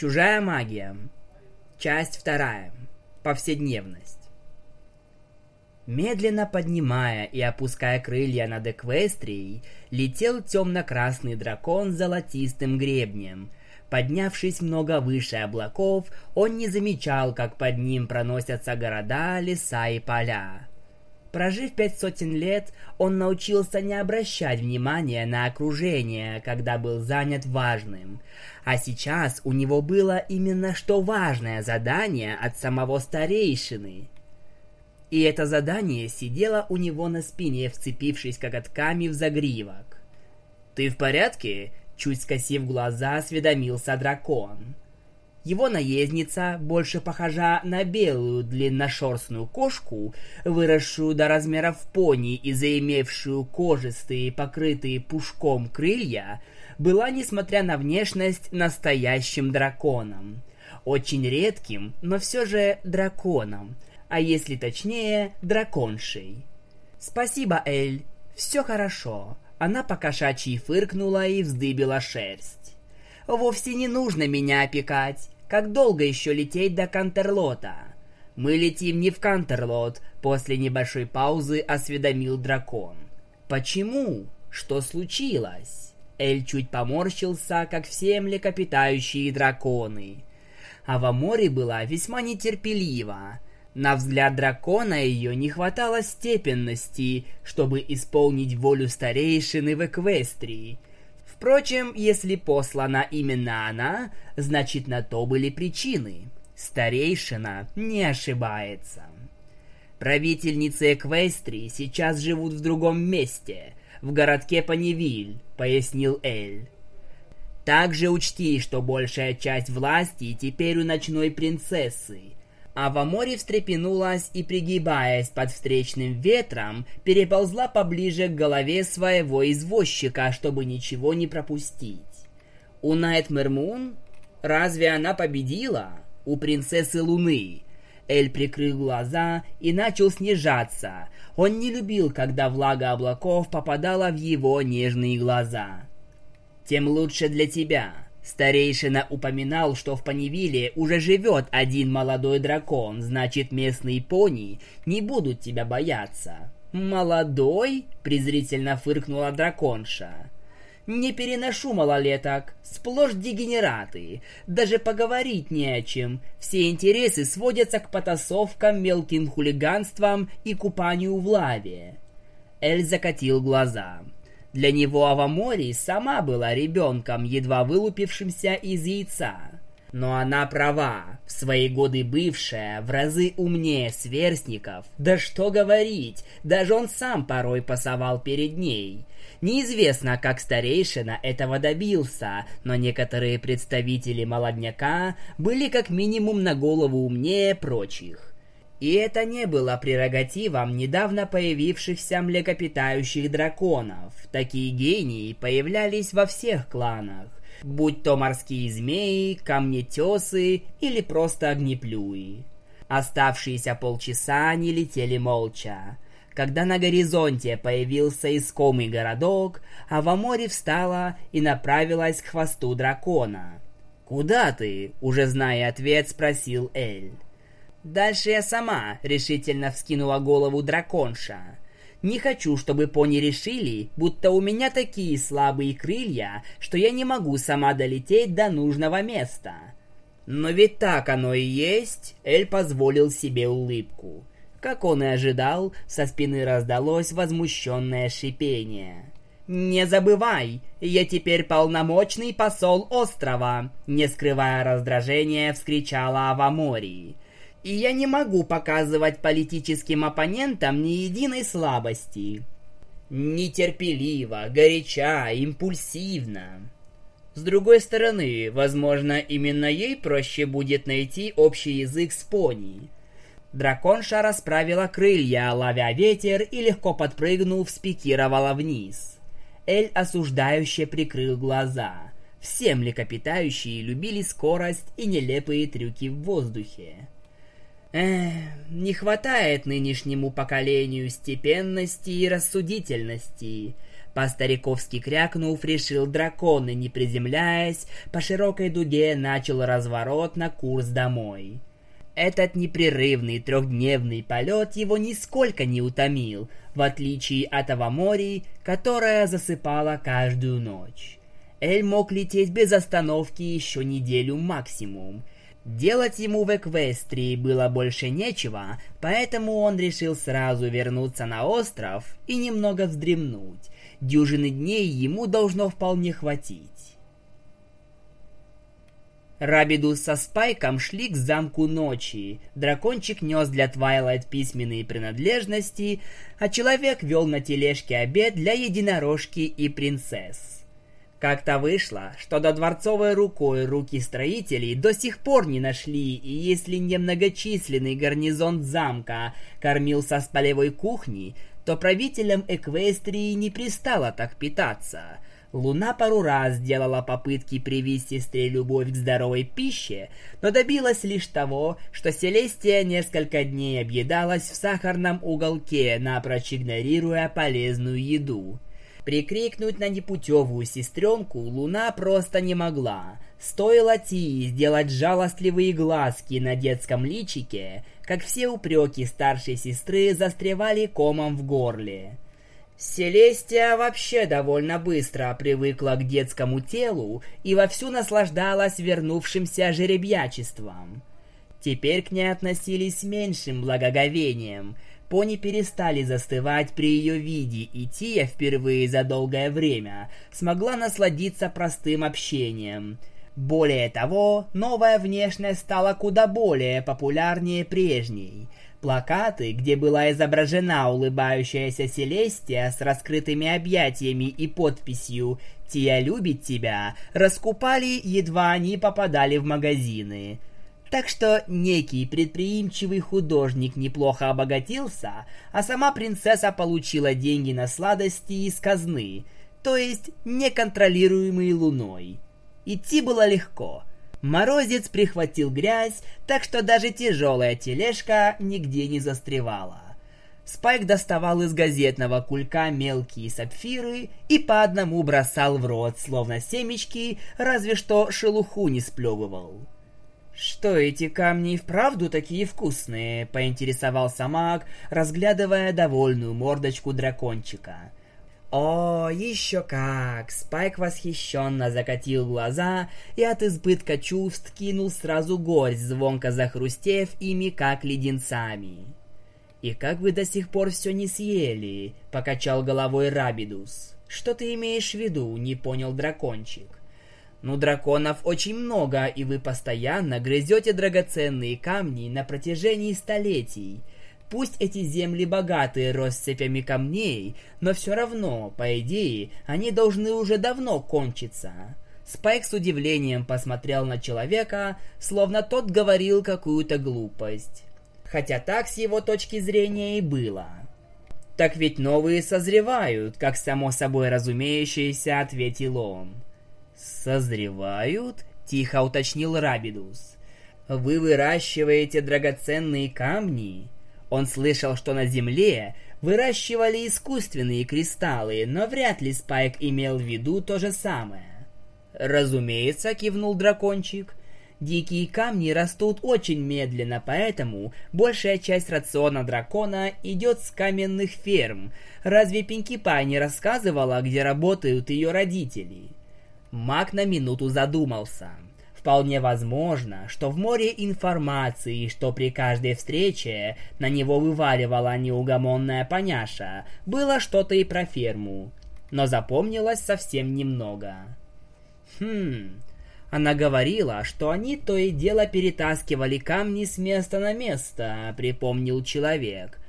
Чужая магия. Часть вторая. Повседневность. Медленно поднимая и опуская крылья над Эквестрией, летел темно-красный дракон с золотистым гребнем. Поднявшись много выше облаков, он не замечал, как под ним проносятся города, леса и поля. Прожив пять сотен лет, он научился не обращать внимания на окружение, когда был занят важным. А сейчас у него было именно что важное задание от самого старейшины. И это задание сидело у него на спине, вцепившись коготками в загривок. «Ты в порядке?» Чуть скосив глаза, осведомился дракон. Его наездница, больше похожа на белую длинношерстную кошку, выросшую до размеров пони и заимевшую кожистые, покрытые пушком крылья, была, несмотря на внешность, настоящим драконом. Очень редким, но все же драконом, а если точнее, драконшей. «Спасибо, Эль, все хорошо». Она покошачьи фыркнула и вздыбила шерсть. Вовсе не нужно меня опекать. Как долго еще лететь до Кантерлота? Мы летим не в Кантерлот, после небольшой паузы осведомил дракон. Почему? Что случилось? Эль чуть поморщился, как все млекопитающие драконы. А в море была весьма нетерпелива. На взгляд дракона ее не хватало степенности, чтобы исполнить волю старейшины в Эквестрии – Впрочем, если послана именно она, значит на то были причины. Старейшина не ошибается. Правительницы Эквестрии сейчас живут в другом месте, в городке Паневиль, пояснил Эль. Также учти, что большая часть власти теперь у ночной принцессы, а в море встрепенулась и, пригибаясь под встречным ветром, переползла поближе к голове своего извозчика, чтобы ничего не пропустить. У Найт Мермун? Разве она победила? У принцессы Луны? Эль прикрыл глаза и начал снижаться. Он не любил, когда влага облаков попадала в его нежные глаза. «Тем лучше для тебя», Старейшина упоминал, что в Панивиле уже живет один молодой дракон, значит местные пони не будут тебя бояться. «Молодой?» — презрительно фыркнула драконша. «Не переношу малолеток, сплошь дегенераты. Даже поговорить не о чем. Все интересы сводятся к потасовкам, мелким хулиганствам и купанию в лаве». Эль закатил глаза. Для него Авамори сама была ребенком, едва вылупившимся из яйца. Но она права, в свои годы бывшая, в разы умнее сверстников. Да что говорить, даже он сам порой пасовал перед ней. Неизвестно, как старейшина этого добился, но некоторые представители молодняка были как минимум на голову умнее прочих. И это не было прерогативом недавно появившихся млекопитающих драконов. Такие гении появлялись во всех кланах, будь то морские змеи, камнетесы или просто огнеплюи. Оставшиеся полчаса они летели молча. Когда на горизонте появился искомый городок, а в море встала и направилась к хвосту дракона. «Куда ты?» — уже зная ответ, спросил Эль. Дальше я сама решительно вскинула голову драконша. Не хочу, чтобы пони решили, будто у меня такие слабые крылья, что я не могу сама долететь до нужного места. Но ведь так оно и есть, Эль позволил себе улыбку. Как он и ожидал, со спины раздалось возмущенное шипение. «Не забывай, я теперь полномочный посол острова!» Не скрывая раздражения, вскричала Авамори. И я не могу показывать политическим оппонентам ни единой слабости. Нетерпеливо, горяча, импульсивно. С другой стороны, возможно, именно ей проще будет найти общий язык с пони. Драконша расправила крылья, ловя ветер и легко подпрыгнув, спикировала вниз. Эль осуждающе прикрыл глаза. Все млекопитающие любили скорость и нелепые трюки в воздухе. Эх, не хватает нынешнему поколению степенности и рассудительности. По-стариковски крякнув, решил дракон и, не приземляясь, по широкой дуге начал разворот на курс домой. Этот непрерывный трехдневный полет его нисколько не утомил, в отличие от Авамори, которая засыпала каждую ночь. Эль мог лететь без остановки еще неделю максимум. Делать ему в Эквестрии было больше нечего, поэтому он решил сразу вернуться на остров и немного вздремнуть. Дюжины дней ему должно вполне хватить. Рабидус со Спайком шли к замку ночи. Дракончик нес для Твайлайт письменные принадлежности, а человек вел на тележке обед для единорожки и принцесс. Как-то вышло, что до дворцовой рукой руки строителей до сих пор не нашли, и если немногочисленный гарнизон замка кормился с полевой кухни, то правителям Эквестрии не пристало так питаться. Луна пару раз делала попытки привить сестре любовь к здоровой пище, но добилась лишь того, что Селестия несколько дней объедалась в сахарном уголке, напрочь игнорируя полезную еду. Прикрикнуть на непутевую сестренку Луна просто не могла. Стоило Ти сделать жалостливые глазки на детском личике, как все упреки старшей сестры застревали комом в горле. Селестия вообще довольно быстро привыкла к детскому телу и вовсю наслаждалась вернувшимся жеребьячеством. Теперь к ней относились с меньшим благоговением – Пони перестали застывать при ее виде, и Тия впервые за долгое время смогла насладиться простым общением. Более того, новая внешность стала куда более популярнее прежней. Плакаты, где была изображена улыбающаяся Селестия с раскрытыми объятиями и подписью «Тия любит тебя», раскупали, едва они попадали в магазины – так что некий предприимчивый художник неплохо обогатился, а сама принцесса получила деньги на сладости из казны, то есть неконтролируемые луной. Идти было легко. Морозец прихватил грязь, так что даже тяжелая тележка нигде не застревала. Спайк доставал из газетного кулька мелкие сапфиры и по одному бросал в рот, словно семечки, разве что шелуху не сплевывал. «Что, эти камни и вправду такие вкусные?» — поинтересовался маг, разглядывая довольную мордочку дракончика. «О, еще как!» Спайк восхищенно закатил глаза и от избытка чувств кинул сразу горсть, звонко захрустев ими, как леденцами. «И как вы до сих пор все не съели?» — покачал головой Рабидус. «Что ты имеешь в виду?» — не понял дракончик. Ну, драконов очень много, и вы постоянно грызете драгоценные камни на протяжении столетий. Пусть эти земли богатые россыпями камней, но все равно, по идее, они должны уже давно кончиться. Спайк с удивлением посмотрел на человека, словно тот говорил какую-то глупость. Хотя так с его точки зрения и было. «Так ведь новые созревают», как само собой разумеющееся ответил он. «Созревают?» — тихо уточнил Рабидус. «Вы выращиваете драгоценные камни?» Он слышал, что на Земле выращивали искусственные кристаллы, но вряд ли Спайк имел в виду то же самое. «Разумеется», — кивнул дракончик. «Дикие камни растут очень медленно, поэтому большая часть рациона дракона идет с каменных ферм. Разве Пинки Пай не рассказывала, где работают ее родители?» Маг на минуту задумался. Вполне возможно, что в море информации, что при каждой встрече на него вываливала неугомонная поняша, было что-то и про ферму. Но запомнилось совсем немного. Хм... Она говорила, что они то и дело перетаскивали камни с места на место, припомнил человек.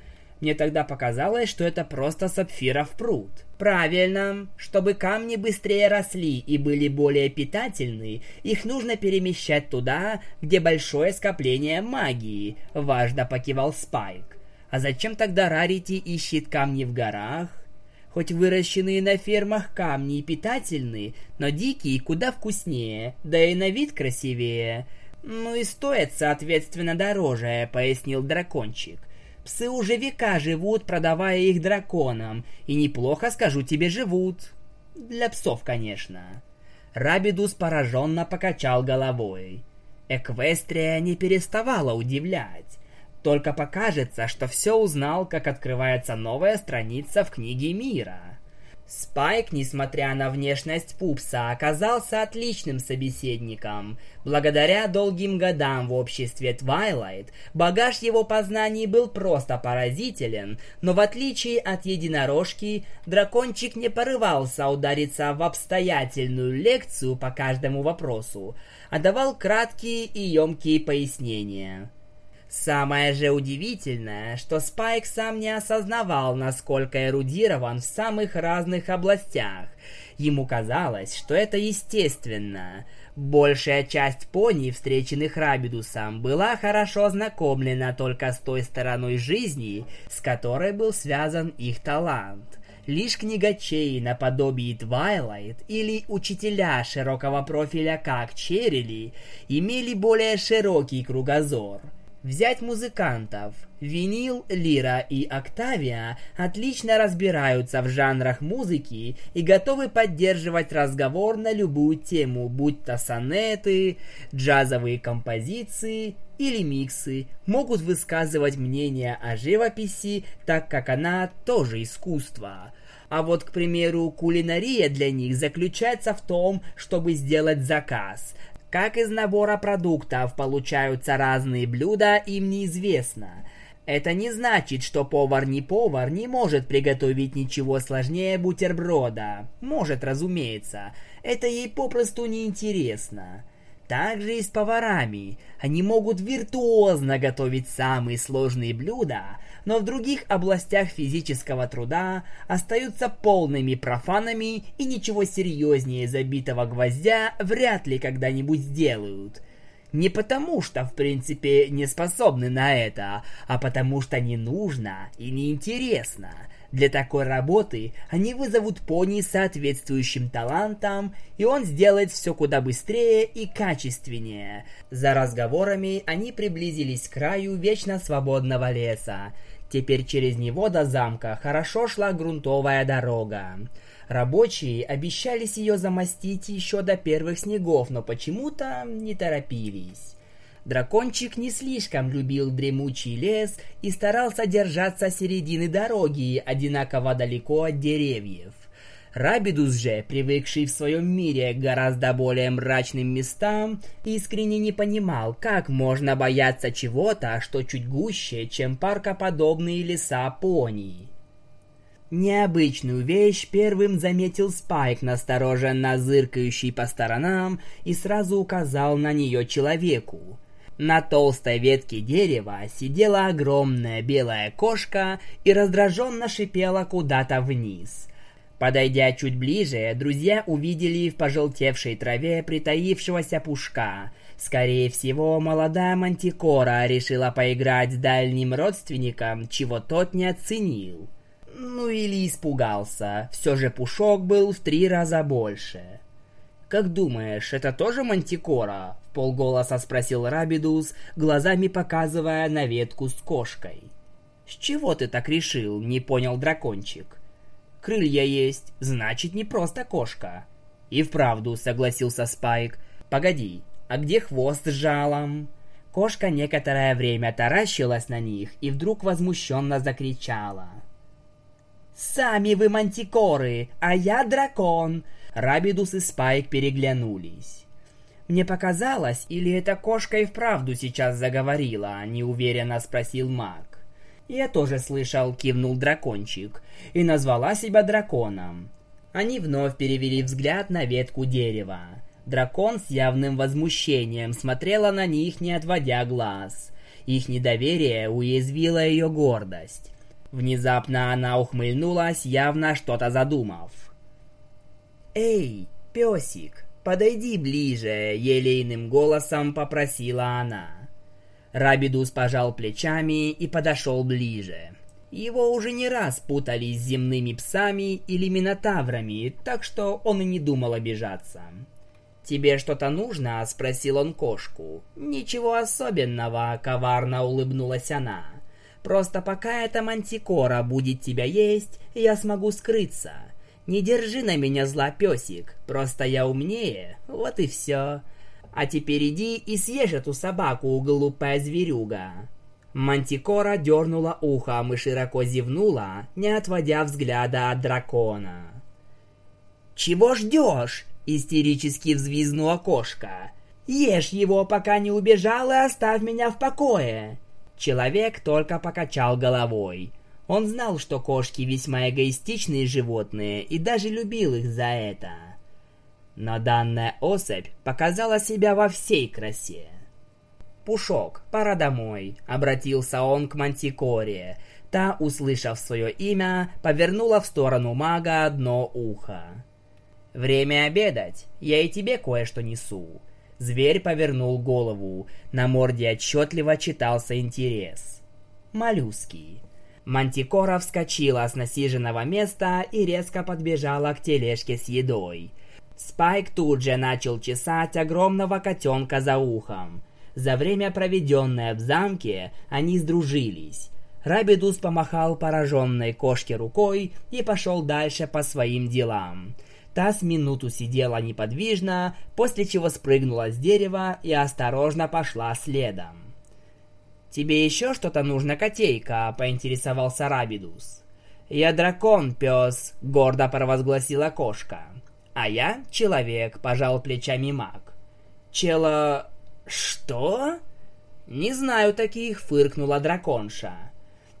Мне тогда показалось, что это просто сапфиров пруд. Правильно. Чтобы камни быстрее росли и были более питательны, их нужно перемещать туда, где большое скопление магии, важно покивал Спайк. А зачем тогда Рарити ищет камни в горах? Хоть выращенные на фермах камни и питательны, но дикие куда вкуснее, да и на вид красивее. Ну и стоят, соответственно, дороже, пояснил дракончик. Псы уже века живут, продавая их драконам, и неплохо, скажу тебе, живут. Для псов, конечно. Рабидус пораженно покачал головой. Эквестрия не переставала удивлять. Только покажется, что все узнал, как открывается новая страница в книге мира. Спайк, несмотря на внешность пупса, оказался отличным собеседником. Благодаря долгим годам в обществе Твайлайт, багаж его познаний был просто поразителен, но в отличие от единорожки, дракончик не порывался удариться в обстоятельную лекцию по каждому вопросу, а давал краткие и емкие пояснения. Самое же удивительное, что Спайк сам не осознавал, насколько эрудирован в самых разных областях. Ему казалось, что это естественно. Большая часть пони, встреченных Рабидусом, была хорошо ознакомлена только с той стороной жизни, с которой был связан их талант. Лишь книгачей наподобие Твайлайт или учителя широкого профиля как Черили имели более широкий кругозор – Взять музыкантов. Винил, Лира и Октавия отлично разбираются в жанрах музыки и готовы поддерживать разговор на любую тему, будь то сонеты, джазовые композиции или миксы, могут высказывать мнение о живописи, так как она тоже искусство. А вот, к примеру, кулинария для них заключается в том, чтобы сделать заказ – как из набора продуктов получаются разные блюда, им неизвестно. Это не значит, что повар не повар не может приготовить ничего сложнее бутерброда. Может, разумеется. Это ей попросту не интересно. Также и с поварами. Они могут виртуозно готовить самые сложные блюда, но в других областях физического труда остаются полными профанами и ничего серьезнее забитого гвоздя вряд ли когда-нибудь сделают. Не потому, что в принципе не способны на это, а потому что не нужно и не интересно – для такой работы они вызовут пони с соответствующим талантом, и он сделает все куда быстрее и качественнее. За разговорами они приблизились к краю вечно свободного леса. Теперь через него до замка хорошо шла грунтовая дорога. Рабочие обещались ее замостить еще до первых снегов, но почему-то не торопились. Дракончик не слишком любил дремучий лес и старался держаться середины дороги, одинаково далеко от деревьев. Рабидус же, привыкший в своем мире к гораздо более мрачным местам, искренне не понимал, как можно бояться чего-то, что чуть гуще, чем паркоподобные леса пони. Необычную вещь первым заметил Спайк, настороженно зыркающий по сторонам, и сразу указал на нее человеку. На толстой ветке дерева сидела огромная белая кошка и раздраженно шипела куда-то вниз. Подойдя чуть ближе, друзья увидели в пожелтевшей траве притаившегося пушка. Скорее всего, молодая мантикора решила поиграть с дальним родственником, чего тот не оценил. Ну или испугался, все же пушок был в три раза больше. «Как думаешь, это тоже мантикора?» — в полголоса спросил Рабидус, глазами показывая на ветку с кошкой. «С чего ты так решил?» — не понял дракончик. «Крылья есть, значит, не просто кошка». «И вправду», — согласился Спайк. «Погоди, а где хвост с жалом?» Кошка некоторое время таращилась на них и вдруг возмущенно закричала. «Сами вы мантикоры, а я дракон! Рабидус и Спайк переглянулись. «Мне показалось, или эта кошка и вправду сейчас заговорила?» – неуверенно спросил маг. «Я тоже слышал», – кивнул дракончик, – «и назвала себя драконом». Они вновь перевели взгляд на ветку дерева. Дракон с явным возмущением смотрела на них, не отводя глаз. Их недоверие уязвило ее гордость. Внезапно она ухмыльнулась, явно что-то задумав. «Эй, песик, подойди ближе!» — елейным голосом попросила она. Рабидус пожал плечами и подошел ближе. Его уже не раз путали с земными псами или минотаврами, так что он и не думал обижаться. «Тебе что-то нужно?» — спросил он кошку. «Ничего особенного», — коварно улыбнулась она. Просто пока эта мантикора будет тебя есть, я смогу скрыться. Не держи на меня зла, песик, просто я умнее, вот и все. А теперь иди и съешь эту собаку, глупая зверюга. Мантикора дернула ухом и широко зевнула, не отводя взгляда от дракона. «Чего ждешь?» – истерически взвизнула кошка. «Ешь его, пока не убежал, и оставь меня в покое!» Человек только покачал головой. Он знал, что кошки весьма эгоистичные животные и даже любил их за это. Но данная особь показала себя во всей красе. «Пушок, пора домой», — обратился он к Мантикоре. Та, услышав свое имя, повернула в сторону мага одно ухо. «Время обедать. Я и тебе кое-что несу». Зверь повернул голову. На морде отчетливо читался интерес. «Моллюски». Мантикора вскочила с насиженного места и резко подбежала к тележке с едой. Спайк тут же начал чесать огромного котенка за ухом. За время, проведенное в замке, они сдружились. Рабидус помахал пораженной кошке рукой и пошел дальше по своим делам. Та с минуту сидела неподвижно, после чего спрыгнула с дерева и осторожно пошла следом. «Тебе еще что-то нужно, котейка?» – поинтересовался Рабидус. «Я дракон, пес», – гордо провозгласила кошка. «А я человек», – пожал плечами маг. «Чело... что?» «Не знаю таких», – фыркнула драконша.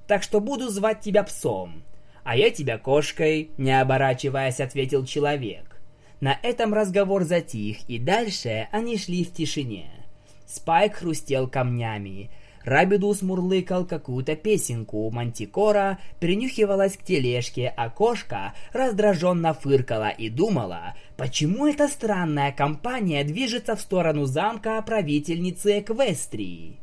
«Так что буду звать тебя псом. А я тебя кошкой», – не оборачиваясь, ответил человек. На этом разговор затих, и дальше они шли в тишине. Спайк хрустел камнями. Рабидус мурлыкал какую-то песенку, Мантикора принюхивалась к тележке, а кошка раздраженно фыркала и думала, почему эта странная компания движется в сторону замка правительницы Эквестрии.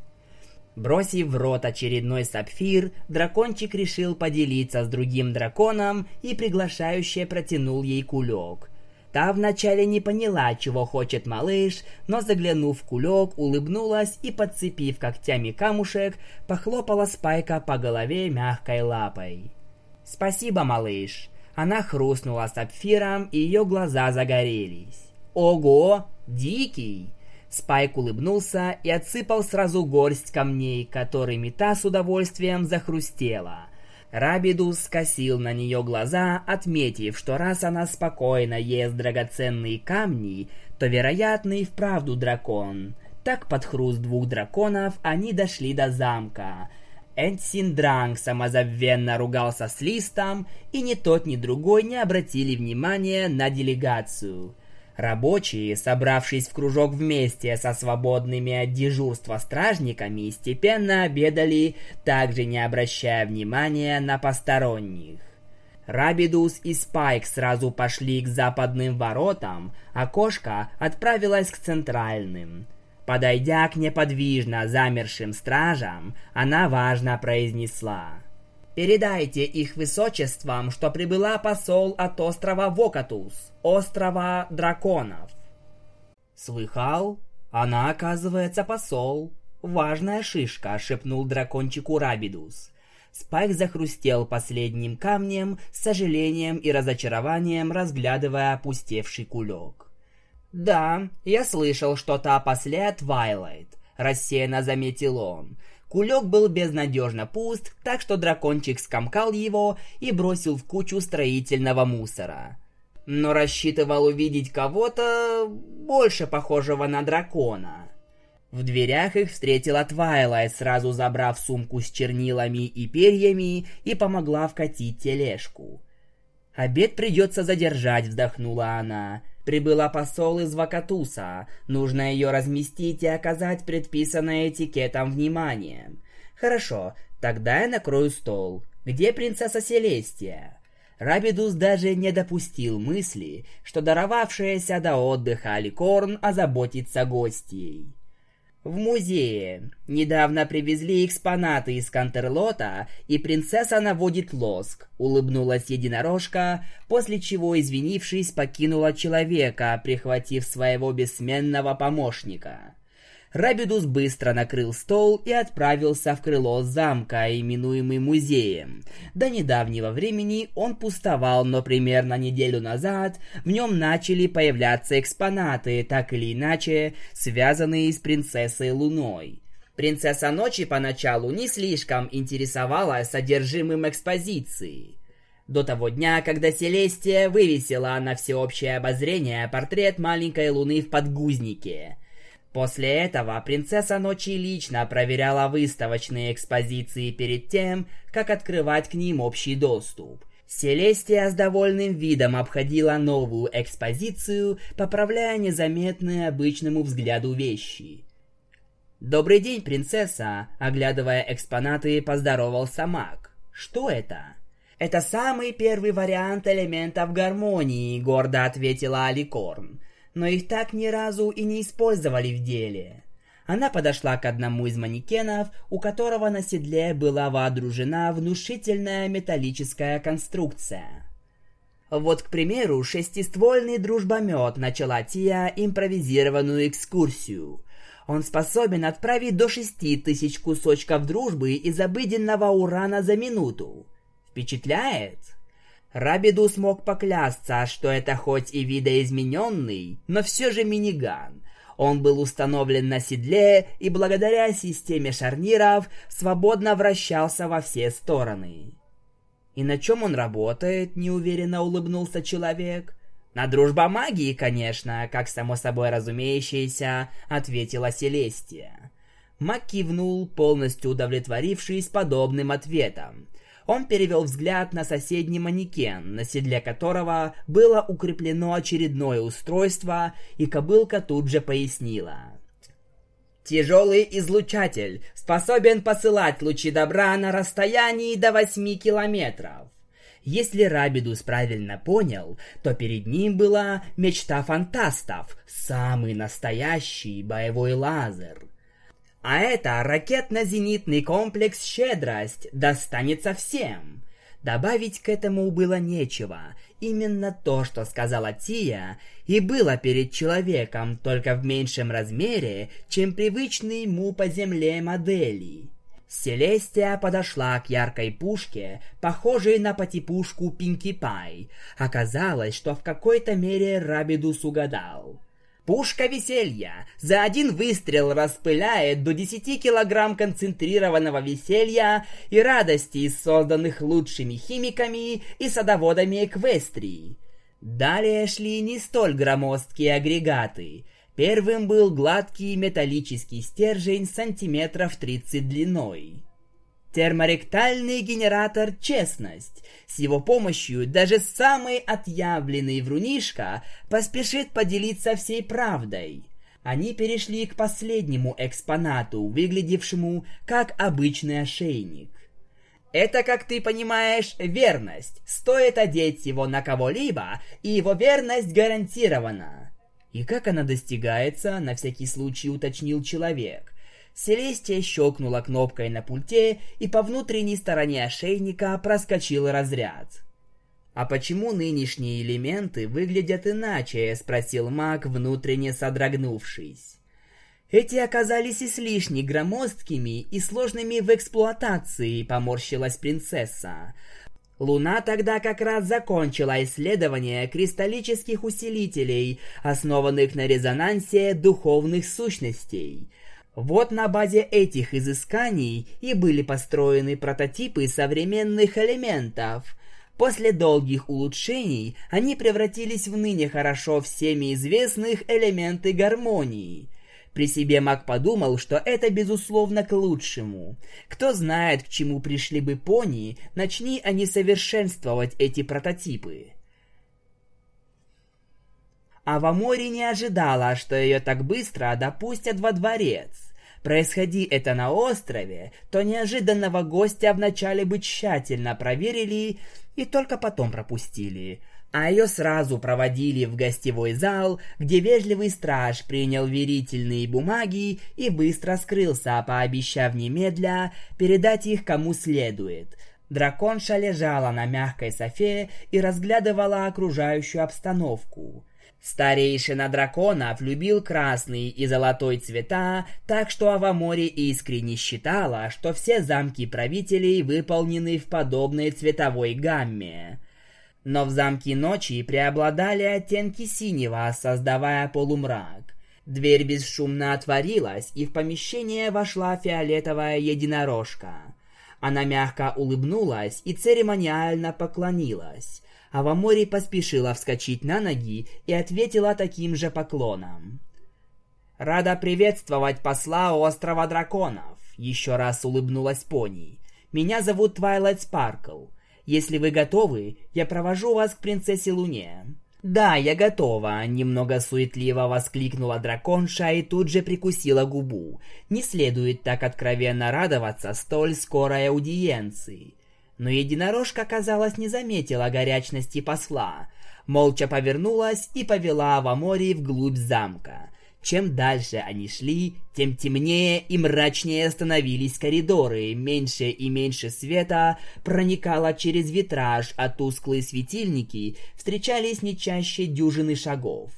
Бросив в рот очередной сапфир, дракончик решил поделиться с другим драконом и приглашающе протянул ей кулек. Та вначале не поняла, чего хочет малыш, но заглянув в кулек, улыбнулась и, подцепив когтями камушек, похлопала Спайка по голове мягкой лапой. «Спасибо, малыш!» Она хрустнула сапфиром, и ее глаза загорелись. «Ого! Дикий!» Спайк улыбнулся и отсыпал сразу горсть камней, которыми та с удовольствием захрустела. Рабидус скосил на нее глаза, отметив, что раз она спокойно ест драгоценные камни, то, вероятно, и вправду дракон. Так под хруст двух драконов они дошли до замка. Энсин Дранг самозабвенно ругался с Листом, и ни тот, ни другой не обратили внимания на делегацию. Рабочие, собравшись в кружок вместе со свободными от дежурства стражниками, степенно обедали, также не обращая внимания на посторонних. Рабидус и Спайк сразу пошли к западным воротам, а кошка отправилась к центральным. Подойдя к неподвижно замершим стражам, она важно произнесла – Передайте их высочествам, что прибыла посол от острова Вокатус, острова драконов. Слыхал? Она, оказывается, посол. Важная шишка, шепнул дракончику Рабидус. Спайк захрустел последним камнем, с сожалением и разочарованием разглядывая опустевший кулек. «Да, я слышал что-то о после Твайлайт», — рассеянно заметил он. Кулек был безнадежно пуст, так что дракончик скомкал его и бросил в кучу строительного мусора. Но рассчитывал увидеть кого-то больше похожего на дракона. В дверях их встретила Твайлайт, сразу забрав сумку с чернилами и перьями и помогла вкатить тележку. «Обед придется задержать», — вздохнула она. Прибыла посол из Вакатуса. Нужно ее разместить и оказать предписанное этикетом внимание. Хорошо, тогда я накрою стол. Где принцесса Селестия? Рабидус даже не допустил мысли, что даровавшаяся до отдыха Аликорн озаботится гостьей. В музее. Недавно привезли экспонаты из Кантерлота, и принцесса наводит лоск. Улыбнулась единорожка, после чего, извинившись, покинула человека, прихватив своего бессменного помощника. Рабидус быстро накрыл стол и отправился в крыло замка, именуемый музеем. До недавнего времени он пустовал, но примерно неделю назад в нем начали появляться экспонаты, так или иначе связанные с принцессой Луной. Принцесса Ночи поначалу не слишком интересовалась содержимым экспозиции. До того дня, когда Селестия вывесила на всеобщее обозрение портрет маленькой Луны в подгузнике – После этого принцесса ночи лично проверяла выставочные экспозиции перед тем, как открывать к ним общий доступ. Селестия с довольным видом обходила новую экспозицию, поправляя незаметные обычному взгляду вещи. «Добрый день, принцесса!» Оглядывая экспонаты, поздоровался маг. «Что это?» «Это самый первый вариант элементов гармонии», — гордо ответила Аликорн но их так ни разу и не использовали в деле. Она подошла к одному из манекенов, у которого на седле была воодружена внушительная металлическая конструкция. Вот, к примеру, шестиствольный дружбомет начала Тия импровизированную экскурсию. Он способен отправить до шести тысяч кусочков дружбы из обыденного урана за минуту. Впечатляет? Рабиду смог поклясться, что это хоть и видоизмененный, но все же миниган. Он был установлен на седле и благодаря системе шарниров свободно вращался во все стороны. «И на чем он работает?» – неуверенно улыбнулся человек. «На дружба магии, конечно, как само собой разумеющееся», – ответила Селестия. Мак кивнул, полностью удовлетворившись подобным ответом – он перевел взгляд на соседний манекен, на седле которого было укреплено очередное устройство, и кобылка тут же пояснила. Тяжелый излучатель способен посылать лучи добра на расстоянии до 8 километров. Если Рабидус правильно понял, то перед ним была мечта фантастов, самый настоящий боевой лазер. А это ракетно-зенитный комплекс «Щедрость» достанется всем. Добавить к этому было нечего. Именно то, что сказала Тия, и было перед человеком, только в меньшем размере, чем привычные ему по земле модели. Селестия подошла к яркой пушке, похожей на потипушку Пинки Пай. Оказалось, что в какой-то мере Рабидус угадал. Пушка веселья за один выстрел распыляет до 10 килограмм концентрированного веселья и радости, созданных лучшими химиками и садоводами Эквестрии. Далее шли не столь громоздкие агрегаты. Первым был гладкий металлический стержень сантиметров 30 длиной. Терморектальный генератор «Честность». С его помощью даже самый отъявленный врунишка поспешит поделиться всей правдой. Они перешли к последнему экспонату, выглядевшему как обычный ошейник. Это, как ты понимаешь, верность. Стоит одеть его на кого-либо, и его верность гарантирована. И как она достигается, на всякий случай уточнил человек. Селестия щелкнула кнопкой на пульте, и по внутренней стороне ошейника проскочил разряд. «А почему нынешние элементы выглядят иначе?» – спросил маг, внутренне содрогнувшись. «Эти оказались излишне громоздкими и сложными в эксплуатации», – поморщилась принцесса. Луна тогда как раз закончила исследование кристаллических усилителей, основанных на резонансе духовных сущностей – вот на базе этих изысканий и были построены прототипы современных элементов. После долгих улучшений они превратились в ныне хорошо всеми известных элементы гармонии. При себе Мак подумал, что это безусловно к лучшему. Кто знает, к чему пришли бы пони, начни они совершенствовать эти прототипы. А в море не ожидала, что ее так быстро допустят во дворец. Происходи это на острове, то неожиданного гостя вначале бы тщательно проверили и только потом пропустили. А ее сразу проводили в гостевой зал, где вежливый страж принял верительные бумаги и быстро скрылся, пообещав немедля передать их кому следует. Драконша лежала на мягкой софе и разглядывала окружающую обстановку. Старейшина драконов любил красный и золотой цвета, так что Авамори искренне считала, что все замки правителей выполнены в подобной цветовой гамме. Но в замке ночи преобладали оттенки синего, создавая полумрак. Дверь бесшумно отворилась, и в помещение вошла фиолетовая единорожка. Она мягко улыбнулась и церемониально поклонилась. Авамори поспешила вскочить на ноги и ответила таким же поклоном. «Рада приветствовать посла острова драконов», — еще раз улыбнулась пони. «Меня зовут Твайлайт Спаркл. Если вы готовы, я провожу вас к принцессе Луне». «Да, я готова», — немного суетливо воскликнула драконша и тут же прикусила губу. Не следует так откровенно радоваться столь скорой аудиенции. Но единорожка, казалось, не заметила горячности посла. Молча повернулась и повела Авамори вглубь замка. Чем дальше они шли, тем темнее и мрачнее становились коридоры, меньше и меньше света проникало через витраж, а тусклые светильники встречались не чаще дюжины шагов.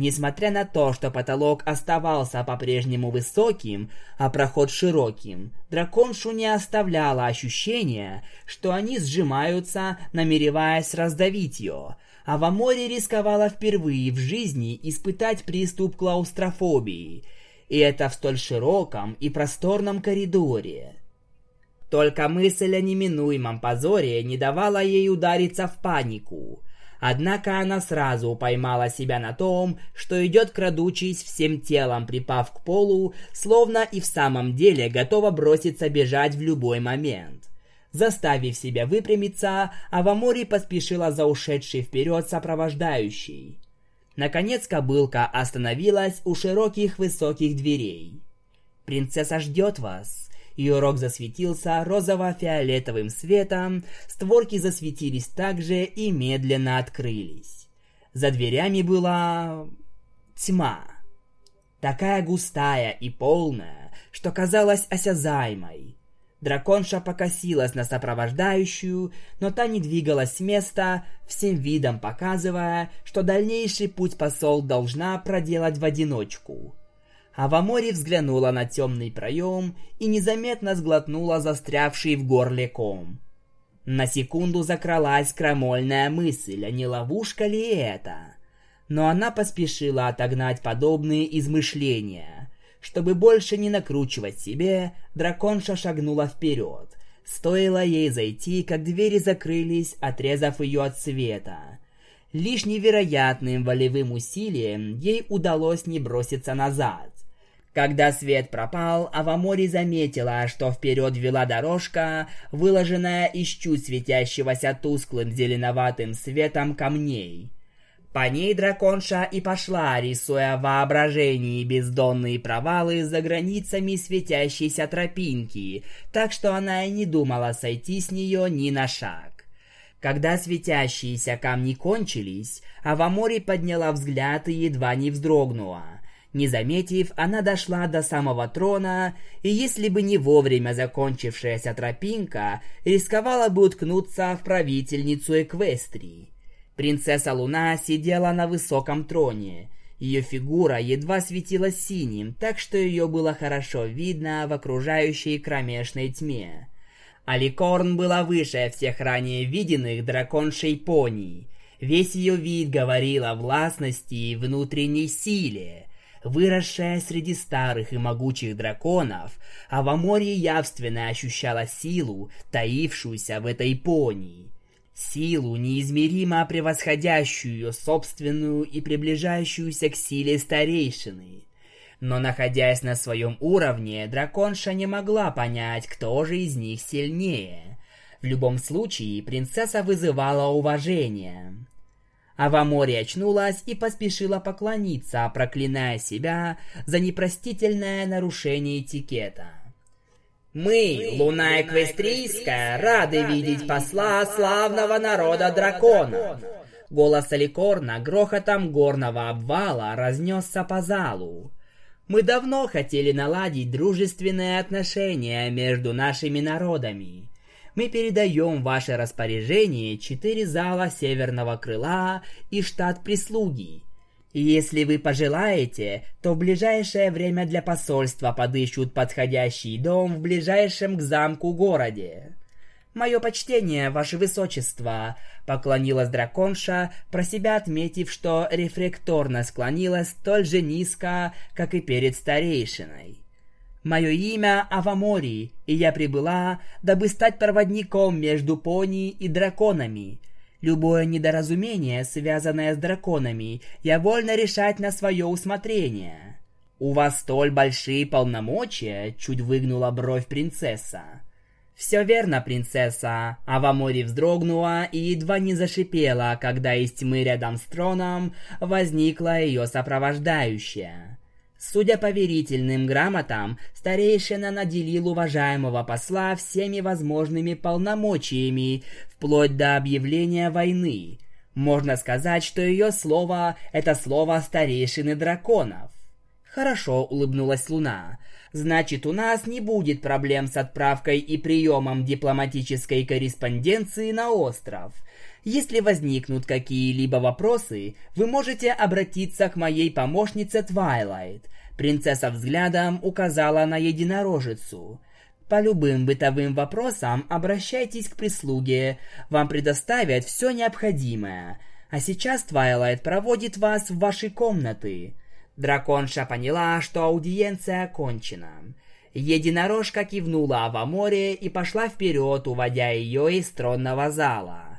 Несмотря на то, что потолок оставался по-прежнему высоким, а проход широким, драконшу не оставляло ощущения, что они сжимаются, намереваясь раздавить ее, а в море рисковала впервые в жизни испытать приступ клаустрофобии, и это в столь широком и просторном коридоре. Только мысль о неминуемом позоре не давала ей удариться в панику – Однако она сразу поймала себя на том, что идет крадучись всем телом, припав к полу, словно и в самом деле готова броситься бежать в любой момент. Заставив себя выпрямиться, Авамори поспешила за ушедшей вперед сопровождающей. Наконец кобылка остановилась у широких высоких дверей. «Принцесса ждет вас», ее рог засветился розово-фиолетовым светом, створки засветились также и медленно открылись. За дверями была... тьма. Такая густая и полная, что казалась осязаемой. Драконша покосилась на сопровождающую, но та не двигалась с места, всем видом показывая, что дальнейший путь посол должна проделать в одиночку а в море взглянула на темный проем и незаметно сглотнула застрявший в горле ком. На секунду закралась крамольная мысль, а не ловушка ли это? Но она поспешила отогнать подобные измышления. Чтобы больше не накручивать себе, драконша шагнула вперед. Стоило ей зайти, как двери закрылись, отрезав ее от света. Лишь невероятным волевым усилием ей удалось не броситься назад. Когда свет пропал, Авамори заметила, что вперед вела дорожка, выложенная из чуть светящегося тусклым зеленоватым светом камней. По ней драконша и пошла, рисуя в воображении бездонные провалы за границами светящейся тропинки, так что она и не думала сойти с нее ни на шаг. Когда светящиеся камни кончились, Авамори подняла взгляд и едва не вздрогнула – не заметив, она дошла до самого трона, и если бы не вовремя закончившаяся тропинка, рисковала бы уткнуться в правительницу Эквестрии. Принцесса Луна сидела на высоком троне. Ее фигура едва светилась синим, так что ее было хорошо видно в окружающей кромешной тьме. Аликорн была выше всех ранее виденных драконшей пони. Весь ее вид говорил о властности и внутренней силе – Выросшая среди старых и могучих драконов, а в море явственно ощущала силу, таившуюся в этой пони. Силу, неизмеримо превосходящую ее собственную и приближающуюся к силе старейшины. Но находясь на своем уровне, драконша не могла понять, кто же из них сильнее. В любом случае, принцесса вызывала уважение. Авамори очнулась и поспешила поклониться, проклиная себя за непростительное нарушение этикета. «Мы, Луна Эквестрийская, рады видеть посла славного народа дракона!» Голос Аликорна грохотом горного обвала разнесся по залу. «Мы давно хотели наладить дружественные отношения между нашими народами мы передаем в ваше распоряжение четыре зала северного крыла и штат прислуги. Если вы пожелаете, то в ближайшее время для посольства подыщут подходящий дом в ближайшем к замку городе. «Мое почтение, ваше высочество!» — поклонилась драконша, про себя отметив, что рефлекторно склонилась столь же низко, как и перед старейшиной. «Мое имя Авамори, и я прибыла, дабы стать проводником между пони и драконами. Любое недоразумение, связанное с драконами, я вольна решать на свое усмотрение». «У вас столь большие полномочия?» — чуть выгнула бровь принцесса. «Все верно, принцесса!» Авамори вздрогнула и едва не зашипела, когда из тьмы рядом с троном возникла ее сопровождающая. Судя по верительным грамотам, старейшина наделил уважаемого посла всеми возможными полномочиями, вплоть до объявления войны. Можно сказать, что ее слово – это слово старейшины драконов. Хорошо улыбнулась Луна. Значит, у нас не будет проблем с отправкой и приемом дипломатической корреспонденции на остров. Если возникнут какие-либо вопросы, вы можете обратиться к моей помощнице Твайлайт. Принцесса взглядом указала на единорожицу. По любым бытовым вопросам обращайтесь к прислуге. Вам предоставят все необходимое. А сейчас Твайлайт проводит вас в ваши комнаты. Драконша поняла, что аудиенция окончена. Единорожка кивнула в море и пошла вперед, уводя ее из тронного зала.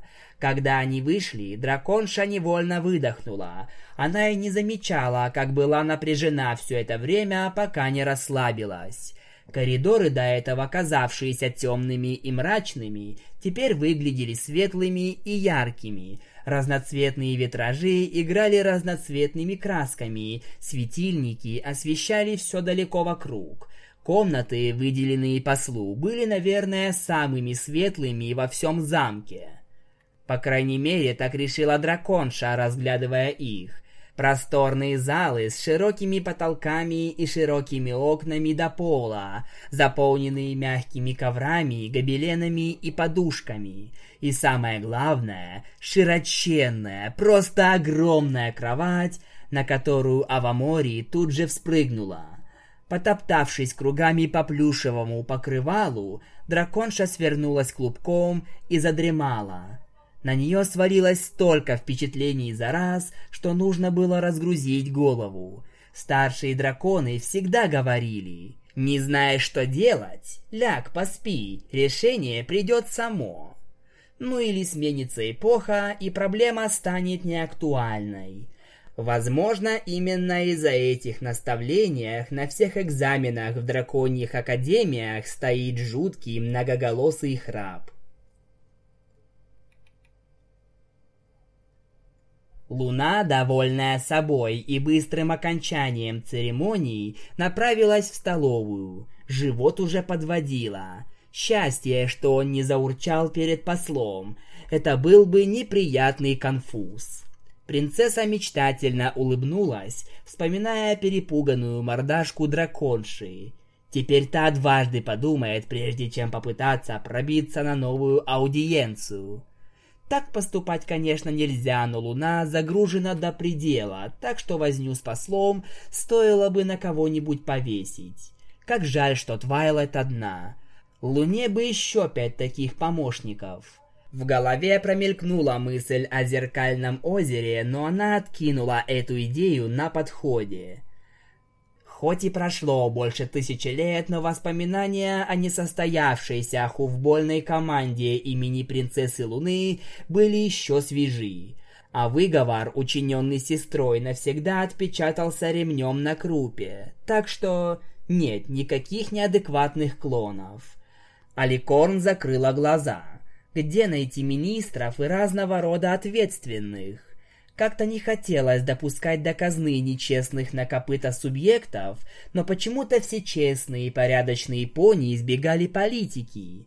Когда они вышли, драконша невольно выдохнула. Она и не замечала, как была напряжена все это время, пока не расслабилась. Коридоры, до этого казавшиеся темными и мрачными, теперь выглядели светлыми и яркими – Разноцветные витражи играли разноцветными красками, светильники освещали все далеко вокруг. Комнаты, выделенные послу, были, наверное, самыми светлыми во всем замке. По крайней мере, так решила драконша, разглядывая их. Просторные залы с широкими потолками и широкими окнами до пола, заполненные мягкими коврами, гобеленами и подушками. И самое главное, широченная, просто огромная кровать, на которую Авамори тут же вспрыгнула. Потоптавшись кругами по плюшевому покрывалу, драконша свернулась клубком и задремала. На нее свалилось столько впечатлений за раз, что нужно было разгрузить голову. Старшие драконы всегда говорили, «Не знаешь, что делать? Ляг, поспи, решение придет само». Ну или сменится эпоха, и проблема станет неактуальной. Возможно, именно из-за этих наставлениях на всех экзаменах в драконьих академиях стоит жуткий многоголосый храп. Луна, довольная собой и быстрым окончанием церемонии, направилась в столовую. Живот уже подводила. Счастье, что он не заурчал перед послом. Это был бы неприятный конфуз. Принцесса мечтательно улыбнулась, вспоминая перепуганную мордашку драконши. Теперь та дважды подумает, прежде чем попытаться пробиться на новую аудиенцию. Так поступать, конечно, нельзя, но Луна загружена до предела, так что возню с послом стоило бы на кого-нибудь повесить. Как жаль, что Твайлайт одна. Луне бы еще пять таких помощников. В голове промелькнула мысль о зеркальном озере, но она откинула эту идею на подходе. Хоть и прошло больше тысячи лет, но воспоминания о несостоявшейся хуфбольной команде имени принцессы Луны были еще свежи. А выговор, учиненный сестрой, навсегда отпечатался ремнем на крупе. Так что нет никаких неадекватных клонов. Аликорн закрыла глаза. Где найти министров и разного рода ответственных? Как-то не хотелось допускать до казны нечестных на копыта субъектов, но почему-то все честные и порядочные пони избегали политики.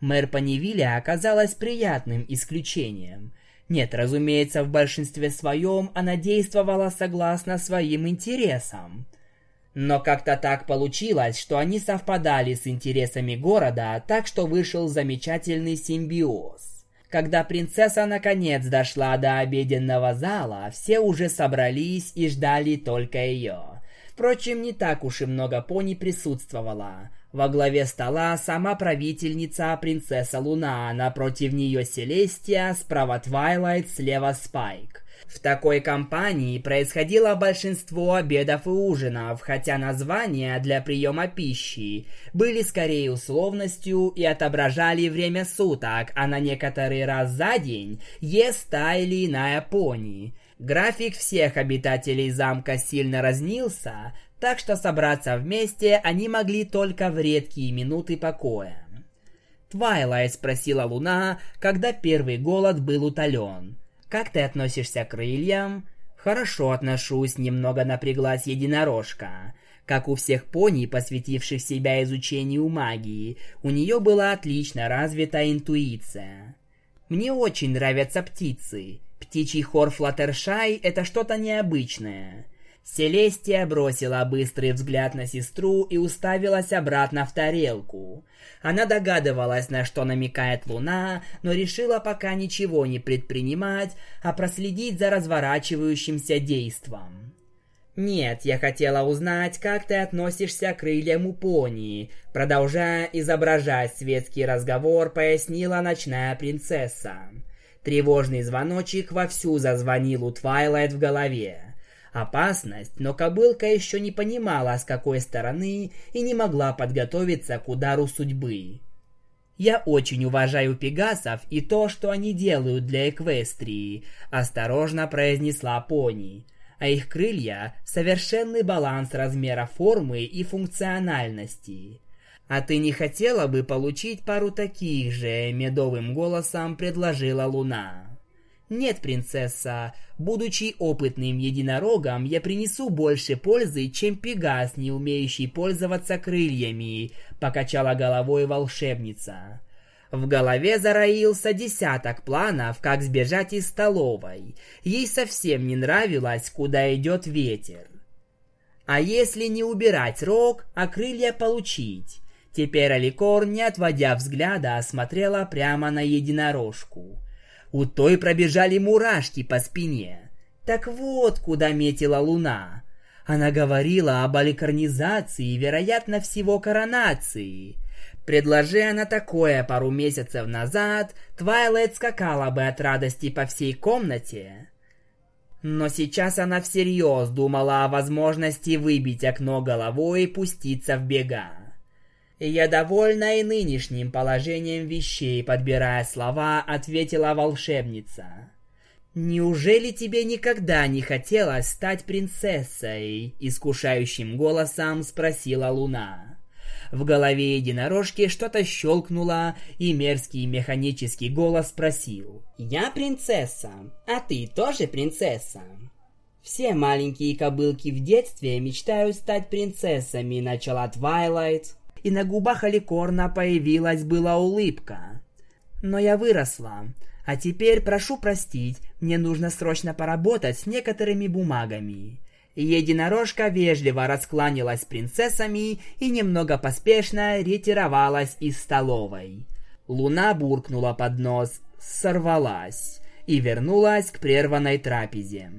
Мэр Панивиля оказалась приятным исключением. Нет, разумеется, в большинстве своем она действовала согласно своим интересам. Но как-то так получилось, что они совпадали с интересами города, так что вышел замечательный симбиоз. Когда принцесса наконец дошла до обеденного зала, все уже собрались и ждали только ее. Впрочем, не так уж и много пони присутствовало. Во главе стола сама правительница принцесса Луна, напротив нее Селестия, справа Твайлайт, слева Спайк. В такой компании происходило большинство обедов и ужинов, хотя названия для приема пищи были скорее условностью и отображали время суток, а на некоторый раз за день ест та или иная пони. График всех обитателей замка сильно разнился, так что собраться вместе они могли только в редкие минуты покоя. Твайлайт спросила Луна, когда первый голод был утолен. Как ты относишься к крыльям? Хорошо отношусь, немного напряглась единорожка. Как у всех пони, посвятивших себя изучению магии, у нее была отлично развита интуиция. Мне очень нравятся птицы. Птичий хор Флаттершай – это что-то необычное – Селестия бросила быстрый взгляд на сестру и уставилась обратно в тарелку. Она догадывалась, на что намекает Луна, но решила пока ничего не предпринимать, а проследить за разворачивающимся действом. «Нет, я хотела узнать, как ты относишься к крыльям у пони», продолжая изображать светский разговор, пояснила ночная принцесса. Тревожный звоночек вовсю зазвонил у Твайлайт в голове. Опасность, но кобылка еще не понимала, с какой стороны, и не могла подготовиться к удару судьбы. Я очень уважаю пегасов и то, что они делают для Эквестрии, осторожно произнесла Пони. А их крылья – совершенный баланс размера формы и функциональности. А ты не хотела бы получить пару таких же, медовым голосом предложила Луна. «Нет, принцесса, будучи опытным единорогом, я принесу больше пользы, чем Пегас, не умеющий пользоваться крыльями», — покачала головой волшебница. В голове зароился десяток планов, как сбежать из столовой. Ей совсем не нравилось, куда идет ветер. А если не убирать рог, а крылья получить? Теперь Аликор, не отводя взгляда, осмотрела прямо на единорожку. У той пробежали мурашки по спине. Так вот, куда метила луна. Она говорила об аликарнизации и, вероятно, всего коронации. Предложи она такое пару месяцев назад, Твайлайт скакала бы от радости по всей комнате. Но сейчас она всерьез думала о возможности выбить окно головой и пуститься в бега. «Я довольна и нынешним положением вещей», — подбирая слова, ответила волшебница. «Неужели тебе никогда не хотелось стать принцессой?» — искушающим голосом спросила Луна. В голове единорожки что-то щелкнуло, и мерзкий механический голос спросил. «Я принцесса, а ты тоже принцесса?» Все маленькие кобылки в детстве мечтают стать принцессами, начала Твайлайт, и на губах Аликорна появилась была улыбка. Но я выросла, а теперь прошу простить, мне нужно срочно поработать с некоторыми бумагами. Единорожка вежливо раскланялась с принцессами и немного поспешно ретировалась из столовой. Луна буркнула под нос, сорвалась и вернулась к прерванной трапезе.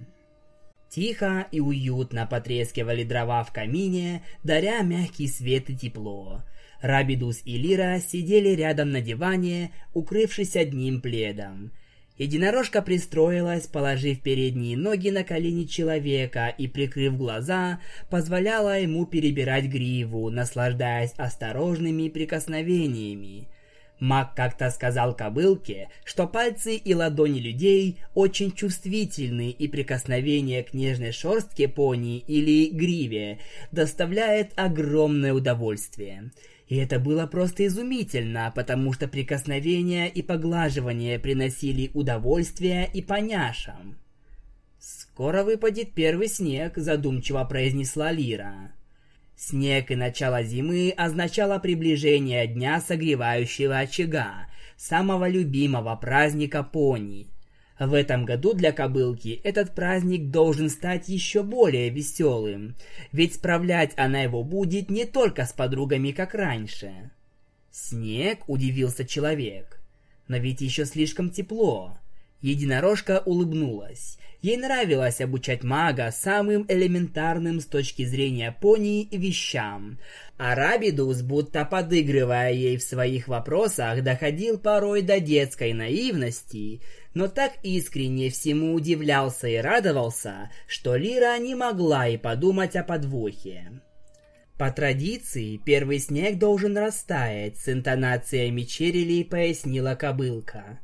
Тихо и уютно потрескивали дрова в камине, даря мягкий свет и тепло. Рабидус и Лира сидели рядом на диване, укрывшись одним пледом. Единорожка пристроилась, положив передние ноги на колени человека и, прикрыв глаза, позволяла ему перебирать гриву, наслаждаясь осторожными прикосновениями – Маг как-то сказал кобылке, что пальцы и ладони людей очень чувствительны, и прикосновение к нежной шерстке пони или гриве доставляет огромное удовольствие. И это было просто изумительно, потому что прикосновения и поглаживания приносили удовольствие и поняшам. «Скоро выпадет первый снег», — задумчиво произнесла Лира. Снег и начало зимы означало приближение дня согревающего очага, самого любимого праздника пони. В этом году для кобылки этот праздник должен стать еще более веселым, ведь справлять она его будет не только с подругами, как раньше. «Снег?» – удивился человек. Но ведь еще слишком тепло. Единорожка улыбнулась. Ей нравилось обучать мага самым элементарным с точки зрения пони вещам. А Рабидус, будто подыгрывая ей в своих вопросах, доходил порой до детской наивности, но так искренне всему удивлялся и радовался, что Лира не могла и подумать о подвохе. По традиции, первый снег должен растаять, с интонациями Черили пояснила кобылка.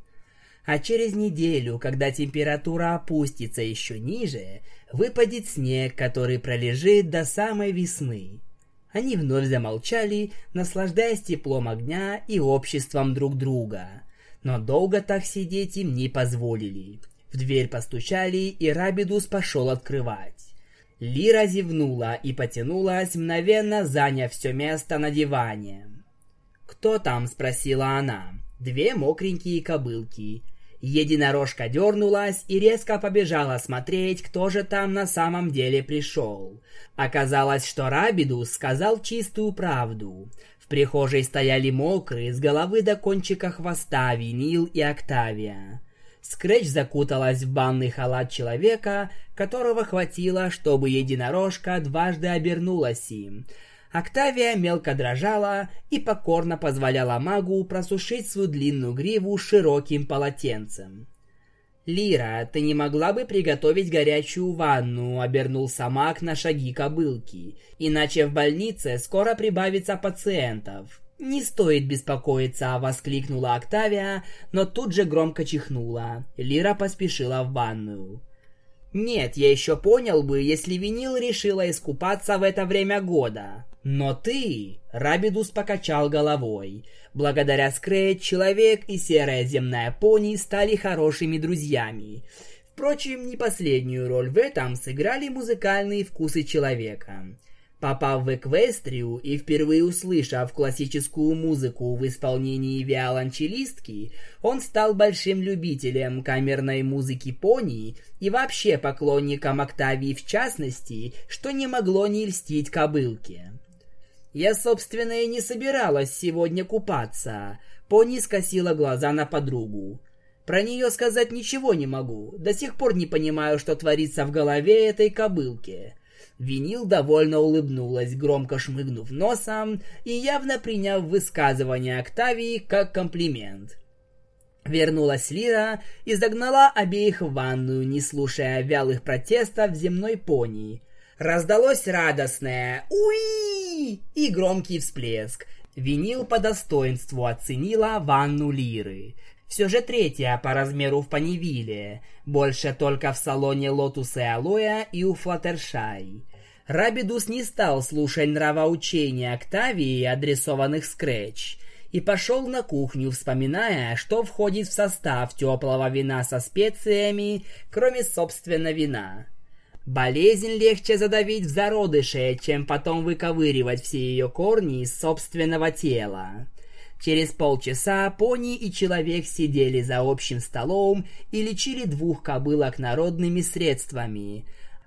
А через неделю, когда температура опустится еще ниже, выпадет снег, который пролежит до самой весны. Они вновь замолчали, наслаждаясь теплом огня и обществом друг друга. Но долго так сидеть им не позволили. В дверь постучали, и Рабидус пошел открывать. Лира зевнула и потянулась, мгновенно заняв все место на диване. «Кто там?» — спросила она. Две мокренькие кобылки. Единорожка дернулась и резко побежала смотреть, кто же там на самом деле пришел. Оказалось, что Рабидус сказал чистую правду. В прихожей стояли мокрые с головы до кончика хвоста Винил и Октавия. Скретч закуталась в банный халат человека, которого хватило, чтобы единорожка дважды обернулась им. Октавия мелко дрожала и покорно позволяла магу просушить свою длинную гриву широким полотенцем. «Лира, ты не могла бы приготовить горячую ванну?» — обернулся маг на шаги кобылки. «Иначе в больнице скоро прибавится пациентов». «Не стоит беспокоиться», — воскликнула Октавия, но тут же громко чихнула. Лира поспешила в ванную. «Нет, я еще понял бы, если Винил решила искупаться в это время года. Но ты...» — Рабидус покачал головой. Благодаря Скрейт человек и серая земная пони стали хорошими друзьями. Впрочем, не последнюю роль в этом сыграли музыкальные вкусы человека. Попав в Эквестрию и впервые услышав классическую музыку в исполнении виолончелистки, он стал большим любителем камерной музыки пони и вообще поклонником Октавии в частности, что не могло не льстить кобылке. Я, собственно, и не собиралась сегодня купаться. Пони скосила глаза на подругу. Про нее сказать ничего не могу. До сих пор не понимаю, что творится в голове этой кобылки. Винил довольно улыбнулась, громко шмыгнув носом и явно приняв высказывание Октавии как комплимент. Вернулась Лира и загнала обеих в ванную, не слушая вялых протестов земной пони. Раздалось радостное «Уи!» и громкий всплеск. Винил по достоинству оценила ванну Лиры. Все же третья по размеру в Понивиле, больше только в салоне Лотус и Алоэ и у Флаттершай. Рабидус не стал слушать нравоучения Октавии, адресованных Скретч, и пошел на кухню, вспоминая, что входит в состав теплого вина со специями, кроме, собственно, вина. Болезнь легче задавить в зародыше, чем потом выковыривать все ее корни из собственного тела. Через полчаса пони и человек сидели за общим столом и лечили двух кобылок народными средствами.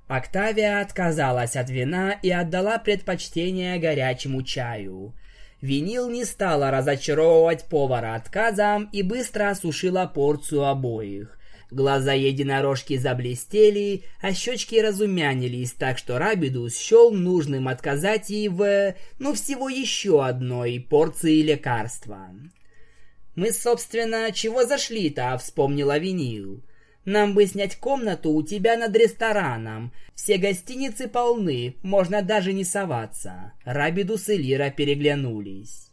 Октавия отказалась от вина и отдала предпочтение горячему чаю. Винил не стала разочаровывать повара отказом и быстро осушила порцию обоих. Глаза единорожки заблестели, а щечки разумянились, так что Рабидус счел нужным отказать ей в, ну, всего еще одной порции лекарства. «Мы, собственно, чего зашли-то?» — вспомнила Винил. «Нам бы снять комнату у тебя над рестораном. Все гостиницы полны, можно даже не соваться». Рабидус и Лира переглянулись.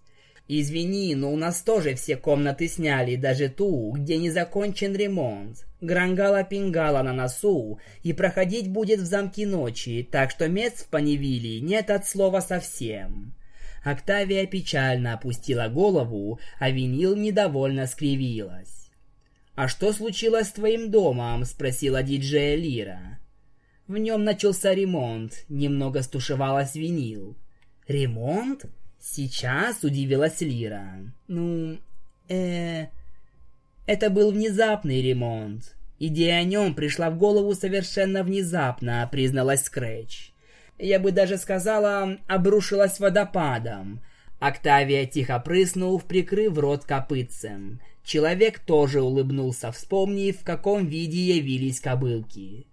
«Извини, но у нас тоже все комнаты сняли, даже ту, где не закончен ремонт. Грангала-пингала на носу, и проходить будет в замке ночи, так что мест в Паневиле нет от слова совсем». Октавия печально опустила голову, а винил недовольно скривилась. «А что случилось с твоим домом?» — спросила диджея Лира. В нем начался ремонт, немного стушевалась винил. «Ремонт?» Сейчас удивилась Лира. Ну, э... Это был внезапный ремонт. Идея о нем пришла в голову совершенно внезапно, призналась Скретч. Я бы даже сказала, обрушилась водопадом. Октавия тихо прыснув, прикрыв рот копытцем. Человек тоже улыбнулся, вспомнив, в каком виде явились кобылки.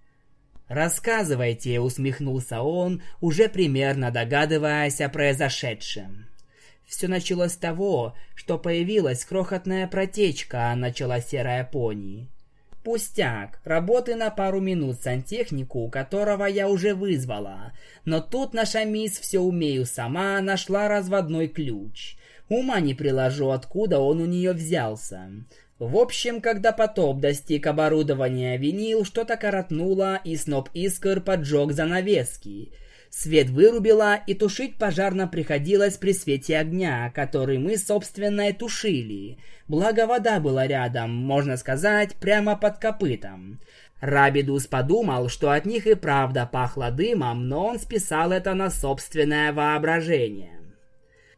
«Рассказывайте», — усмехнулся он, уже примерно догадываясь о произошедшем. Все началось с того, что появилась крохотная протечка, начала серая пони. Пустяк, работы на пару минут сантехнику, которого я уже вызвала. Но тут наша мисс все умею сама нашла разводной ключ. Ума не приложу, откуда он у нее взялся. В общем, когда потоп достиг оборудования винил, что-то коротнуло, и сноп искр поджег занавески. Свет вырубила, и тушить пожар нам приходилось при свете огня, который мы, собственно, и тушили. Благо вода была рядом, можно сказать, прямо под копытом. Рабидус подумал, что от них и правда пахло дымом, но он списал это на собственное воображение.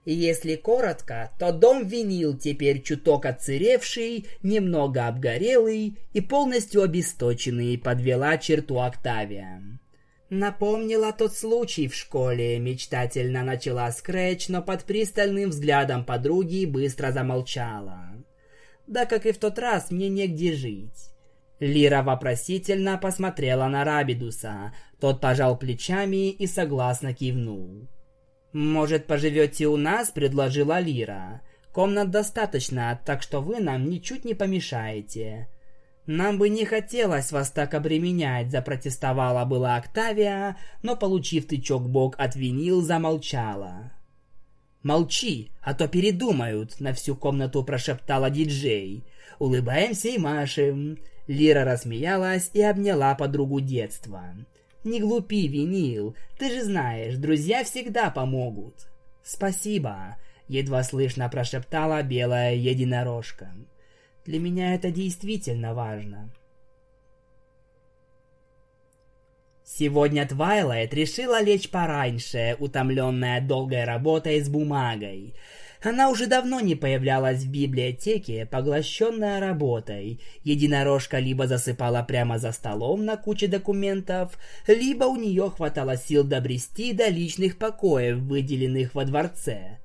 Если коротко, то дом винил теперь чуток отсыревший, немного обгорелый и полностью обесточенный, подвела черту Октавия. Напомнила тот случай в школе, мечтательно начала Скретч, но под пристальным взглядом подруги быстро замолчала. Да как и в тот раз, мне негде жить. Лира вопросительно посмотрела на Рабидуса. Тот пожал плечами и согласно кивнул. «Может, поживете у нас?» – предложила Лира. «Комнат достаточно, так что вы нам ничуть не помешаете. «Нам бы не хотелось вас так обременять», — запротестовала была Октавия, но, получив тычок бок от винил, замолчала. «Молчи, а то передумают», — на всю комнату прошептала диджей. «Улыбаемся и машем». Лира рассмеялась и обняла подругу детства. «Не глупи, винил, ты же знаешь, друзья всегда помогут». «Спасибо», — едва слышно прошептала белая единорожка. Для меня это действительно важно. Сегодня Твайлайт решила лечь пораньше, утомленная долгой работой с бумагой. Она уже давно не появлялась в библиотеке, поглощенная работой. Единорожка либо засыпала прямо за столом на куче документов, либо у нее хватало сил добрести до личных покоев, выделенных во дворце.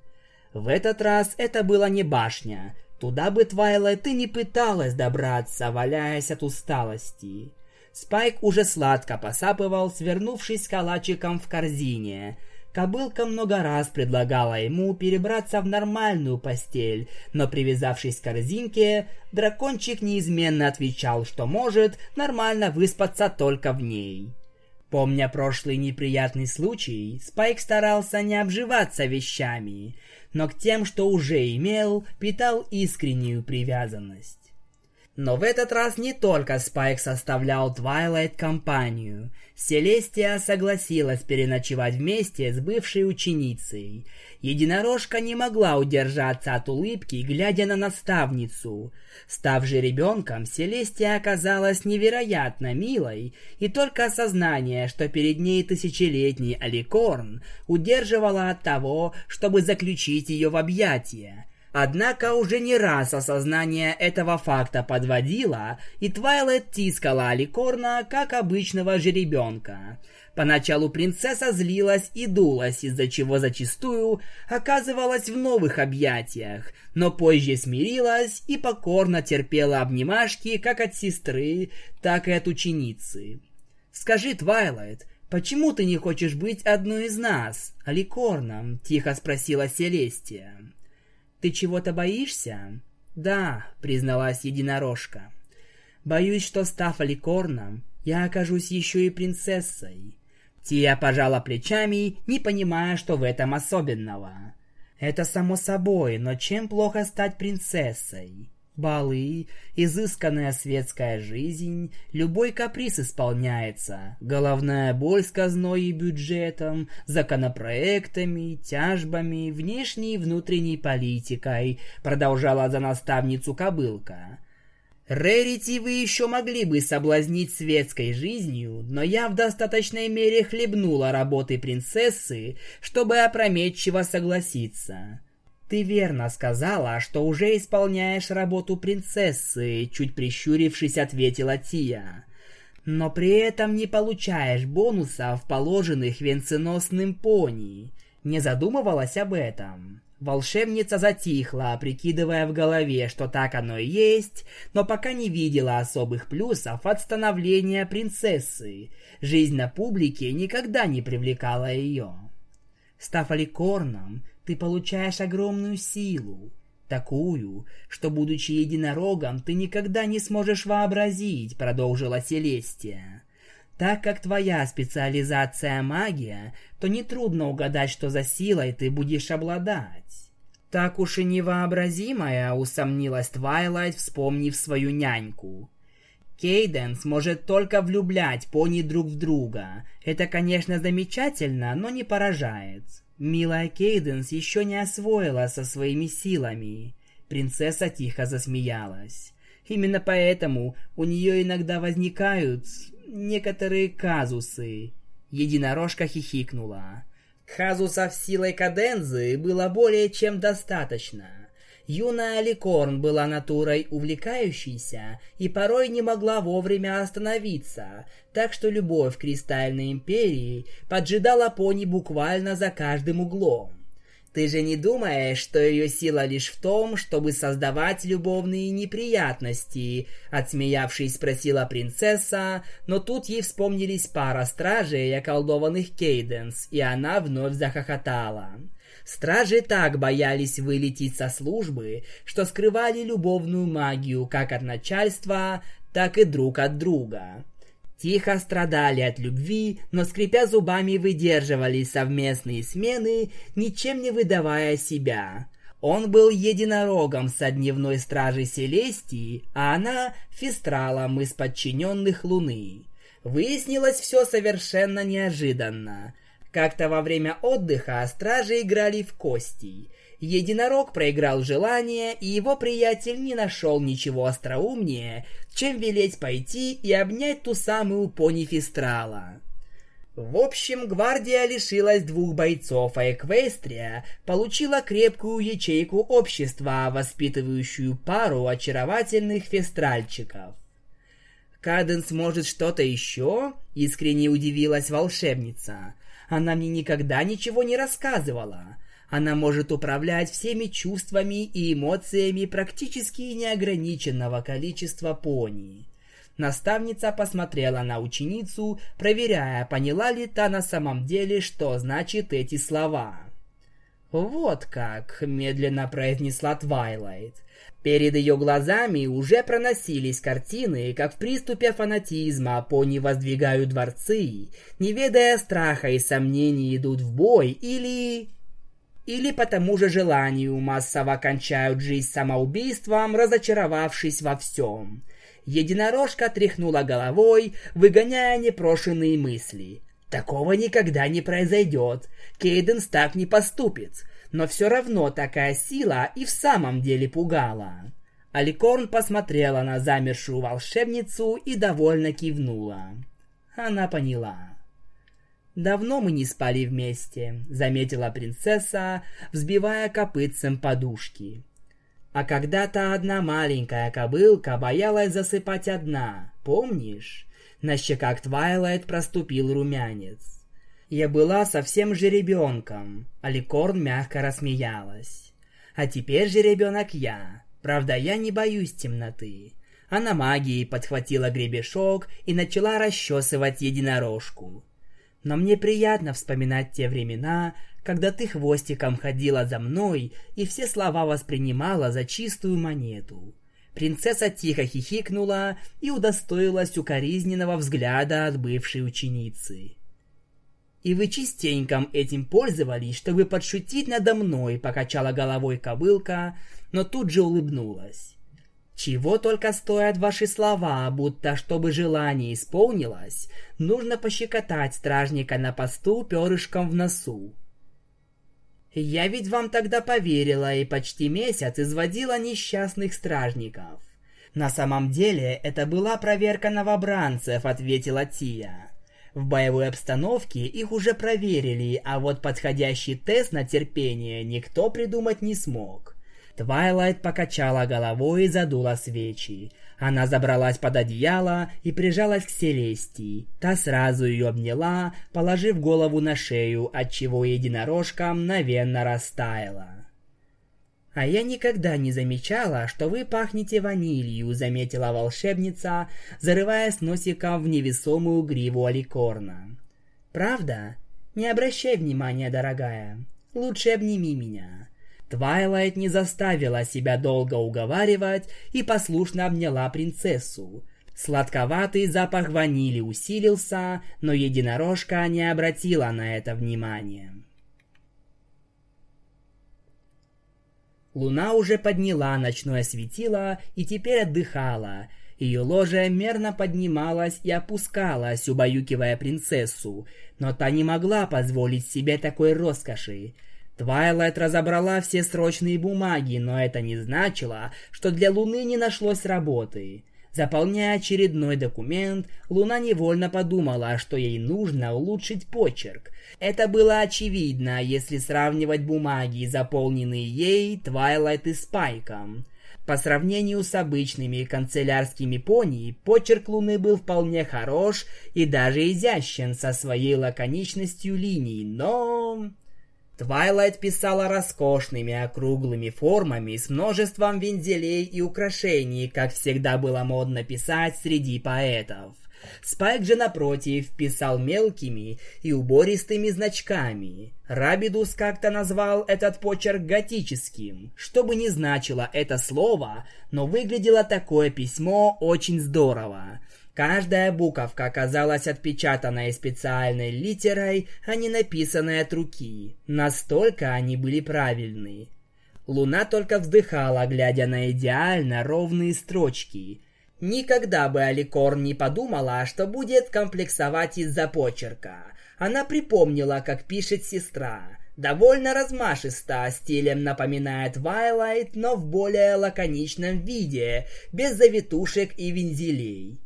В этот раз это была не башня, Туда бы Твайлайт и не пыталась добраться, валяясь от усталости. Спайк уже сладко посапывал, свернувшись калачиком в корзине. Кобылка много раз предлагала ему перебраться в нормальную постель, но привязавшись к корзинке, дракончик неизменно отвечал, что может нормально выспаться только в ней. Помня прошлый неприятный случай, Спайк старался не обживаться вещами – но к тем, что уже имел, питал искреннюю привязанность. Но в этот раз не только Спайк составлял Твайлайт компанию. Селестия согласилась переночевать вместе с бывшей ученицей. Единорожка не могла удержаться от улыбки, глядя на наставницу. Став же ребенком, Селестия оказалась невероятно милой, и только осознание, что перед ней тысячелетний Аликорн, удерживало от того, чтобы заключить ее в объятия. Однако уже не раз осознание этого факта подводило, и Твайлет тискала Аликорна, как обычного жеребенка. Поначалу принцесса злилась и дулась, из-за чего зачастую оказывалась в новых объятиях, но позже смирилась и покорно терпела обнимашки как от сестры, так и от ученицы. «Скажи, Твайлайт, почему ты не хочешь быть одной из нас, Аликорном?» – тихо спросила Селестия. Ты чего-то боишься? Да, призналась единорожка. Боюсь, что став аликорном, я окажусь еще и принцессой. Тия пожала плечами, не понимая, что в этом особенного. Это само собой, но чем плохо стать принцессой? Балы, изысканная светская жизнь, любой каприз исполняется. Головная боль с казной и бюджетом, законопроектами, тяжбами, внешней и внутренней политикой, продолжала за наставницу кобылка. Рерити вы еще могли бы соблазнить светской жизнью, но я в достаточной мере хлебнула работы принцессы, чтобы опрометчиво согласиться. «Ты верно сказала, что уже исполняешь работу принцессы», — чуть прищурившись, ответила Тия. «Но при этом не получаешь бонусов, положенных венценосным пони. Не задумывалась об этом?» Волшебница затихла, прикидывая в голове, что так оно и есть, но пока не видела особых плюсов от становления принцессы. Жизнь на публике никогда не привлекала ее. Став аликорном, ты получаешь огромную силу. Такую, что, будучи единорогом, ты никогда не сможешь вообразить, продолжила Селестия. Так как твоя специализация магия, то нетрудно угадать, что за силой ты будешь обладать. Так уж и невообразимая, усомнилась Твайлайт, вспомнив свою няньку. Кейденс может только влюблять пони друг в друга. Это, конечно, замечательно, но не поражает. Милая Кейденс еще не освоила со своими силами. Принцесса тихо засмеялась. Именно поэтому у нее иногда возникают некоторые казусы. Единорожка хихикнула. Казусов силой кадензы было более чем достаточно. Юная Ликорн была натурой увлекающейся и порой не могла вовремя остановиться, так что любовь Кристальной Империи поджидала пони буквально за каждым углом. Ты же не думаешь, что ее сила лишь в том, чтобы создавать любовные неприятности?» Отсмеявшись, спросила принцесса, но тут ей вспомнились пара стражей, околдованных Кейденс, и она вновь захохотала. Стражи так боялись вылететь со службы, что скрывали любовную магию как от начальства, так и друг от друга. Тихо страдали от любви, но скрипя зубами выдерживали совместные смены, ничем не выдавая себя. Он был единорогом со дневной стражей Селестии, а она — фестралом из подчиненных Луны. Выяснилось все совершенно неожиданно. Как-то во время отдыха стражи играли в кости — Единорог проиграл желание, и его приятель не нашел ничего остроумнее, чем велеть пойти и обнять ту самую пони Фестрала. В общем, гвардия лишилась двух бойцов, а Эквестрия получила крепкую ячейку общества, воспитывающую пару очаровательных фестральчиков. «Каденс может что-то еще?» — искренне удивилась волшебница. «Она мне никогда ничего не рассказывала. Она может управлять всеми чувствами и эмоциями практически неограниченного количества пони. Наставница посмотрела на ученицу, проверяя, поняла ли та на самом деле, что значит эти слова. «Вот как», — медленно произнесла Твайлайт. Перед ее глазами уже проносились картины, как в приступе фанатизма пони воздвигают дворцы, не ведая страха и сомнений идут в бой или или по тому же желанию массово кончают жизнь самоубийством, разочаровавшись во всем. Единорожка тряхнула головой, выгоняя непрошенные мысли. Такого никогда не произойдет. Кейденс так не поступит. Но все равно такая сила и в самом деле пугала. Аликорн посмотрела на замершую волшебницу и довольно кивнула. Она поняла. «Давно мы не спали вместе», — заметила принцесса, взбивая копытцем подушки. «А когда-то одна маленькая кобылка боялась засыпать одна, помнишь?» На щеках Твайлайт проступил румянец. «Я была совсем же ребенком», — Аликорн мягко рассмеялась. «А теперь же ребенок я. Правда, я не боюсь темноты». Она магией подхватила гребешок и начала расчесывать единорожку но мне приятно вспоминать те времена, когда ты хвостиком ходила за мной и все слова воспринимала за чистую монету. Принцесса тихо хихикнула и удостоилась укоризненного взгляда от бывшей ученицы. «И вы частенько этим пользовались, чтобы подшутить надо мной», — покачала головой кобылка, но тут же улыбнулась. Чего только стоят ваши слова, будто чтобы желание исполнилось, нужно пощекотать стражника на посту перышком в носу. Я ведь вам тогда поверила и почти месяц изводила несчастных стражников. На самом деле это была проверка новобранцев, ответила Тия. В боевой обстановке их уже проверили, а вот подходящий тест на терпение никто придумать не смог. Твайлайт покачала головой и задула свечи. Она забралась под одеяло и прижалась к Селестии. Та сразу ее обняла, положив голову на шею, отчего единорожка мгновенно растаяла. «А я никогда не замечала, что вы пахнете ванилью», — заметила волшебница, зарываясь носиком в невесомую гриву аликорна. «Правда? Не обращай внимания, дорогая. Лучше обними меня». Твайлайт не заставила себя долго уговаривать и послушно обняла принцессу. Сладковатый запах ванили усилился, но единорожка не обратила на это внимания. Луна уже подняла ночное светило и теперь отдыхала. Ее ложе мерно поднималась и опускалась, убаюкивая принцессу, но та не могла позволить себе такой роскоши. Твайлайт разобрала все срочные бумаги, но это не значило, что для Луны не нашлось работы. Заполняя очередной документ, Луна невольно подумала, что ей нужно улучшить почерк. Это было очевидно, если сравнивать бумаги, заполненные ей, Твайлайт и Спайком. По сравнению с обычными канцелярскими пони, почерк Луны был вполне хорош и даже изящен со своей лаконичностью линий, но... Твайлайт писала роскошными округлыми формами с множеством вензелей и украшений, как всегда было модно писать среди поэтов. Спайк же, напротив, писал мелкими и убористыми значками. Рабидус как-то назвал этот почерк готическим. Что бы ни значило это слово, но выглядело такое письмо очень здорово. Каждая буковка оказалась отпечатанной специальной литерой, а не написанной от руки. Настолько они были правильны. Луна только вздыхала, глядя на идеально ровные строчки. Никогда бы Аликорн не подумала, что будет комплексовать из-за почерка. Она припомнила, как пишет сестра. Довольно размашисто, стилем напоминает Вайлайт, но в более лаконичном виде, без завитушек и вензелей.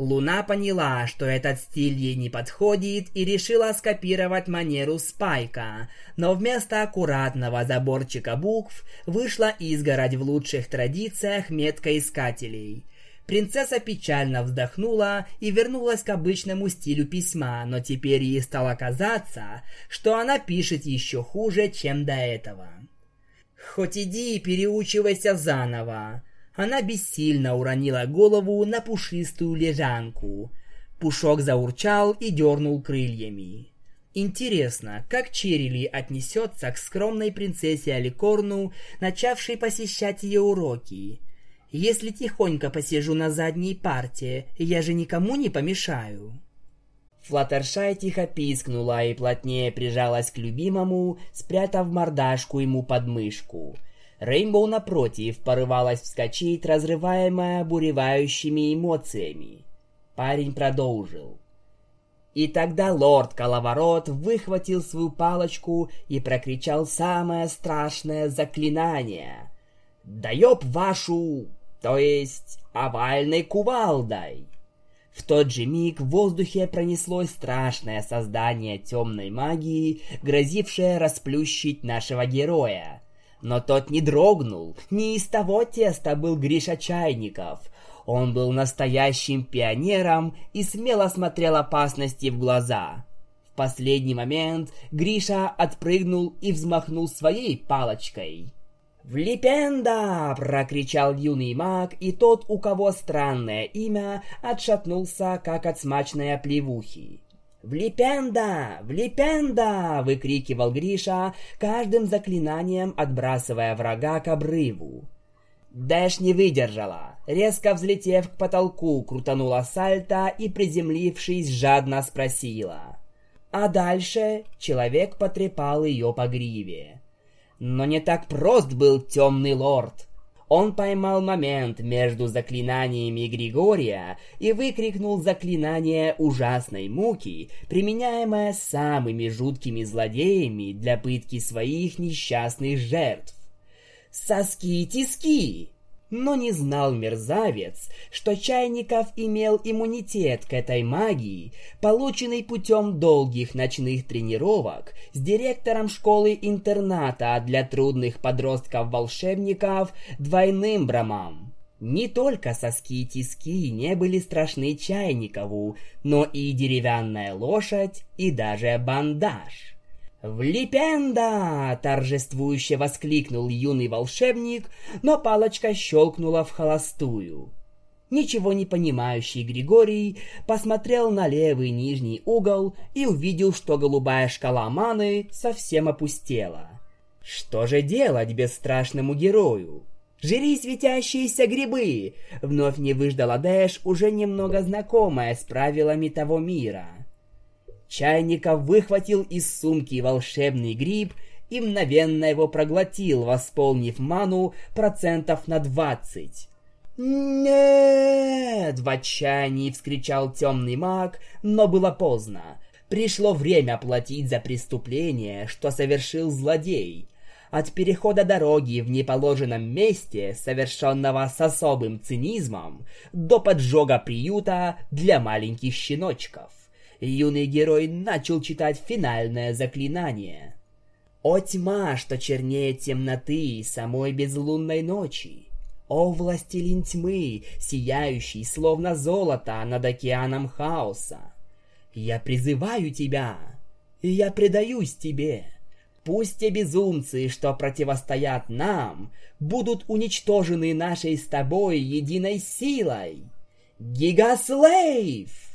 Луна поняла, что этот стиль ей не подходит и решила скопировать манеру Спайка, но вместо аккуратного заборчика букв вышла изгородь в лучших традициях меткоискателей. Принцесса печально вздохнула и вернулась к обычному стилю письма, но теперь ей стало казаться, что она пишет еще хуже, чем до этого. «Хоть иди и переучивайся заново», она бессильно уронила голову на пушистую лежанку. Пушок заурчал и дернул крыльями. Интересно, как Черили отнесется к скромной принцессе Аликорну, начавшей посещать ее уроки? Если тихонько посижу на задней парте, я же никому не помешаю. Флаттершай тихо пискнула и плотнее прижалась к любимому, спрятав мордашку ему под мышку – Рейнбоу, напротив, порывалась вскочить, разрываемая буревающими эмоциями. Парень продолжил. И тогда лорд Коловорот выхватил свою палочку и прокричал самое страшное заклинание. «Да ёб вашу, то есть овальной кувалдой!» В тот же миг в воздухе пронеслось страшное создание темной магии, грозившее расплющить нашего героя. Но тот не дрогнул, не из того теста был Гриша Чайников. Он был настоящим пионером и смело смотрел опасности в глаза. В последний момент Гриша отпрыгнул и взмахнул своей палочкой. «Влипенда!» — прокричал юный маг, и тот, у кого странное имя, отшатнулся, как от смачной оплевухи. «Влипенда! Влипенда!» — выкрикивал Гриша, каждым заклинанием отбрасывая врага к обрыву. Дэш не выдержала. Резко взлетев к потолку, крутанула сальто и, приземлившись, жадно спросила. А дальше человек потрепал ее по гриве. Но не так прост был темный лорд. Он поймал момент между заклинаниями Григория и выкрикнул заклинание ужасной муки, применяемое самыми жуткими злодеями для пытки своих несчастных жертв. «Соски-тиски!» Но не знал мерзавец, что Чайников имел иммунитет к этой магии, полученный путем долгих ночных тренировок с директором школы-интерната для трудных подростков-волшебников двойным брамам. Не только соски и тиски не были страшны Чайникову, но и деревянная лошадь, и даже бандаж. «Влипенда!» — торжествующе воскликнул юный волшебник, но палочка щелкнула в холостую. Ничего не понимающий Григорий посмотрел на левый нижний угол и увидел, что голубая шкала маны совсем опустела. Что же делать бесстрашному герою? «Жри светящиеся грибы!» Вновь не выждала Дэш, уже немного знакомая с правилами того мира. Чайников выхватил из сумки волшебный гриб и мгновенно его проглотил, восполнив ману процентов на двадцать. «Нет!» — в отчаянии вскричал темный маг, но было поздно. Пришло время платить за преступление, что совершил злодей. От перехода дороги в неположенном месте, совершенного с особым цинизмом, до поджога приюта для маленьких щеночков. Юный герой начал читать финальное заклинание. «О тьма, что чернее темноты самой безлунной ночи!» О, властелин тьмы, сияющий, словно золото над океаном хаоса! Я призываю тебя, я предаюсь тебе. Пусть те безумцы, что противостоят нам, будут уничтожены нашей с тобой единой силой. Гигаслейв!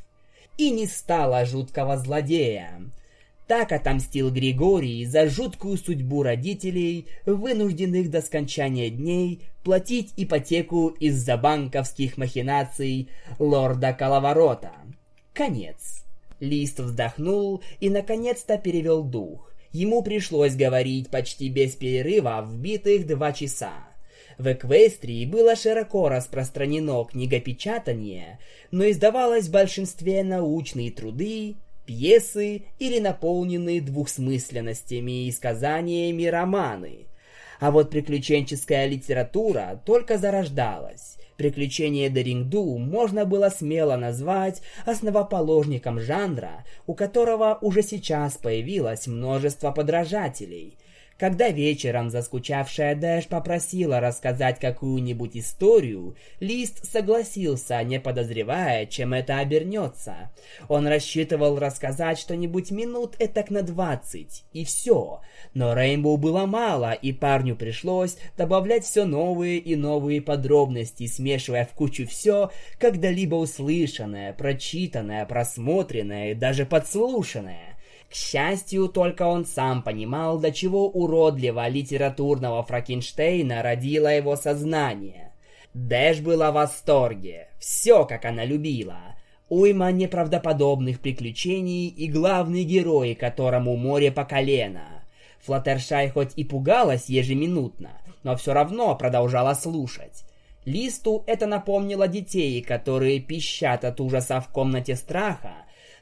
И не стало жуткого злодея, так отомстил Григорий за жуткую судьбу родителей, вынужденных до скончания дней платить ипотеку из-за банковских махинаций лорда Коловорота. Конец. Лист вздохнул и наконец-то перевел дух. Ему пришлось говорить почти без перерыва в битых два часа. В Эквестрии было широко распространено книгопечатание, но издавалось в большинстве научные труды, пьесы или наполненные двухсмысленностями и сказаниями романы. А вот приключенческая литература только зарождалась. Приключения Дерингду можно было смело назвать основоположником жанра, у которого уже сейчас появилось множество подражателей – когда вечером заскучавшая Дэш попросила рассказать какую-нибудь историю, Лист согласился, не подозревая, чем это обернется. Он рассчитывал рассказать что-нибудь минут этак на двадцать, и все. Но Рейнбоу было мало, и парню пришлось добавлять все новые и новые подробности, смешивая в кучу все, когда-либо услышанное, прочитанное, просмотренное и даже подслушанное. К счастью, только он сам понимал, до чего уродливо литературного Франкенштейна родило его сознание. Дэш была в восторге. Все, как она любила. Уйма неправдоподобных приключений и главный герой, которому море по колено. Флаттершай хоть и пугалась ежеминутно, но все равно продолжала слушать. Листу это напомнило детей, которые пищат от ужаса в комнате страха,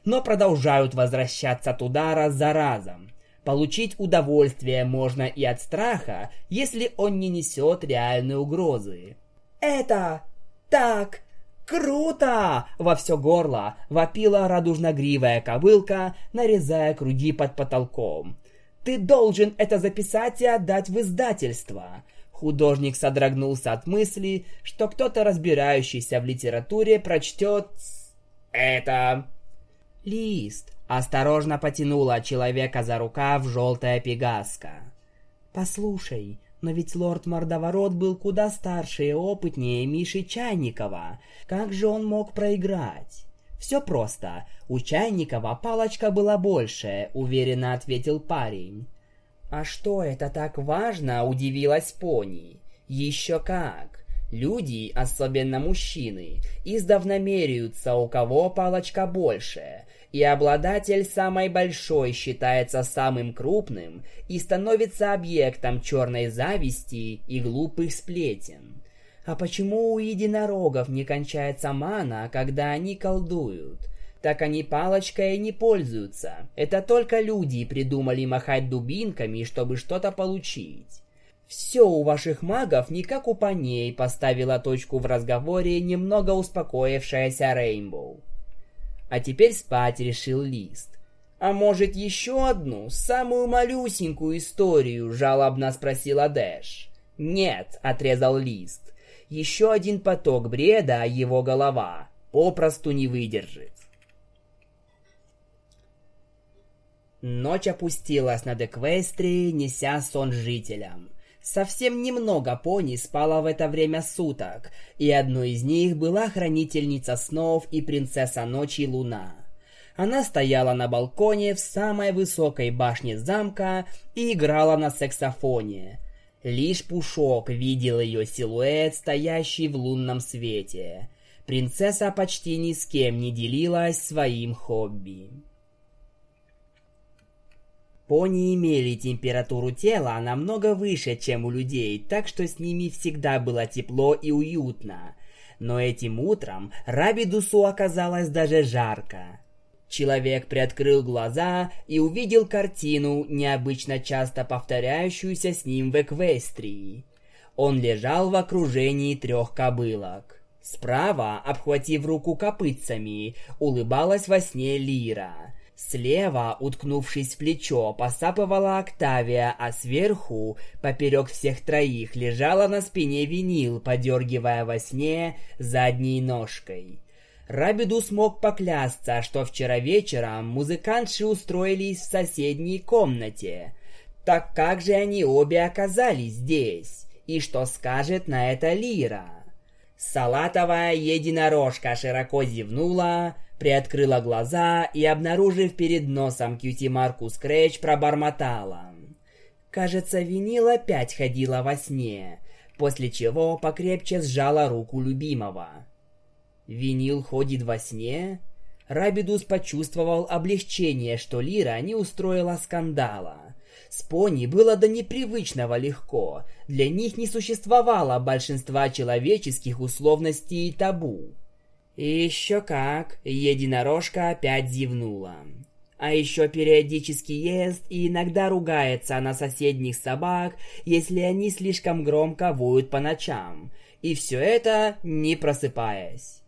но продолжают возвращаться туда раз за разом. Получить удовольствие можно и от страха, если он не несет реальной угрозы. «Это так круто!» Во все горло вопила радужногривая кобылка, нарезая круги под потолком. «Ты должен это записать и отдать в издательство!» Художник содрогнулся от мысли, что кто-то, разбирающийся в литературе, прочтет это. Лист осторожно потянула человека за рукав желтая пегаска. «Послушай, но ведь лорд Мордоворот был куда старше и опытнее Миши Чайникова. Как же он мог проиграть?» «Все просто. У Чайникова палочка была больше», — уверенно ответил парень. «А что это так важно?» — удивилась Пони. «Еще как. Люди, особенно мужчины, издавна меряются, у кого палочка больше и обладатель самой большой считается самым крупным и становится объектом черной зависти и глупых сплетен. А почему у единорогов не кончается мана, когда они колдуют? Так они палочкой не пользуются. Это только люди придумали махать дубинками, чтобы что-то получить. Все у ваших магов не как у парней, поставила точку в разговоре немного успокоившаяся Рейнбоу. А теперь спать решил Лист. «А может, еще одну, самую малюсенькую историю?» – жалобно спросила Дэш. «Нет», – отрезал Лист. «Еще один поток бреда, а его голова попросту не выдержит». Ночь опустилась над Эквестрией, неся сон жителям. Совсем немного пони спало в это время суток, и одной из них была хранительница снов и принцесса ночи Луна. Она стояла на балконе в самой высокой башне замка и играла на саксофоне. Лишь Пушок видел ее силуэт, стоящий в лунном свете. Принцесса почти ни с кем не делилась своим хобби. Пони имели температуру тела намного выше, чем у людей, так что с ними всегда было тепло и уютно. Но этим утром Рабидусу оказалось даже жарко. Человек приоткрыл глаза и увидел картину, необычно часто повторяющуюся с ним в Эквестрии. Он лежал в окружении трех кобылок. Справа, обхватив руку копытцами, улыбалась во сне Лира. Слева, уткнувшись в плечо, посапывала Октавия, а сверху, поперек всех троих, лежала на спине винил, подергивая во сне задней ножкой. Рабиду смог поклясться, что вчера вечером музыкантши устроились в соседней комнате. Так как же они обе оказались здесь? И что скажет на это Лира? Салатовая единорожка широко зевнула, приоткрыла глаза и, обнаружив перед носом кьюти-марку Скретч, пробормотала. Кажется, винил опять ходила во сне, после чего покрепче сжала руку любимого. Винил ходит во сне? Рабидус почувствовал облегчение, что Лира не устроила скандала. С пони было до непривычного легко. Для них не существовало большинства человеческих условностей и табу. И еще как, единорожка опять зевнула. А еще периодически ест и иногда ругается на соседних собак, если они слишком громко воют по ночам. И все это не просыпаясь.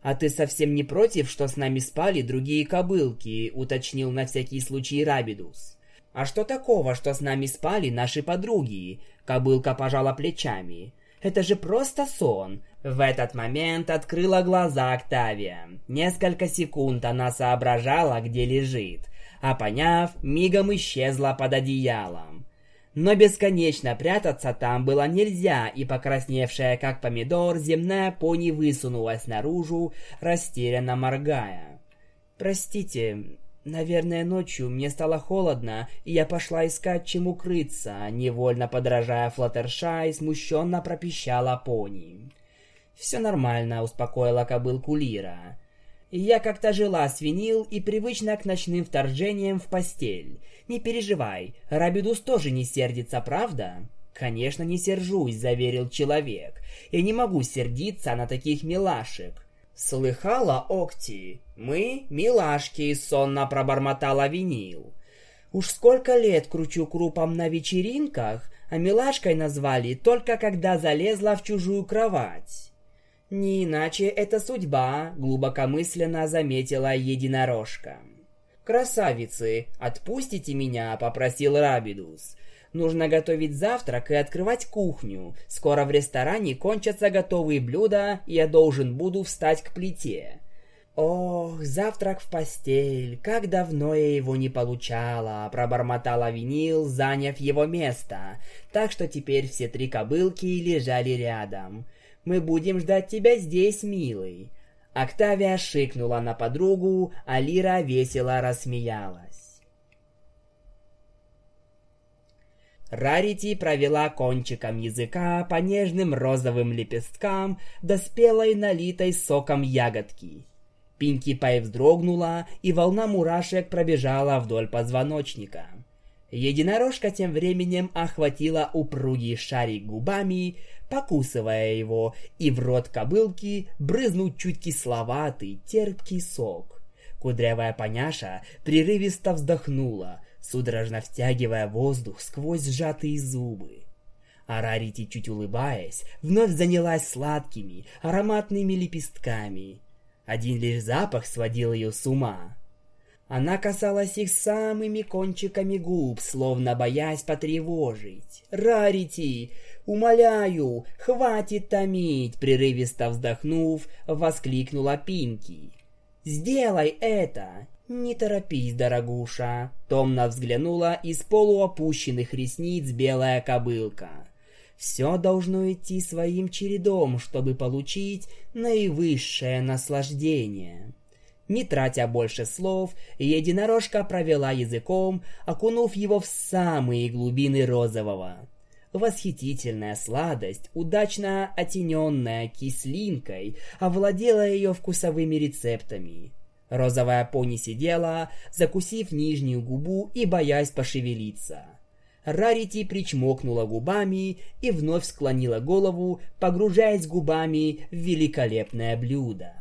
«А ты совсем не против, что с нами спали другие кобылки?» — уточнил на всякий случай Рабидус. «А что такого, что с нами спали наши подруги?» Кобылка пожала плечами. «Это же просто сон. В этот момент открыла глаза Октавия. Несколько секунд она соображала, где лежит, а поняв, мигом исчезла под одеялом. Но бесконечно прятаться там было нельзя, и покрасневшая как помидор земная пони высунулась наружу, растерянно моргая. «Простите, наверное, ночью мне стало холодно, и я пошла искать чем укрыться», невольно подражая Флаттершай, смущенно пропищала пони. Все нормально, успокоила кобылку Лира. Я как-то жила с винил и привычна к ночным вторжениям в постель. Не переживай, Рабидус тоже не сердится, правда? Конечно, не сержусь, заверил человек. Я не могу сердиться на таких милашек. Слыхала, Окти? Мы милашки, сонно пробормотала винил. Уж сколько лет кручу крупом на вечеринках, а милашкой назвали только когда залезла в чужую кровать. Не иначе это судьба, глубокомысленно заметила единорожка. «Красавицы, отпустите меня», — попросил Рабидус. «Нужно готовить завтрак и открывать кухню. Скоро в ресторане кончатся готовые блюда, и я должен буду встать к плите». «Ох, завтрак в постель, как давно я его не получала», — пробормотала винил, заняв его место, так что теперь все три кобылки лежали рядом. Мы будем ждать тебя здесь, милый». Октавия шикнула на подругу, а Лира весело рассмеялась. Рарити провела кончиком языка по нежным розовым лепесткам до спелой налитой соком ягодки. Пинки Пай вздрогнула, и волна мурашек пробежала вдоль позвоночника. Единорожка тем временем охватила упругий шарик губами, покусывая его, и в рот кобылки брызнул чуть кисловатый, терпкий сок. Кудрявая поняша прерывисто вздохнула, судорожно втягивая воздух сквозь сжатые зубы. Арарити, чуть улыбаясь, вновь занялась сладкими, ароматными лепестками. Один лишь запах сводил ее с ума. Она касалась их самыми кончиками губ, словно боясь потревожить. «Рарити! Умоляю, хватит томить!» Прерывисто вздохнув, воскликнула Пинки. «Сделай это! «Не торопись, дорогуша», — томно взглянула из полуопущенных ресниц белая кобылка. «Все должно идти своим чередом, чтобы получить наивысшее наслаждение». Не тратя больше слов, единорожка провела языком, окунув его в самые глубины розового. Восхитительная сладость, удачно оттененная кислинкой, овладела ее вкусовыми рецептами. Розовая пони сидела, закусив нижнюю губу и боясь пошевелиться. Рарити причмокнула губами и вновь склонила голову, погружаясь губами в великолепное блюдо.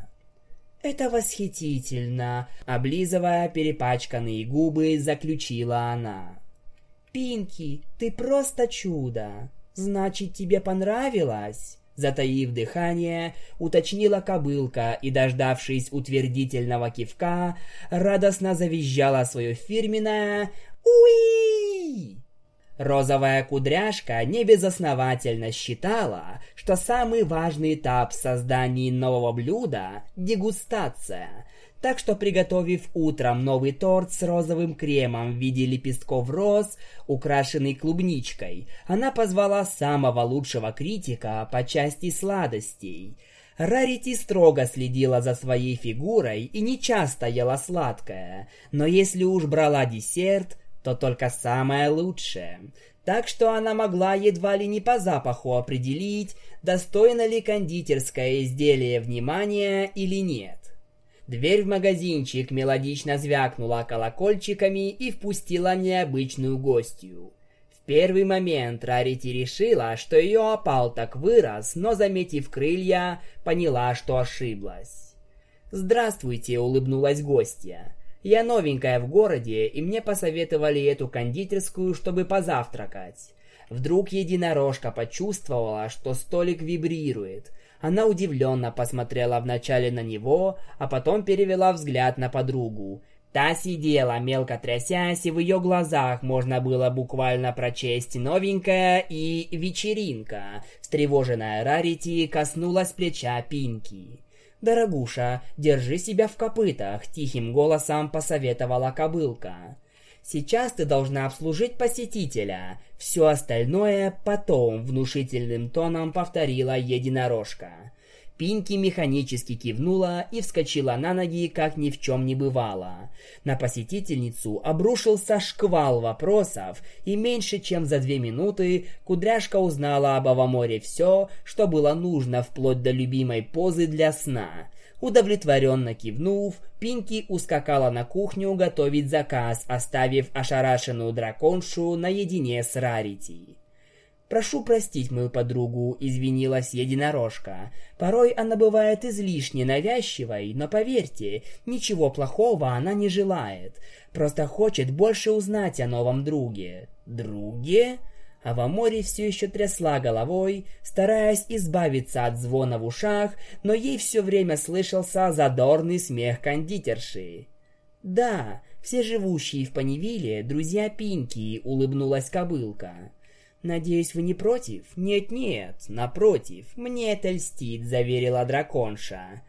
«Это восхитительно!» — облизывая перепачканные губы, заключила она. «Пинки, ты просто чудо! Значит, тебе понравилось?» Затаив дыхание, уточнила кобылка и, дождавшись утвердительного кивка, радостно завизжала свое фирменное «Уи!». Розовая кудряшка небезосновательно считала, что самый важный этап в создании нового блюда – дегустация. Так что, приготовив утром новый торт с розовым кремом в виде лепестков роз, украшенный клубничкой, она позвала самого лучшего критика по части сладостей – Рарити строго следила за своей фигурой и не часто ела сладкое, но если уж брала десерт, то только самое лучшее. Так что она могла едва ли не по запаху определить, достойно ли кондитерское изделие внимания или нет. Дверь в магазинчик мелодично звякнула колокольчиками и впустила необычную гостью. В первый момент Рарити решила, что ее опал так вырос, но, заметив крылья, поняла, что ошиблась. «Здравствуйте», — улыбнулась гостья. Я новенькая в городе, и мне посоветовали эту кондитерскую, чтобы позавтракать. Вдруг единорожка почувствовала, что столик вибрирует. Она удивленно посмотрела вначале на него, а потом перевела взгляд на подругу. Та сидела, мелко трясясь, и в ее глазах можно было буквально прочесть новенькая и вечеринка. Встревоженная Рарити коснулась плеча Пинки. «Дорогуша, держи себя в копытах», — тихим голосом посоветовала кобылка. «Сейчас ты должна обслужить посетителя. Все остальное потом», — внушительным тоном повторила единорожка. Пинки механически кивнула и вскочила на ноги, как ни в чем не бывало. На посетительницу обрушился шквал вопросов, и меньше чем за две минуты кудряшка узнала об Аваморе все, что было нужно вплоть до любимой позы для сна. Удовлетворенно кивнув, Пинки ускакала на кухню готовить заказ, оставив ошарашенную драконшу наедине с Рарити. «Прошу простить мою подругу», — извинилась единорожка. «Порой она бывает излишне навязчивой, но поверьте, ничего плохого она не желает. Просто хочет больше узнать о новом друге». «Друге?» А в море все еще трясла головой, стараясь избавиться от звона в ушах, но ей все время слышался задорный смех кондитерши. «Да, все живущие в Панивиле — друзья Пинки», — улыбнулась кобылка. «Надеюсь, вы не против?» «Нет-нет, напротив, мне это льстит», — заверила драконша.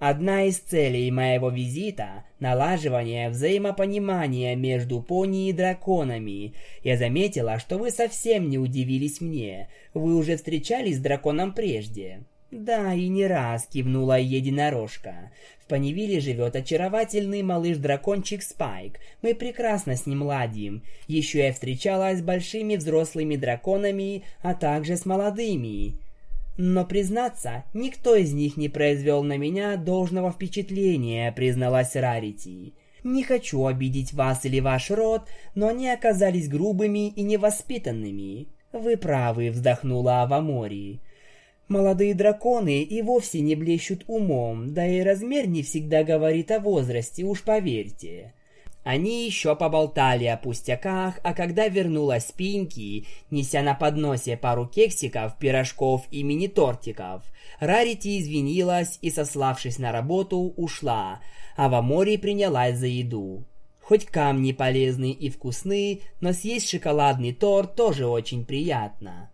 Одна из целей моего визита – налаживание взаимопонимания между пони и драконами. Я заметила, что вы совсем не удивились мне. Вы уже встречались с драконом прежде. «Да, и не раз», — кивнула единорожка. «В Панивиле живет очаровательный малыш-дракончик Спайк. Мы прекрасно с ним ладим. Еще я встречалась с большими взрослыми драконами, а также с молодыми». Но, признаться, никто из них не произвел на меня должного впечатления, призналась Рарити. Не хочу обидеть вас или ваш род, но они оказались грубыми и невоспитанными. Вы правы, вздохнула Авамори. Молодые драконы и вовсе не блещут умом, да и размер не всегда говорит о возрасте, уж поверьте. Они еще поболтали о пустяках, а когда вернулась Пинки, неся на подносе пару кексиков, пирожков и мини-тортиков, Рарити извинилась и, сославшись на работу, ушла, а в море принялась за еду. Хоть камни полезны и вкусны, но съесть шоколадный торт тоже очень приятно.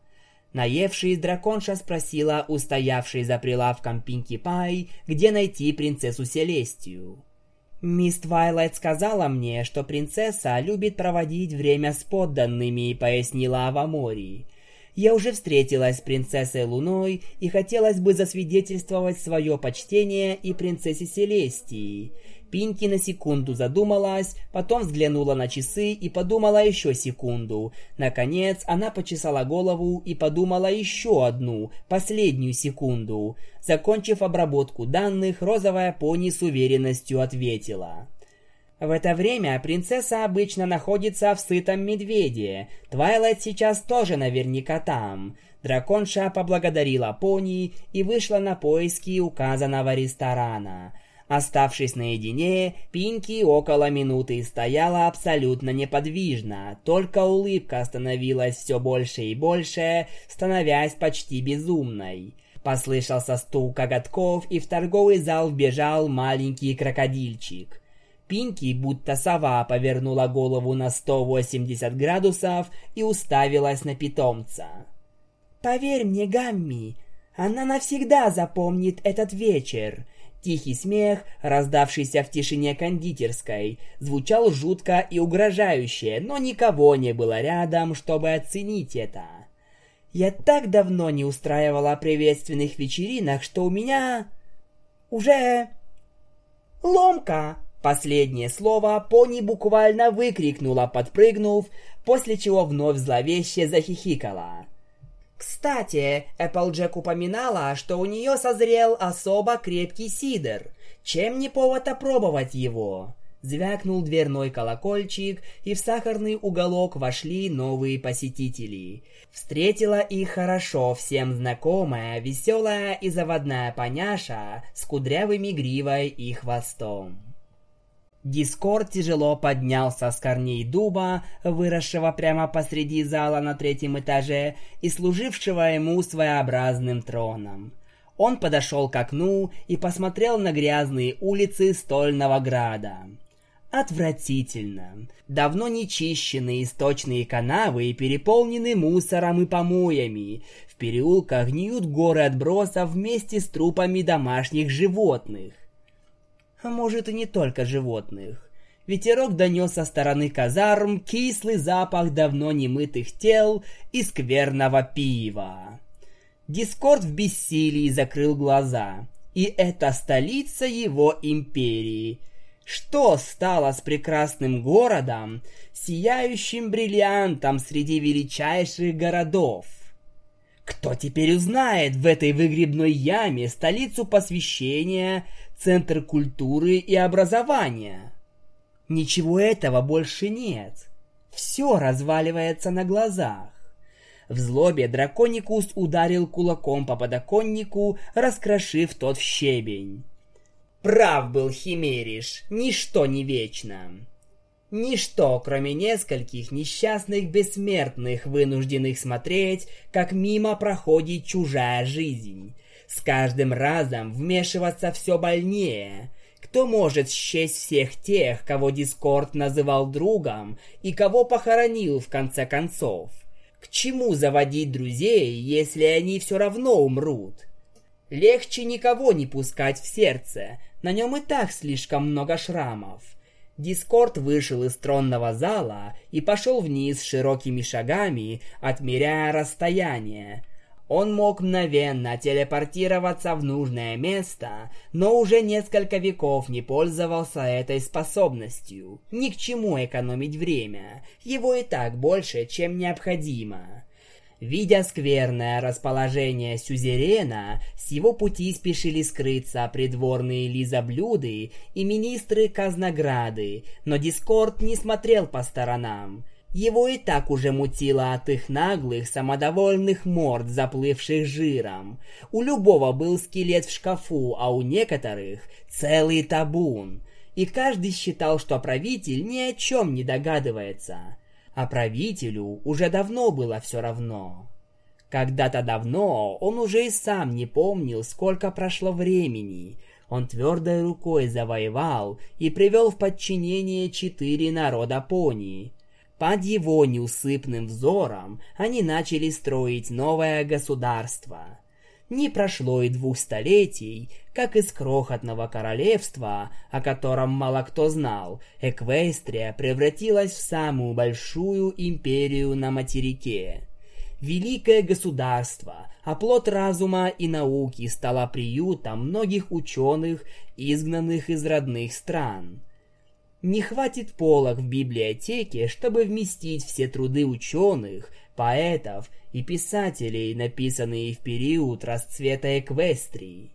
Наевшись, драконша спросила у за прилавком Пинки Пай, где найти принцессу Селестию. Мисс Твайлайт сказала мне, что принцесса любит проводить время с подданными, пояснила Авамори. Я уже встретилась с принцессой Луной и хотелось бы засвидетельствовать свое почтение и принцессе Селестии. Пинки на секунду задумалась, потом взглянула на часы и подумала еще секунду. Наконец, она почесала голову и подумала еще одну, последнюю секунду. Закончив обработку данных, розовая пони с уверенностью ответила. В это время принцесса обычно находится в сытом медведе. Твайлайт сейчас тоже наверняка там. Драконша поблагодарила пони и вышла на поиски указанного ресторана. Оставшись наедине, Пинки около минуты стояла абсолютно неподвижно, только улыбка становилась все больше и больше, становясь почти безумной. Послышался стук коготков, и в торговый зал вбежал маленький крокодильчик. Пинки, будто сова, повернула голову на 180 градусов и уставилась на питомца. «Поверь мне, Гамми, она навсегда запомнит этот вечер. Тихий смех, раздавшийся в тишине кондитерской, звучал жутко и угрожающе, но никого не было рядом, чтобы оценить это. Я так давно не устраивала приветственных вечеринок, что у меня... уже... ломка. Последнее слово пони буквально выкрикнула, подпрыгнув, после чего вновь зловеще захихикала. Кстати, Эпплджек упоминала, что у нее созрел особо крепкий сидр. Чем не повод опробовать его? Звякнул дверной колокольчик, и в сахарный уголок вошли новые посетители. Встретила их хорошо всем знакомая, веселая и заводная поняша с кудрявыми гривой и хвостом. Дискорд тяжело поднялся с корней дуба, выросшего прямо посреди зала на третьем этаже и служившего ему своеобразным троном. Он подошел к окну и посмотрел на грязные улицы Стольного Града. Отвратительно. Давно не чищенные источные канавы переполнены мусором и помоями. В переулках гниют горы отбросов вместе с трупами домашних животных может и не только животных. Ветерок донес со стороны казарм кислый запах давно немытых тел и скверного пива. Дискорд в бессилии закрыл глаза. И это столица его империи. Что стало с прекрасным городом, сияющим бриллиантом среди величайших городов? Кто теперь узнает в этой выгребной яме столицу посвящения, центр культуры и образования? Ничего этого больше нет. Все разваливается на глазах. В злобе драконикус ударил кулаком по подоконнику, раскрошив тот в щебень. Прав был Химериш, ничто не вечно. Ничто, кроме нескольких несчастных бессмертных, вынужденных смотреть, как мимо проходит чужая жизнь. С каждым разом вмешиваться все больнее. Кто может счесть всех тех, кого Дискорд называл другом, и кого похоронил в конце концов? К чему заводить друзей, если они все равно умрут? Легче никого не пускать в сердце, на нем и так слишком много шрамов. Дискорд вышел из тронного зала и пошел вниз широкими шагами, отмеряя расстояние. Он мог мгновенно телепортироваться в нужное место, но уже несколько веков не пользовался этой способностью. Ни к чему экономить время, его и так больше, чем необходимо. Видя скверное расположение сюзерена, с его пути спешили скрыться придворные лизоблюды и министры казнограды, но Дискорд не смотрел по сторонам. Его и так уже мутило от их наглых, самодовольных морд, заплывших жиром. У любого был скелет в шкафу, а у некоторых целый табун. И каждый считал, что правитель ни о чем не догадывается а правителю уже давно было все равно. Когда-то давно он уже и сам не помнил, сколько прошло времени. Он твердой рукой завоевал и привел в подчинение четыре народа пони. Под его неусыпным взором они начали строить новое государство. Не прошло и двух столетий, как из крохотного королевства, о котором мало кто знал, Эквестрия превратилась в самую большую империю на материке. Великое государство, оплот разума и науки стало приютом многих ученых, изгнанных из родных стран. Не хватит полок в библиотеке, чтобы вместить все труды ученых, поэтов и писателей, написанные в период расцвета Эквестрии.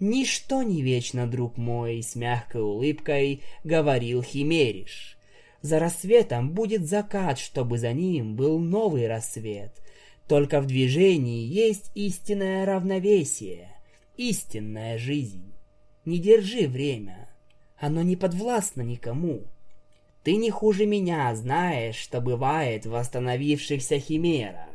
«Ничто не вечно, друг мой», — с мягкой улыбкой говорил Химериш. «За рассветом будет закат, чтобы за ним был новый рассвет. Только в движении есть истинное равновесие, истинная жизнь. Не держи время, оно не подвластно никому». Ты не хуже меня знаешь, что бывает в восстановившихся химерах.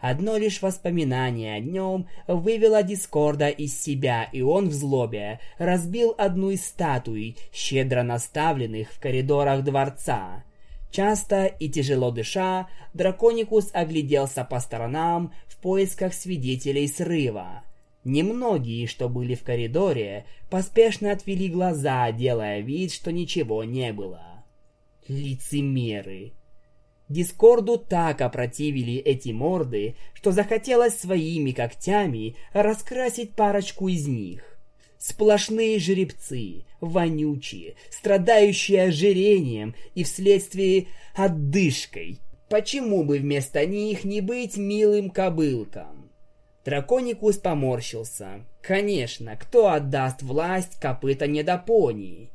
Одно лишь воспоминание о нем вывело Дискорда из себя, и он в злобе разбил одну из статуй, щедро наставленных в коридорах дворца. Часто и тяжело дыша, Драконикус огляделся по сторонам в поисках свидетелей срыва. Немногие, что были в коридоре, поспешно отвели глаза, делая вид, что ничего не было. Лицемеры. Дискорду так опротивили эти морды, что захотелось своими когтями раскрасить парочку из них. Сплошные жеребцы, вонючие, страдающие ожирением и вследствие отдышкой. Почему бы вместо них не быть милым кобылкам? Драконикус поморщился. Конечно, кто отдаст власть копыта недопонии?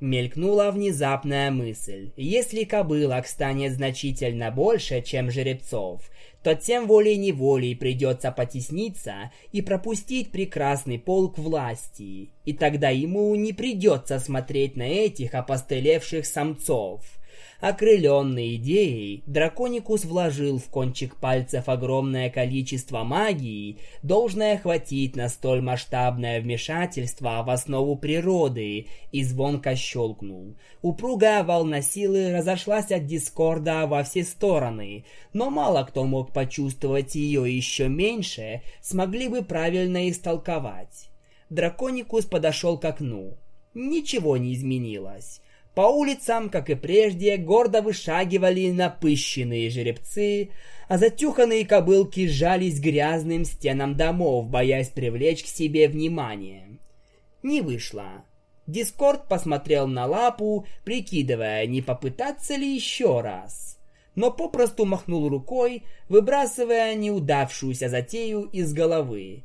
Мелькнула внезапная мысль. Если кобылок станет значительно больше, чем жеребцов, то тем волей-неволей придется потесниться и пропустить прекрасный полк власти. И тогда ему не придется смотреть на этих опостылевших самцов. Окрыленный идеей, Драконикус вложил в кончик пальцев огромное количество магии, должное хватить на столь масштабное вмешательство в основу природы, и звонко щелкнул. Упругая волна силы разошлась от дискорда во все стороны, но мало кто мог почувствовать ее еще меньше, смогли бы правильно истолковать. Драконикус подошел к окну. Ничего не изменилось. По улицам, как и прежде, гордо вышагивали напыщенные жеребцы, а затюханные кобылки сжались грязным стенам домов, боясь привлечь к себе внимание. Не вышло. Дискорд посмотрел на лапу, прикидывая, не попытаться ли еще раз. Но попросту махнул рукой, выбрасывая неудавшуюся затею из головы.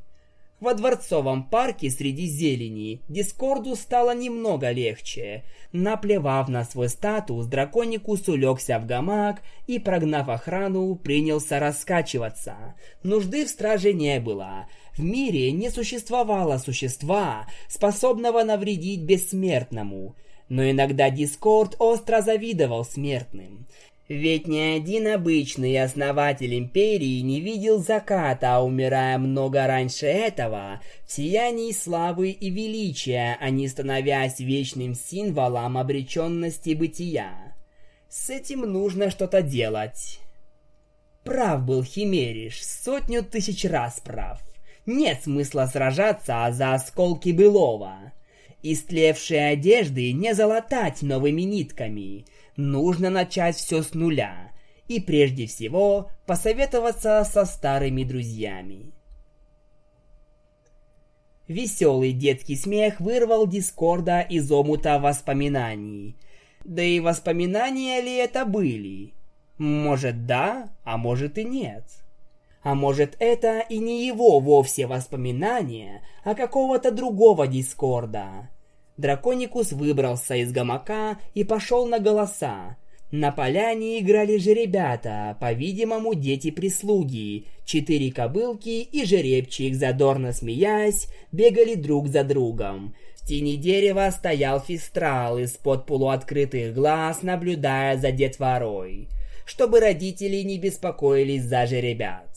Во дворцовом парке среди зелени Дискорду стало немного легче. Наплевав на свой статус, драконикус улегся в гамак и, прогнав охрану, принялся раскачиваться. Нужды в страже не было. В мире не существовало существа, способного навредить бессмертному. Но иногда Дискорд остро завидовал смертным. Ведь ни один обычный основатель империи не видел заката, умирая много раньше этого, в сиянии славы и величия, а не становясь вечным символом обреченности бытия. С этим нужно что-то делать. Прав был Химериш, сотню тысяч раз прав. Нет смысла сражаться за осколки былого. Истлевшие одежды не залатать новыми нитками — нужно начать все с нуля и прежде всего посоветоваться со старыми друзьями. Веселый детский смех вырвал Дискорда из омута воспоминаний. Да и воспоминания ли это были? Может да, а может и нет. А может это и не его вовсе воспоминания, а какого-то другого Дискорда. Драконикус выбрался из гамака и пошел на голоса. На поляне играли же ребята, по-видимому, дети-прислуги. Четыре кобылки и жеребчик, задорно смеясь, бегали друг за другом. В тени дерева стоял фистрал из-под полуоткрытых глаз, наблюдая за детворой, чтобы родители не беспокоились за жеребят.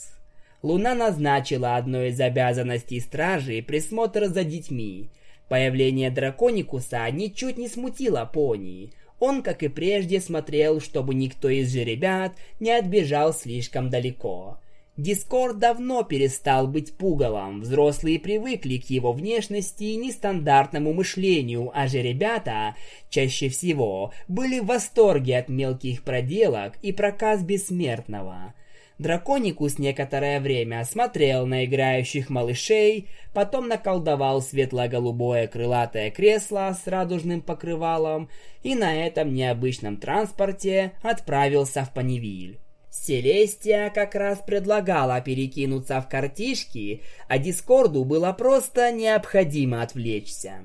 Луна назначила одной из обязанностей стражи присмотр за детьми, Появление Драконикуса ничуть не смутило пони. Он, как и прежде, смотрел, чтобы никто из жеребят не отбежал слишком далеко. Дискорд давно перестал быть пугалом, взрослые привыкли к его внешности и нестандартному мышлению, а же ребята, чаще всего, были в восторге от мелких проделок и проказ бессмертного. Драконикус некоторое время смотрел на играющих малышей, потом наколдовал светло-голубое крылатое кресло с радужным покрывалом и на этом необычном транспорте отправился в Панивиль. Селестия как раз предлагала перекинуться в картишки, а Дискорду было просто необходимо отвлечься.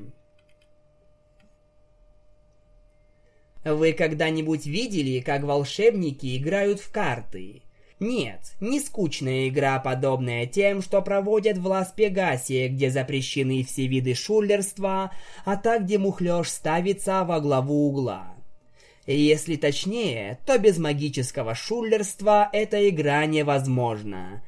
Вы когда-нибудь видели, как волшебники играют в карты? Нет, не скучная игра, подобная тем, что проводят в Лас-Пегасе, где запрещены все виды шулерства, а так, где мухлёж ставится во главу угла. Если точнее, то без магического шулерства эта игра невозможна.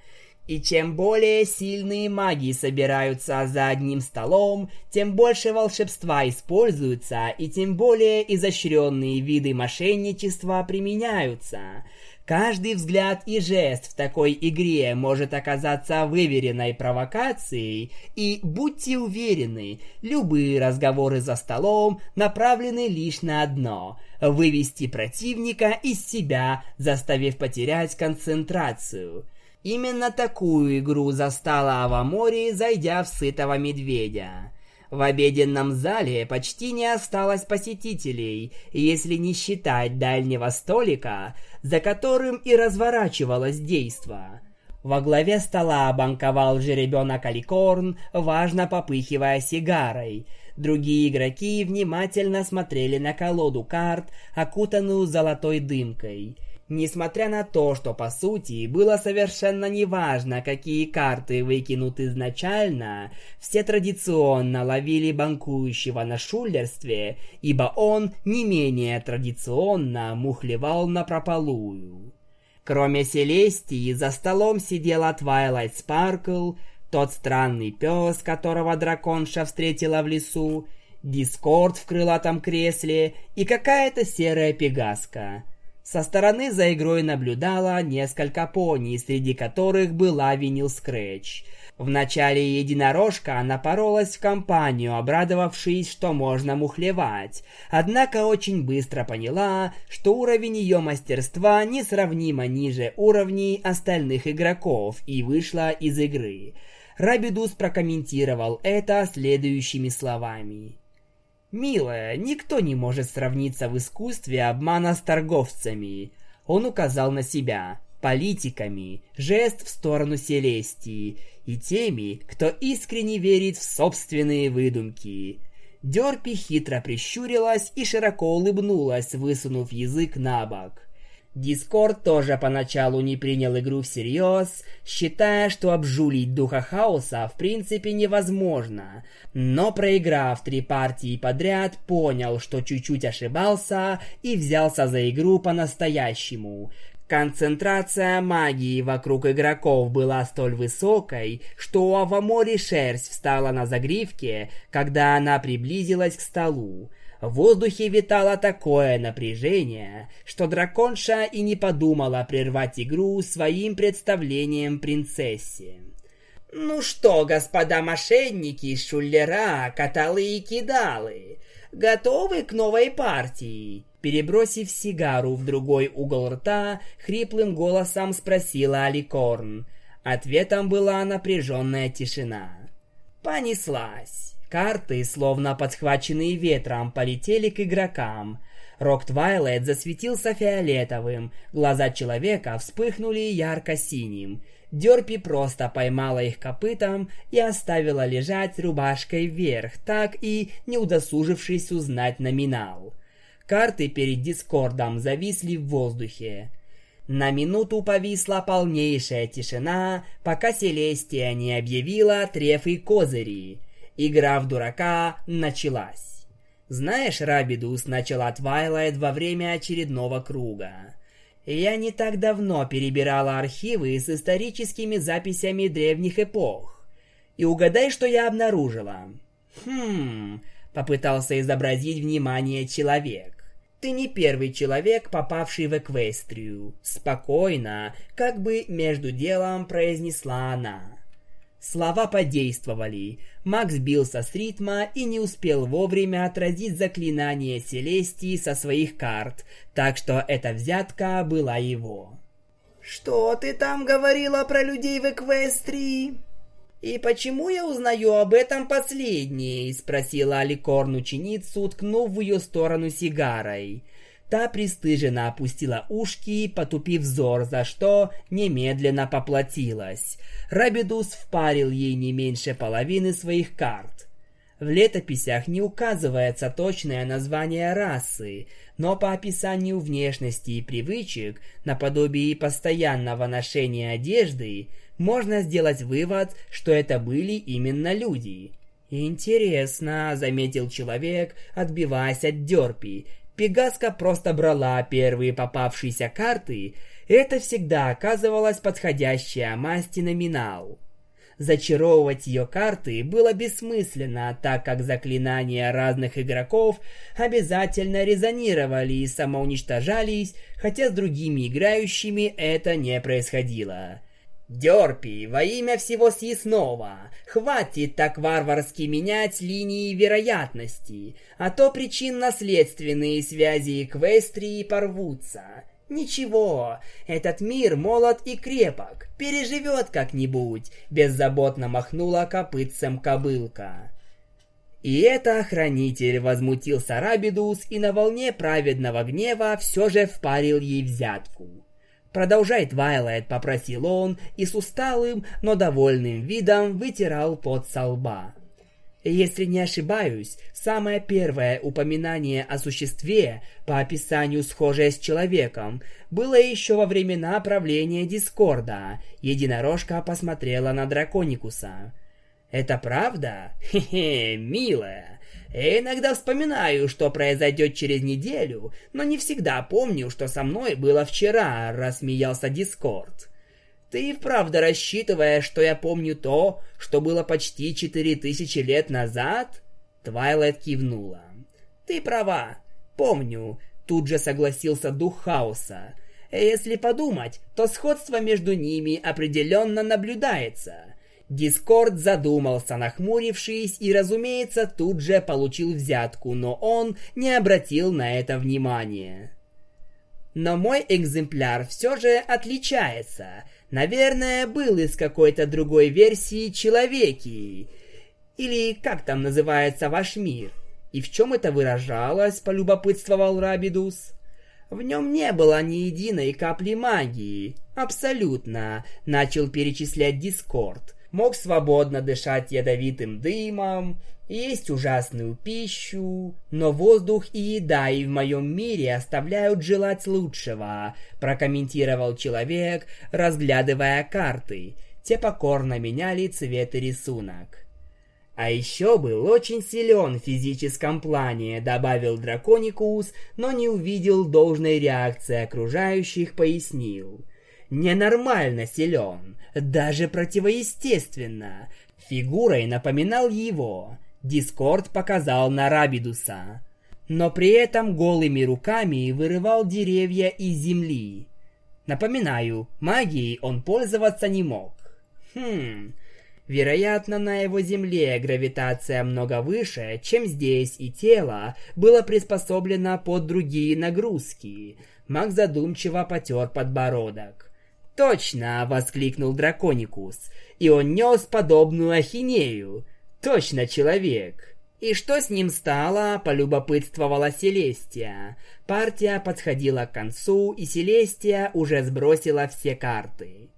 И чем более сильные маги собираются за одним столом, тем больше волшебства используется, и тем более изощренные виды мошенничества применяются. Каждый взгляд и жест в такой игре может оказаться выверенной провокацией, и будьте уверены, любые разговоры за столом направлены лишь на одно – вывести противника из себя, заставив потерять концентрацию. Именно такую игру застала Авамори, зайдя в сытого медведя. В обеденном зале почти не осталось посетителей, если не считать дальнего столика, за которым и разворачивалось действо. Во главе стола банковал жеребенок Аликорн, важно попыхивая сигарой. Другие игроки внимательно смотрели на колоду карт, окутанную золотой дымкой. Несмотря на то, что по сути было совершенно неважно, какие карты выкинут изначально, все традиционно ловили банкующего на шулерстве, ибо он не менее традиционно мухлевал на прополую. Кроме Селестии, за столом сидела Твайлайт Спаркл, тот странный пес, которого драконша встретила в лесу, Дискорд в крылатом кресле и какая-то серая пегаска — со стороны за игрой наблюдала несколько пони, среди которых была Винил Скретч. В начале единорожка напросилась в компанию, обрадовавшись, что можно мухлевать. Однако очень быстро поняла, что уровень ее мастерства несравнимо ниже уровней остальных игроков и вышла из игры. Рабидус прокомментировал это следующими словами. «Милая, никто не может сравниться в искусстве обмана с торговцами». Он указал на себя, политиками, жест в сторону Селестии и теми, кто искренне верит в собственные выдумки. Дерпи хитро прищурилась и широко улыбнулась, высунув язык на бок. Дискорд тоже поначалу не принял игру всерьез, считая, что обжулить духа хаоса в принципе невозможно, но проиграв три партии подряд, понял, что чуть-чуть ошибался и взялся за игру по-настоящему. Концентрация магии вокруг игроков была столь высокой, что у Авамори шерсть встала на загривке, когда она приблизилась к столу. В воздухе витало такое напряжение, что драконша и не подумала прервать игру своим представлением принцессе. «Ну что, господа мошенники, шулера, каталы и кидалы, готовы к новой партии?» Перебросив сигару в другой угол рта, хриплым голосом спросила Аликорн. Ответом была напряженная тишина. Понеслась. Карты, словно подхваченные ветром, полетели к игрокам. Рог Твайлайт засветился фиолетовым, глаза человека вспыхнули ярко-синим. Дерпи просто поймала их копытом и оставила лежать рубашкой вверх, так и не удосужившись узнать номинал. Карты перед Дискордом зависли в воздухе. На минуту повисла полнейшая тишина, пока Селестия не объявила трефы козырями. Игра в дурака началась. Знаешь, Рабидус начала Твайлайт во время очередного круга. Я не так давно перебирала архивы с историческими записями древних эпох. И угадай, что я обнаружила. Хм, попытался изобразить внимание человек. ты не первый человек, попавший в Эквестрию. Спокойно, как бы между делом произнесла она. Слова подействовали. Макс бился с ритма и не успел вовремя отразить заклинание Селестии со своих карт, так что эта взятка была его. «Что ты там говорила про людей в Эквестрии?» «И почему я узнаю об этом последней?» — спросила Аликорн ученицу, ткнув в ее сторону сигарой. Та пристыженно опустила ушки, потупив взор, за что немедленно поплатилась. Рабидус впарил ей не меньше половины своих карт. В летописях не указывается точное название расы, но по описанию внешности и привычек, наподобие постоянного ношения одежды, можно сделать вывод, что это были именно люди. «Интересно», — заметил человек, отбиваясь от дерпи, Пегаска просто брала первые попавшиеся карты, это всегда оказывалась подходящая масть и номинал. Зачаровывать ее карты было бессмысленно, так как заклинания разных игроков обязательно резонировали и самоуничтожались, хотя с другими играющими это не происходило. Дерпи, во имя всего съестного, хватит так варварски менять линии вероятности, а то причинно-следственные связи Эквестрии порвутся. Ничего, этот мир молод и крепок, переживет как-нибудь, беззаботно махнула копытцем кобылка. И это охранитель возмутился Рабидус и на волне праведного гнева все же впарил ей взятку. «Продолжай, Твайлайт», — попросил он, и с усталым, но довольным видом вытирал пот со лба. Если не ошибаюсь, самое первое упоминание о существе, по описанию схожее с человеком, было еще во времена правления Дискорда. Единорожка посмотрела на Драконикуса. «Это правда? Хе-хе, милая. Я иногда вспоминаю, что произойдет через неделю, но не всегда помню, что со мной было вчера, рассмеялся Дискорд. Ты и вправду рассчитываешь, что я помню то, что было почти четыре тысячи лет назад? Твайлайт кивнула. Ты права. Помню. Тут же согласился дух хаоса. Если подумать, то сходство между ними определенно наблюдается. Дискорд задумался, нахмурившись, и, разумеется, тут же получил взятку, но он не обратил на это внимания. Но мой экземпляр все же отличается. Наверное, был из какой-то другой версии человеки. Или как там называется ваш мир? И в чем это выражалось, полюбопытствовал Рабидус. В нем не было ни единой капли магии. Абсолютно, начал перечислять Дискорд мог свободно дышать ядовитым дымом, есть ужасную пищу, но воздух и еда и в моем мире оставляют желать лучшего, прокомментировал человек, разглядывая карты. Те покорно меняли цвет и рисунок. А еще был очень силен в физическом плане, добавил Драконикус, но не увидел должной реакции окружающих, пояснил ненормально силен, даже противоестественно. Фигурой напоминал его. Дискорд показал на Рабидуса. Но при этом голыми руками вырывал деревья из земли. Напоминаю, магией он пользоваться не мог. Хм, Вероятно, на его земле гравитация много выше, чем здесь, и тело было приспособлено под другие нагрузки. Маг задумчиво потер подбородок. «Точно!» — воскликнул Драконикус. «И он нес подобную ахинею. Точно человек!» «И что с ним стало?» – полюбопытствовала Селестия. Партия подходила к концу, и Селестия уже сбросила все карты.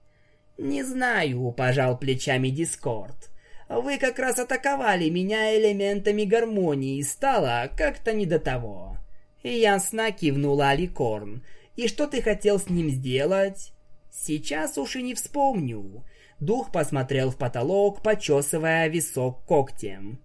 «Не знаю», – пожал плечами Дискорд. «Вы как раз атаковали меня элементами гармонии, стало как-то не до того». «Ясно», – кивнула Аликорн. «И что ты хотел с ним сделать?» Сейчас уж и не вспомню. Дух посмотрел в потолок, почесывая висок когтем.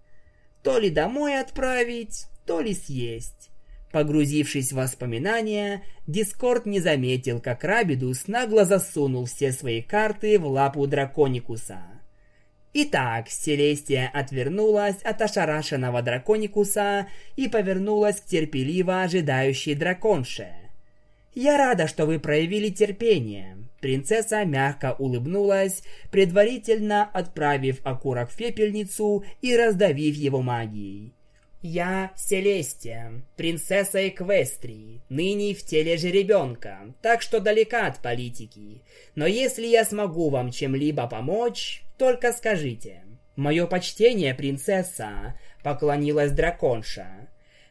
То ли домой отправить, то ли съесть. Погрузившись в воспоминания, Дискорд не заметил, как Рабидус нагло засунул все свои карты в лапу Драконикуса. Итак, Селестия отвернулась от ошарашенного драконикуса и повернулась к терпеливо ожидающей драконше. «Я рада, что вы проявили терпение». Принцесса мягко улыбнулась, предварительно отправив окурок в пепельницу и раздавив его магией. «Я Селестия, принцесса Эквестрии, ныне в теле жеребенка, так что далека от политики. Но если я смогу вам чем-либо помочь, только скажите. Мое почтение, принцесса, поклонилась драконша.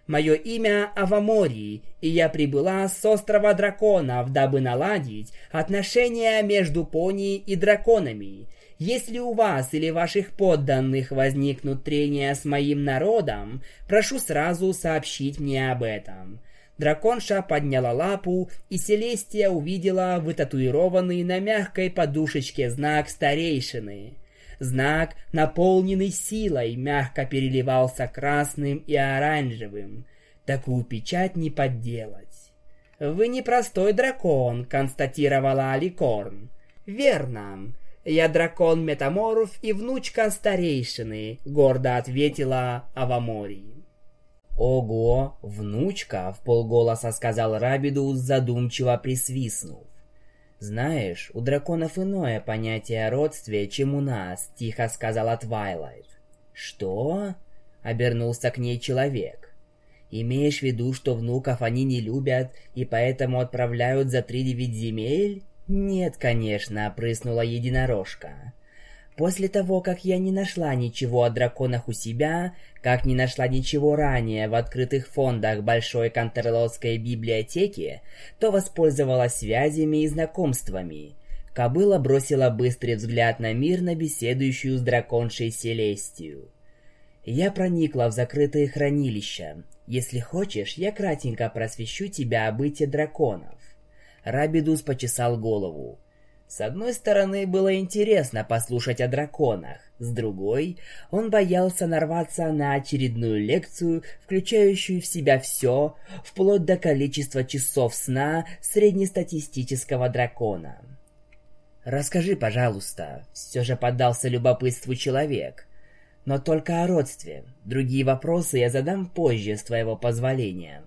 Мое имя Авамори, и я прибыла с острова драконов, дабы наладить отношения между пони и драконами – если у вас или ваших подданных возникнут трения с моим народом, прошу сразу сообщить мне об этом. Драконша подняла лапу, и Селестия увидела вытатуированный на мягкой подушечке знак старейшины. Знак, наполненный силой, мягко переливался красным и оранжевым. Такую печать не подделать. «Вы не простой дракон», — констатировала Аликорн. «Верно. «Я дракон-метаморф и внучка старейшины», — гордо ответила Авамори. «Ого, внучка!» — в полголоса сказал Рабидус, задумчиво присвистнув. «Знаешь, у драконов иное понятие о родстве, чем у нас», — тихо сказала Твайлайт. «Что?» — обернулся к ней человек. «Имеешь в виду, что внуков они не любят и поэтому отправляют за тридевять земель?» «Нет, конечно», — прыснула единорожка. После того, как я не нашла ничего о драконах у себя, как не нашла ничего ранее в открытых фондах Большой Кантерлотской библиотеки, то воспользовалась связями и знакомствами. Кобыла бросила быстрый взгляд на мирно беседующую с драконшей Селестию. Я проникла в закрытые хранилища. Если хочешь, я кратенько просвещу тебя о быте драконов. Рабидус почесал голову. С одной стороны, было интересно послушать о драконах, с другой, он боялся нарваться на очередную лекцию, включающую в себя все, вплоть до количества часов сна среднестатистического дракона. «Расскажи, пожалуйста», — все же поддался любопытству человек. «Но только о родстве. Другие вопросы я задам позже, с твоего позволения».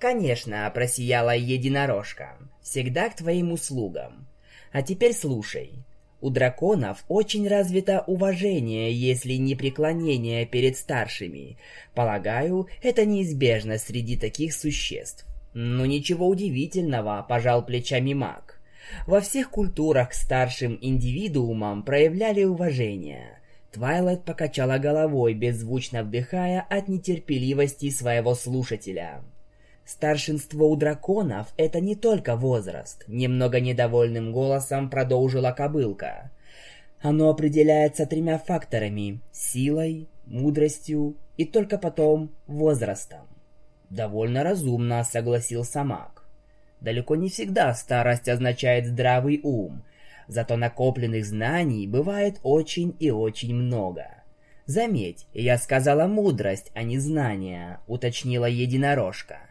«Конечно», — просияла единорожка. «Всегда к твоим услугам. А теперь слушай. У драконов очень развито уважение, если не преклонение перед старшими. Полагаю, это неизбежно среди таких существ. Но ничего удивительного, пожал плечами маг. Во всех культурах к старшим индивидуумам проявляли уважение. Твайлайт покачала головой, беззвучно вдыхая от нетерпеливости своего слушателя. Старшинство у драконов — это не только возраст, немного недовольным голосом продолжила кобылка. Оно определяется тремя факторами — силой, мудростью и только потом возрастом. Довольно разумно согласился маг. Далеко не всегда старость означает здравый ум, зато накопленных знаний бывает очень и очень много. Заметь, я сказала мудрость, а не знание, уточнила единорожка.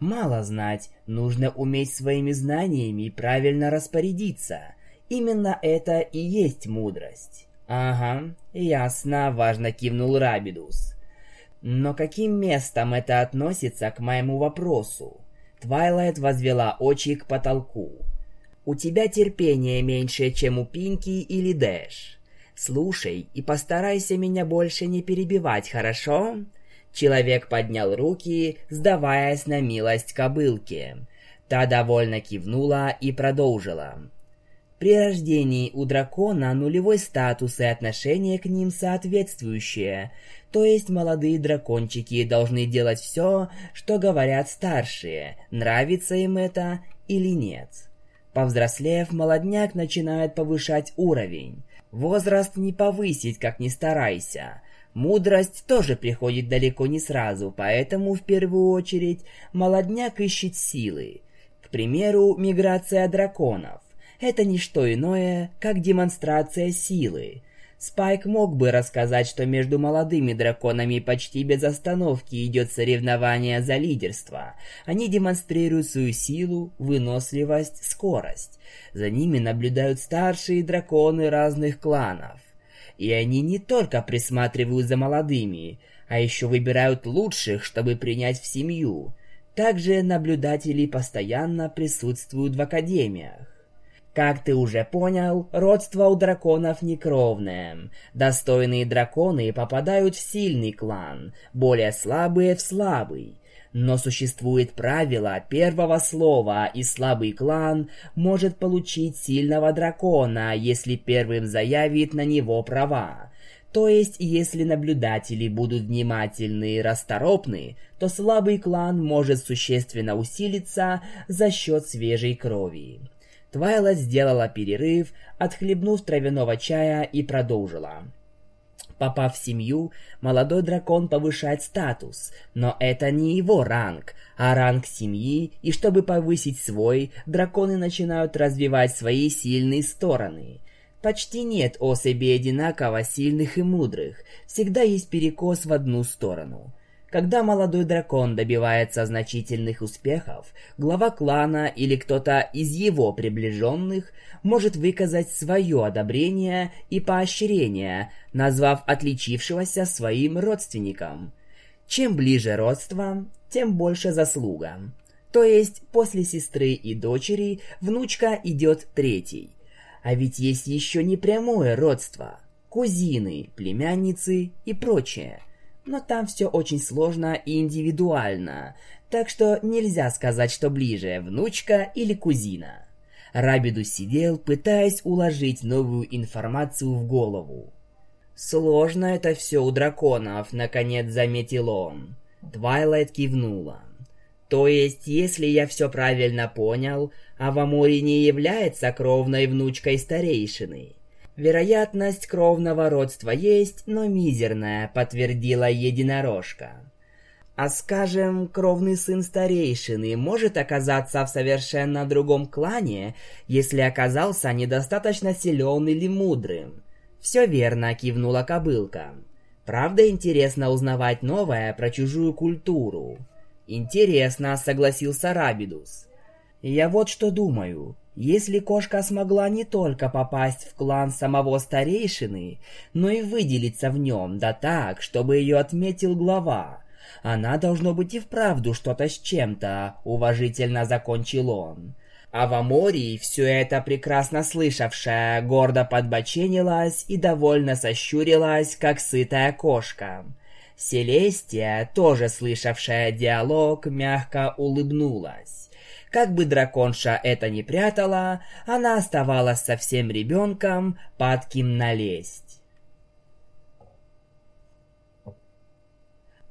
Мало знать, нужно уметь своими знаниями правильно распорядиться. Именно это и есть мудрость. Ага, ясно, важно кивнул Рабидус. Но каким местом это относится к моему вопросу? Твайлайт возвела очи к потолку. У тебя терпение меньше, чем у Пинки или Дэш. Слушай и постарайся меня больше не перебивать, хорошо? Человек поднял руки, сдаваясь на милость кобылки. Та довольно кивнула и продолжила. При рождении у дракона нулевой статус и отношение к ним соответствующие, то есть молодые дракончики должны делать все, что говорят старшие, нравится им это или нет. Повзрослев, молодняк начинает повышать уровень. Возраст не повысить, как ни старайся. Мудрость тоже приходит далеко не сразу, поэтому в первую очередь молодняк ищет силы. К примеру, миграция драконов. Это не что иное, как демонстрация силы. Спайк мог бы рассказать, что между молодыми драконами почти без остановки идет соревнование за лидерство. Они демонстрируют свою силу, выносливость, скорость. За ними наблюдают старшие драконы разных кланов. И они не только присматривают за молодыми, а еще выбирают лучших, чтобы принять в семью. Также наблюдатели постоянно присутствуют в академиях. Как ты уже понял, родство у драконов некровное. Достойные драконы попадают в сильный клан, более слабые в слабый. Но существует правило первого слова, и слабый клан может получить сильного дракона, если первым заявит на него права. То есть, если наблюдатели будут внимательны и расторопны, то слабый клан может существенно усилиться за счет свежей крови. Твайла сделала перерыв, отхлебнув травяного чая и продолжила. Попав в семью, молодой дракон повышает статус, но это не его ранг, а ранг семьи, и чтобы повысить свой, драконы начинают развивать свои сильные стороны. Почти нет особей одинаково сильных и мудрых, всегда есть перекос в одну сторону. Когда молодой дракон добивается значительных успехов, глава клана или кто-то из его приближенных может выказать свое одобрение и поощрение, назвав отличившегося своим родственником. Чем ближе родство, тем больше заслуга. То есть после сестры и дочери внучка идет третий. А ведь есть еще непрямое родство. Кузины, племянницы и прочее – но там все очень сложно и индивидуально, так что нельзя сказать, что ближе внучка или кузина. Рабидус сидел, пытаясь уложить новую информацию в голову. «Сложно это все у драконов», — наконец заметил он. Твайлайт кивнула. «То есть, если я все правильно понял, Авамори не является кровной внучкой старейшины?» Вероятность кровного родства есть, но мизерная, подтвердила единорожка. А скажем, кровный сын старейшины может оказаться в совершенно другом клане, если оказался недостаточно силен или мудрым. Все верно, кивнула кобылка. Правда интересно узнавать новое про чужую культуру. Интересно, согласился Рабидус. Я вот что думаю. Если кошка смогла не только попасть в клан самого старейшины, но и выделиться в нем, да так, чтобы ее отметил глава, она должно быть и вправду что-то с чем-то, уважительно закончил он. А в Амории все это прекрасно слышавшая гордо подбоченилась и довольно сощурилась, как сытая кошка. Селестия, тоже слышавшая диалог, мягко улыбнулась. Как бы драконша это ни прятала, она оставалась совсем ребенком, падким налезть.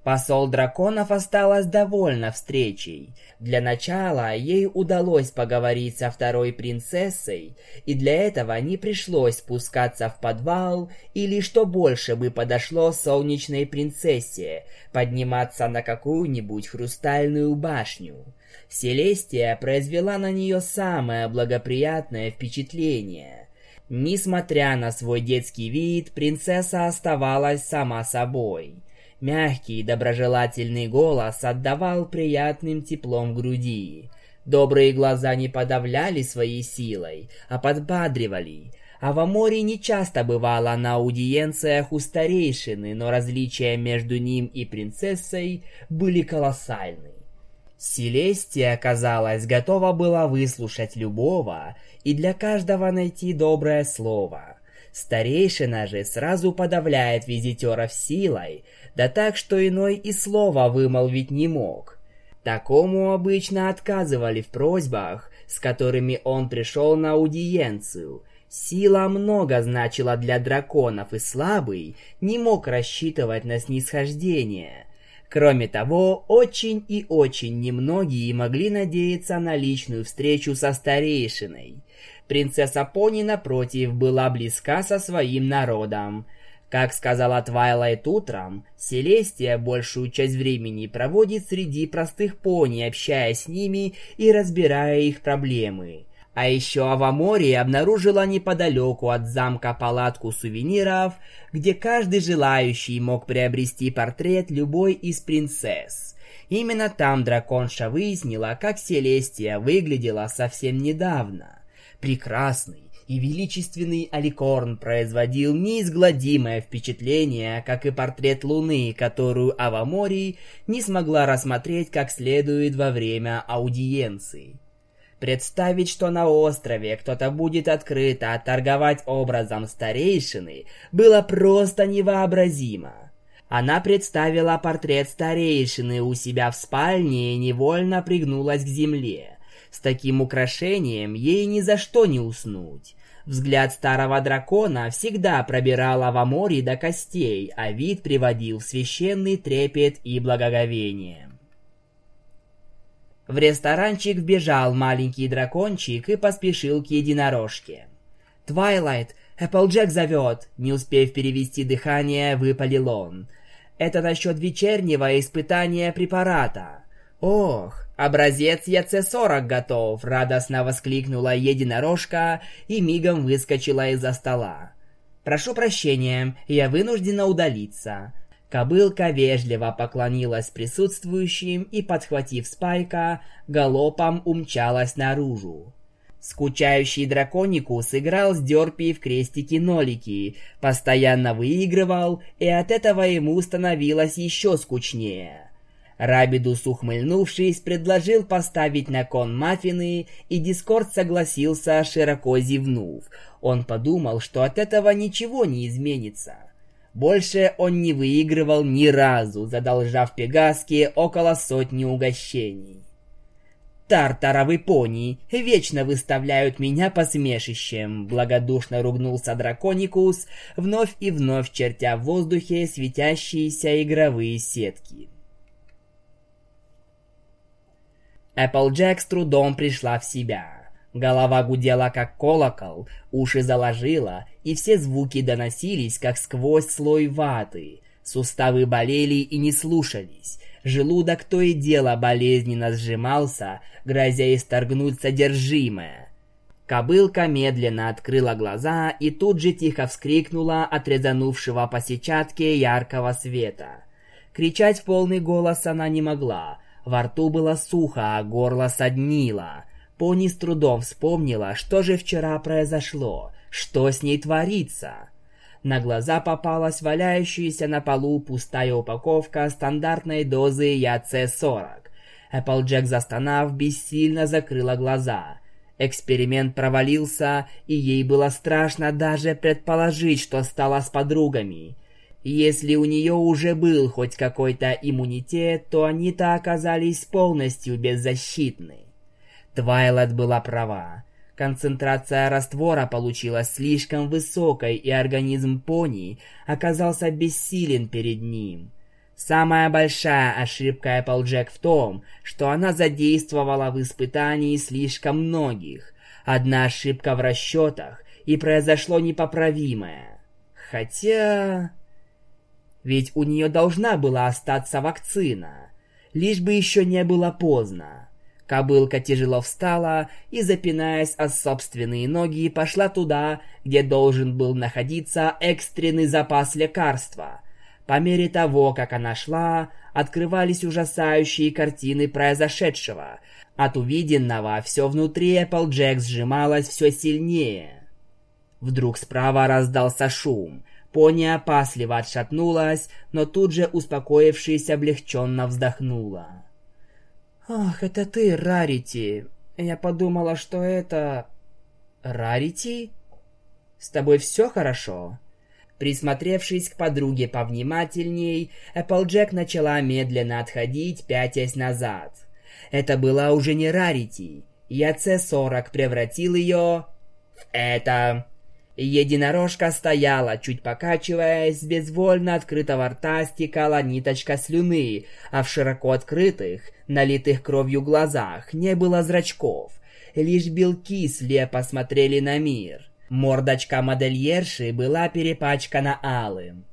Посол драконов осталась довольна встречей. Для начала ей удалось поговорить со второй принцессой, и для этого не пришлось спускаться в подвал или, что больше бы подошло солнечной принцессе, подниматься на какую-нибудь хрустальную башню. Селестия произвела на нее самое благоприятное впечатление. Несмотря на свой детский вид, принцесса оставалась сама собой. Мягкий, доброжелательный голос отдавал приятным теплом груди. Добрые глаза не подавляли своей силой, а подбадривали. А в Аморе не часто бывало на аудиенциях у старейшины, но различия между ним и принцессой были колоссальны. Селестия, казалось, готова была выслушать любого и для каждого найти доброе слово. Старейшина же сразу подавляет визитеров силой, да так, что иной и слова вымолвить не мог. Такому обычно отказывали в просьбах, с которыми он пришел на аудиенцию. Сила много значила для драконов, и слабый не мог рассчитывать на снисхождение – Кроме того, очень и очень немногие могли надеяться на личную встречу со старейшиной. Принцесса Пони, напротив, была близка со своим народом. Как сказала Твайлайт утром, Селестия большую часть времени проводит среди простых пони, общаясь с ними и разбирая их проблемы. А еще Авамори обнаружила неподалеку от замка палатку сувениров, где каждый желающий мог приобрести портрет любой из принцесс. Именно там драконша выяснила, как Селестия выглядела совсем недавно. Прекрасный, и величественный Аликорн производил неизгладимое впечатление, как и портрет Луны, которую Авамори не смогла рассмотреть как следует во время аудиенции. Представить, что на острове кто-то будет открыто торговать образом старейшины, было просто невообразимо. Она представила портрет старейшины у себя в спальне и невольно пригнулась к земле. С таким украшением ей ни за что не уснуть. Взгляд старого дракона всегда пробирал Авамори до костей, а вид приводил в священный трепет и благоговение. В ресторанчик вбежал маленький дракончик и поспешил к единорожке. «Твайлайт, Эпплджек зовет!» Не успев перевести дыхание, выпалил он. «Это насчет вечернего испытания препарата». «Ох, образец ЯЦ-40 готов!» — радостно воскликнула единорожка и мигом выскочила из-за стола. «Прошу прощения, я вынуждена удалиться. Кобылка вежливо поклонилась присутствующим и, подхватив спайка, галопом умчалась наружу. Скучающий драконикус играл с Дёрпи в крестики-нолики, постоянно выигрывал, и от этого ему становилось еще скучнее. Рабидус, ухмыльнувшись, предложил поставить на кон маффины, и Дискорд согласился, широко зевнув. Он подумал, что от этого ничего не изменится. Больше он не выигрывал ни разу, задолжав Пегаске около сотни угощений. «Тартаровый пони вечно выставляют меня посмешищем», — благодушно ругнулся Драконикус, вновь и вновь чертя в воздухе светящиеся игровые сетки. Эпплджек с трудом пришла в себя — Голова гудела, как колокол, уши заложила, и все звуки доносились, как сквозь слой ваты. Суставы болели и не слушались. Желудок то и дело болезненно сжимался, грозя исторгнуть содержимое. Кобылка медленно открыла глаза и тут же тихо вскрикнула от резанувшего по сетчатке яркого света. Кричать в полный голос она не могла. Во рту было сухо, а горло соднило. Пони с трудом вспомнила, что же вчера произошло, что с ней творится. На глаза попалась валяющаяся на полу пустая упаковка стандартной дозы ЯЦ-40. Эпплджек, застонав, бессильно закрыла глаза. Эксперимент провалился, и ей было страшно даже предположить, что стало с подругами. Если у нее уже был хоть какой-то иммунитет, то они-то оказались полностью беззащитны. Твайлайт была права. Концентрация раствора получилась слишком высокой, и организм пони оказался бессилен перед ним. Самая большая ошибка Эпплджек в том, что она задействовала в испытании слишком многих. Одна ошибка в расчетах, и произошло непоправимое. Хотя... Ведь у нее должна была остаться вакцина. Лишь бы еще не было поздно. Кобылка тяжело встала и, запинаясь о собственные ноги, пошла туда, где должен был находиться экстренный запас лекарства. По мере того, как она шла, открывались ужасающие картины произошедшего. От увиденного все внутри Эпплджек сжималось все сильнее. Вдруг справа раздался шум. Пони опасливо отшатнулась, но тут же, успокоившись, облегченно вздохнула. «Ах, это ты, Рарити! Я подумала, что это...» «Рарити? С тобой все хорошо?» Присмотревшись к подруге повнимательней, Эпплджек начала медленно отходить, пятясь назад. Это была уже не Рарити. Я С-40 превратил ее в это. Единорожка стояла, чуть покачиваясь, безвольно открытого рта стекала ниточка слюны, а в широко открытых, налитых кровью глазах не было зрачков. Лишь белки слепо смотрели на мир. Мордочка модельерши была перепачкана алым.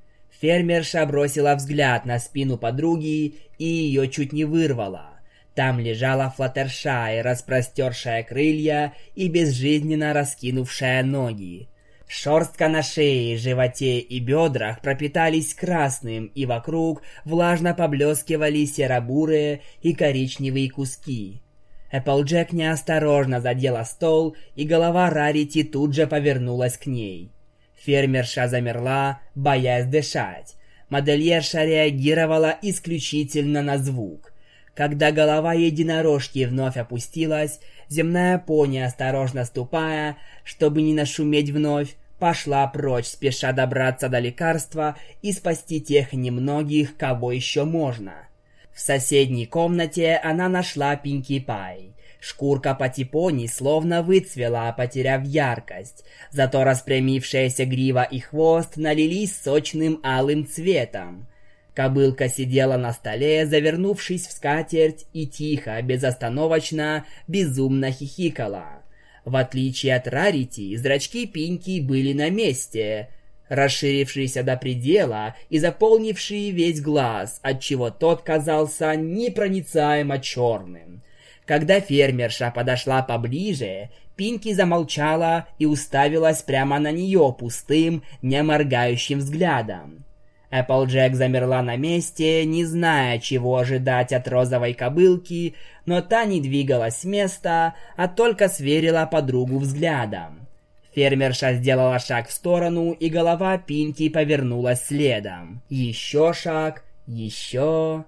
Фермерша бросила взгляд на спину подруги и ее чуть не вырвала. Там лежала Флаттершай, распростершая крылья и безжизненно раскинувшая ноги. Шерстка на шее, животе и бедрах пропитались красным, и вокруг влажно поблескивали серобурые и коричневые куски. Эпплджек неосторожно задела стол, и голова Рарити тут же повернулась к ней. Фермерша замерла, боясь дышать. Модельерша реагировала исключительно на звук. Когда голова единорожки вновь опустилась, земная пони, осторожно ступая, чтобы не нашуметь вновь, пошла прочь, спеша добраться до лекарства и спасти тех немногих, кого еще можно. В соседней комнате она нашла Пинки Пай. Шкурка Патипони словно выцвела, потеряв яркость, зато распрямившаяся грива и хвост налились сочным алым цветом. Кобылка сидела на столе, завернувшись в скатерть, и тихо, безостановочно, безумно хихикала. В отличие от Рарити, зрачки Пинки были на месте, расширившиеся до предела и заполнившие весь глаз, отчего тот казался непроницаемо черным. Когда фермерша подошла поближе, Пинки замолчала и уставилась прямо на нее пустым, не моргающим взглядом. Эпплджек замерла на месте, не зная, чего ожидать от розовой кобылки, но та не двигалась с места, а только сверила подругу взглядом. Фермерша сделала шаг в сторону, и голова Пинки повернулась следом. Еще шаг, еще...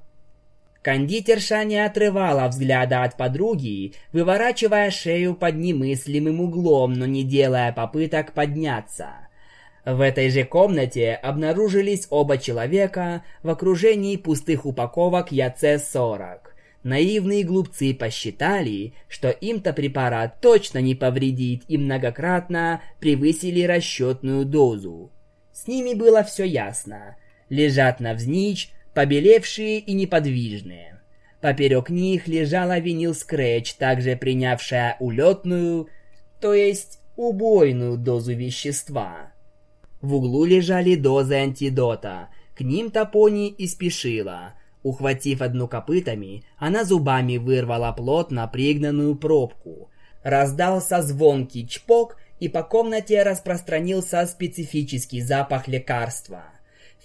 Кондитерша не отрывала взгляда от подруги, выворачивая шею под немыслимым углом, но не делая попыток подняться. В этой же комнате обнаружились оба человека в окружении пустых упаковок ЯЦ-40. Наивные глупцы посчитали, что им-то препарат точно не повредит и многократно превысили расчетную дозу. С ними было все ясно. Лежат навзничь, побелевшие и неподвижные. Поперек них лежала винил Скретч, также принявшая улетную, то есть убойную дозу вещества. В углу лежали дозы антидота, к ним Топони и спешила – Ухватив одну копытами, она зубами вырвала плотно пригнанную пробку. Раздался звонкий чпок, и по комнате распространился специфический запах лекарства.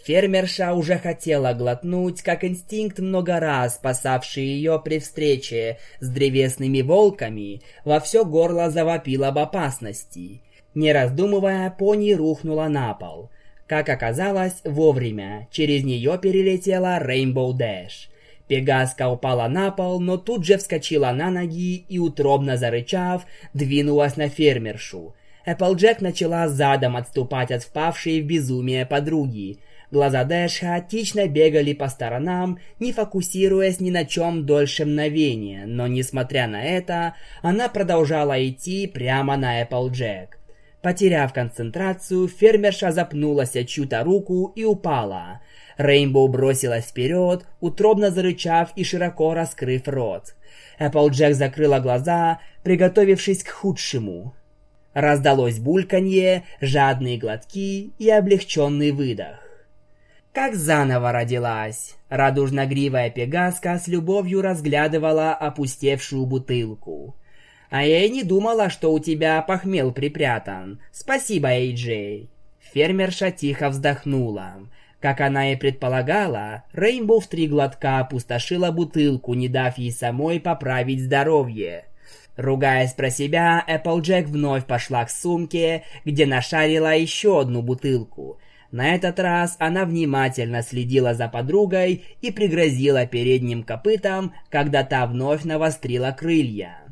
Фермерша уже хотела глотнуть, как инстинкт много раз спасавший ее при встрече с древесными волками, во все горло завопил об опасности. Не раздумывая, пони рухнула на пол. Как оказалось, вовремя. Через нее перелетела Rainbow Dash. Пегаска упала на пол, но тут же вскочила на ноги и, утробно зарычав, двинулась на фермершу. Эпплджек начала задом отступать от впавшей в безумие подруги. Глаза Дэш хаотично бегали по сторонам, не фокусируясь ни на чем дольше мгновения, но, несмотря на это, она продолжала идти прямо на Эпплджек. Потеряв концентрацию, фермерша запнулась о чью-то руку и упала. Рейнбоу бросилась вперед, утробно зарычав и широко раскрыв рот. Эпплджек закрыла глаза, приготовившись к худшему. Раздалось бульканье, жадные глотки и облегченный выдох. Как заново родилась. Радужно-гривая пегаска с любовью разглядывала опустевшую бутылку. А я и не думала, что у тебя похмел припрятан. Спасибо, Эйджей. Фермерша тихо вздохнула. Как она и предполагала, Рейнбоу в три глотка опустошила бутылку, не дав ей самой поправить здоровье. Ругаясь про себя, Эпплджек вновь пошла к сумке, где нашарила еще одну бутылку. На этот раз она внимательно следила за подругой и пригрозила передним копытом, когда та вновь навострила крылья.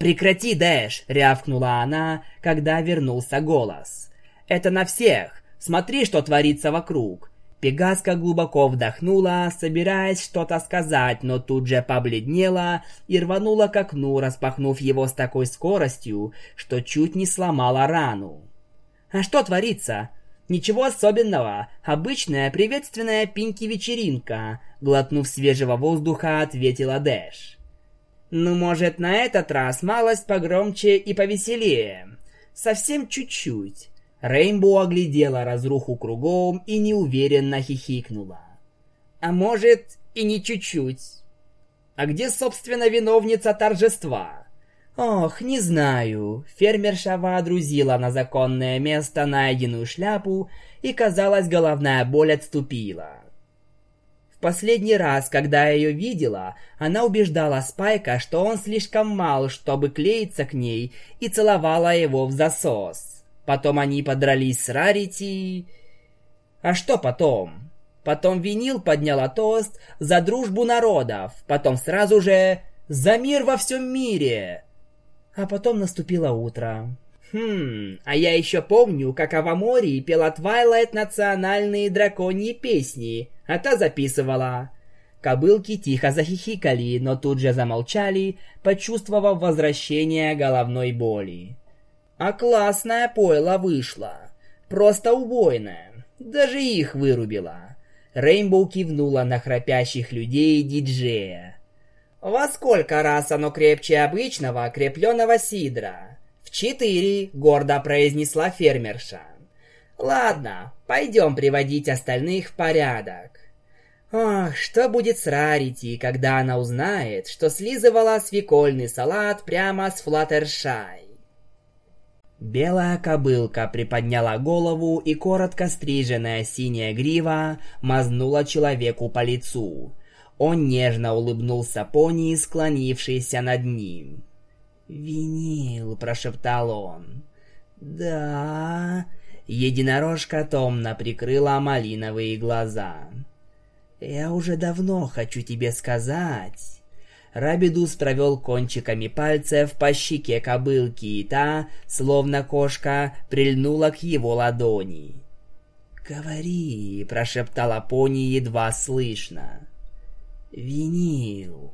«Прекрати, Дэш!» — рявкнула она, когда вернулся голос. «Это на всех! Смотри, что творится вокруг!» Пегаска глубоко вдохнула, собираясь что-то сказать, но тут же побледнела и рванула к окну, распахнув его с такой скоростью, что чуть не сломала рану. «А что творится?» «Ничего особенного. Обычная приветственная Пинки-вечеринка», — глотнув свежего воздуха, ответила Дэш. Ну, может, на этот раз малость погромче и повеселее. Совсем чуть-чуть. Рейнбоу оглядела разруху кругом и неуверенно хихикнула. А может, и не чуть-чуть. А где, собственно, виновница торжества? Ох, не знаю. Фермерша водрузила на законное место найденную шляпу, и, казалось, головная боль отступила. Последний раз, когда я ее видела, она убеждала Спайка, что он слишком мал, чтобы клеиться к ней, и целовала его в засос. Потом они подрались с Рарити. А что потом? Потом Винил подняла тост за дружбу народов. Потом сразу же за мир во всем мире. А потом наступило утро. Хм, а я еще помню, как Авамори пела Твайлайт национальные драконьи песни, а та записывала. Кобылки тихо захихикали, но тут же замолчали, почувствовав возвращение головной боли. А классная пойла вышла. Просто убойная. Даже их вырубила. Рейнбоу кивнула на храпящих людей диджея. «Во сколько раз оно крепче обычного крепленного сидра?» «В четыре», — гордо произнесла фермерша. «Ладно, пойдем приводить остальных в порядок». Ох, что будет с Рарити, когда она узнает, что слизывала свекольный салат прямо с Флаттершай? Белая кобылка приподняла голову, и коротко стриженная синяя грива мазнула человеку по лицу. Он нежно улыбнулся пони, склонившейся над ним. «Винил», — прошептал он. «Да...» Единорожка томно прикрыла малиновые глаза. «Я уже давно хочу тебе сказать...» Рабидус провел кончиками пальцев по щеке кобылки, и та, словно кошка, прильнула к его ладони. «Говори», — прошептала пони едва слышно. «Винил».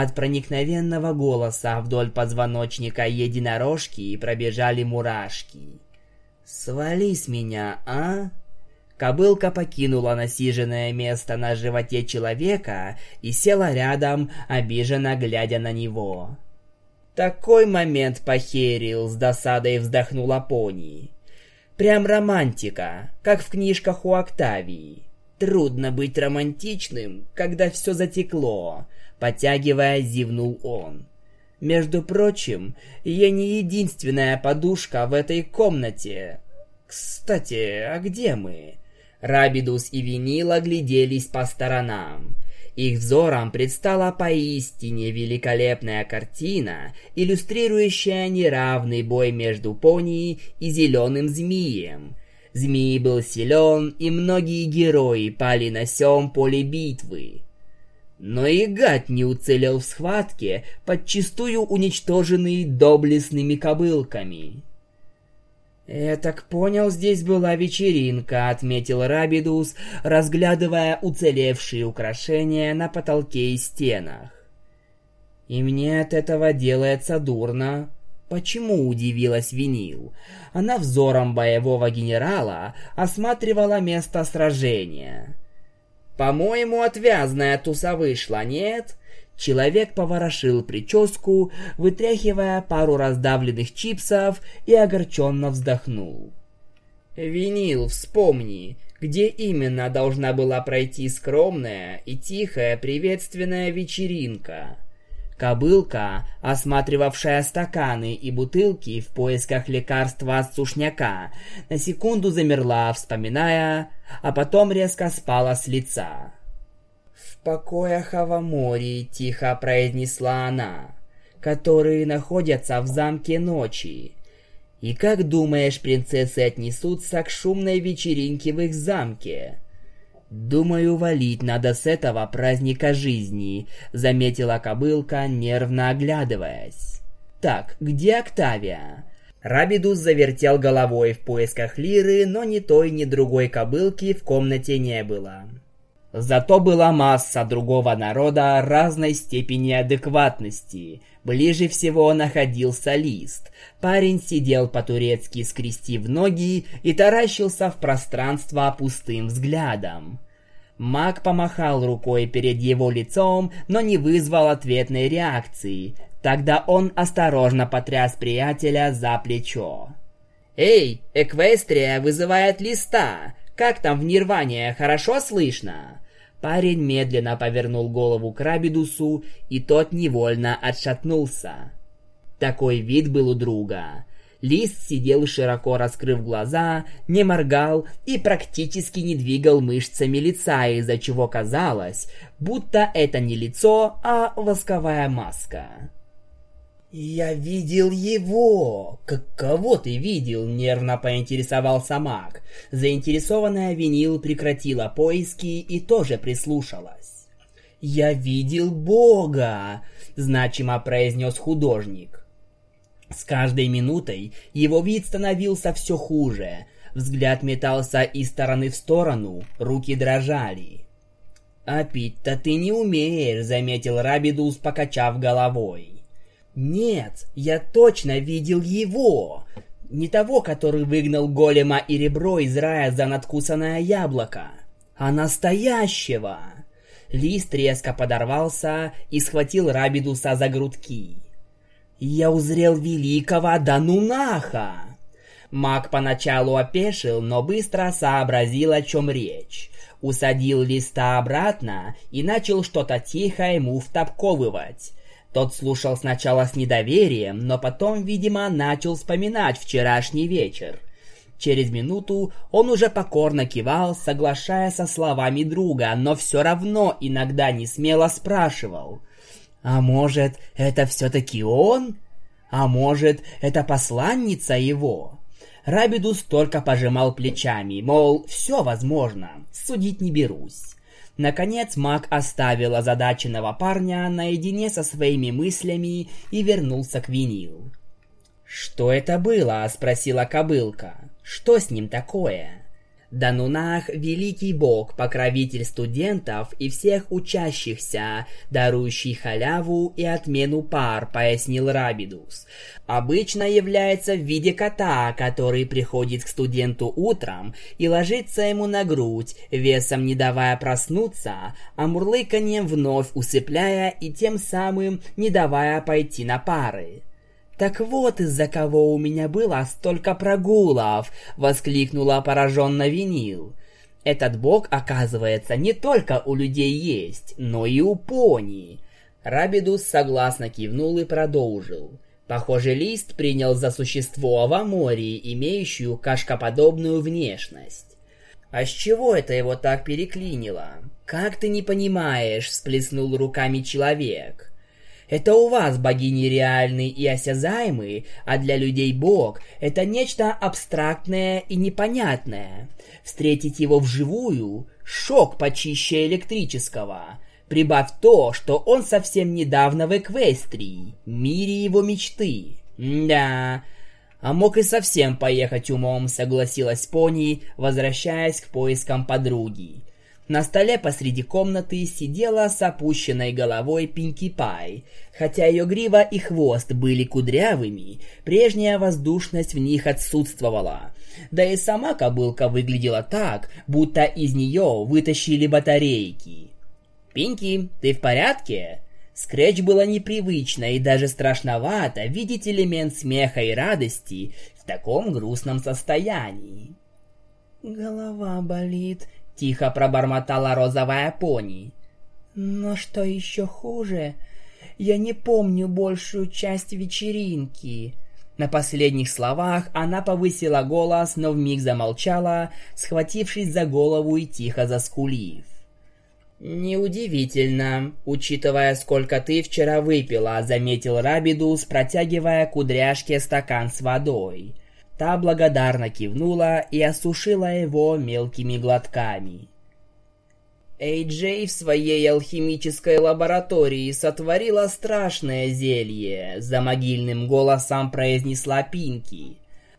От проникновенного голоса вдоль позвоночника единорожки пробежали мурашки. «Свали с меня, а?» Кобылка покинула насиженное место на животе человека и села рядом, обиженно глядя на него. Такой момент похерил, с досадой вздохнула пони. Прям романтика, как в книжках у Октавии. Трудно быть романтичным, когда все затекло, потягивая, зевнул он. Между прочим, я не единственная подушка в этой комнате. Кстати, а где мы? Рабидус и Винил огляделись по сторонам. Их взором предстала поистине великолепная картина, иллюстрирующая неравный бой между пони и зеленым змеем. Змей был силен, и многие герои пали на сём поле битвы. Но и гад не уцелел в схватке, подчистую уничтоженный доблестными кобылками. «Я так понял, здесь была вечеринка», — отметил Рабидус, разглядывая уцелевшие украшения на потолке и стенах. «И мне от этого делается дурно». Почему удивилась Винил? Она взором боевого генерала осматривала место сражения. «По-моему, отвязная туса вышла, нет?» Человек поворошил прическу, вытряхивая пару раздавленных чипсов и огорченно вздохнул. «Винил, вспомни, где именно должна была пройти скромная и тихая приветственная вечеринка?» Кобылка, осматривавшая стаканы и бутылки в поисках лекарства от сушняка, на секунду замерла, вспоминая, а потом резко спала с лица покоях Авамори», — тихо произнесла она, «которые находятся в замке ночи. И как думаешь, принцессы отнесутся к шумной вечеринке в их замке?» «Думаю, валить надо с этого праздника жизни», — заметила кобылка, нервно оглядываясь. «Так, где Октавия?» Рабидус завертел головой в поисках Лиры, но ни той, ни другой кобылки в комнате не было. Зато была масса другого народа разной степени адекватности. Ближе всего находился Лист. Парень сидел по-турецки, скрестив ноги, и таращился в пространство пустым взглядом. Маг помахал рукой перед его лицом, но не вызвал ответной реакции. Тогда он осторожно потряс приятеля за плечо. «Эй, Эквестрия вызывает листа! Как там в Нирване, хорошо слышно?» Парень медленно повернул голову к Рабидусу, и тот невольно отшатнулся. Такой вид был у друга. Лист сидел широко раскрыв глаза, не моргал и практически не двигал мышцами лица, из-за чего казалось, будто это не лицо, а восковая маска. «Я видел его!» «Как кого ты видел?» — нервно поинтересовался маг. Заинтересованная винил прекратила поиски и тоже прислушалась. «Я видел Бога!» — значимо произнес художник. С каждой минутой его вид становился все хуже. Взгляд метался из стороны в сторону, руки дрожали. «А пить-то ты не умеешь», — заметил Рабидус, покачав головой. «Нет, я точно видел его!» Не того, который выгнал голема и ребро из рая за надкусанное яблоко, а настоящего. Лист резко подорвался и схватил Рабидуса за грудки я узрел великого Данунаха. Маг поначалу опешил, но быстро сообразил, о чем речь. Усадил листа обратно и начал что-то тихо ему втопковывать. Тот слушал сначала с недоверием, но потом, видимо, начал вспоминать вчерашний вечер. Через минуту он уже покорно кивал, соглашаясь со словами друга, но все равно иногда не смело спрашивал. А может, это все-таки он? А может, это посланница его? Рабидус только пожимал плечами, мол, все возможно, судить не берусь. Наконец маг оставил озадаченного парня наедине со своими мыслями и вернулся к винил. «Что это было?» – спросила кобылка. «Что с ним такое?» Данунах – великий бог, покровитель студентов и всех учащихся, дарующий халяву и отмену пар, пояснил Рабидус. Обычно является в виде кота, который приходит к студенту утром и ложится ему на грудь, весом не давая проснуться, а мурлыканьем вновь усыпляя и тем самым не давая пойти на пары. «Так вот из-за кого у меня было столько прогулов!» — воскликнула пораженно Винил. «Этот бог, оказывается, не только у людей есть, но и у пони!» Рабидус согласно кивнул и продолжил. Похоже, лист принял за существо Авамории, имеющую кашкоподобную внешность. «А с чего это его так переклинило?» «Как ты не понимаешь?» — всплеснул руками человек. Это у вас богини реальные и осязаемые, а для людей бог – это нечто абстрактное и непонятное. Встретить его вживую – шок почище электрического. Прибавь то, что он совсем недавно в Эквестрии, мире его мечты. Да, а мог и совсем поехать умом, согласилась Пони, возвращаясь к поискам подруги. На столе посреди комнаты сидела с опущенной головой Пинки Пай. Хотя ее грива и хвост были кудрявыми, прежняя воздушность в них отсутствовала. Да и сама кобылка выглядела так, будто из нее вытащили батарейки. «Пинки, ты в порядке?» Скретч было непривычно и даже страшновато видеть элемент смеха и радости в таком грустном состоянии. «Голова болит», Тихо пробормотала розовая пони. Но что еще хуже, я не помню большую часть вечеринки. На последних словах она повысила голос, но вмиг замолчала, схватившись за голову и тихо заскулив. «Неудивительно, учитывая, сколько ты вчера выпила», — заметил Рабидус, протягивая кудряшке стакан с водой. Та благодарно кивнула и осушила его мелкими глотками. Эй-Джей в своей алхимической лаборатории сотворила страшное зелье, за могильным голосом произнесла Пинки.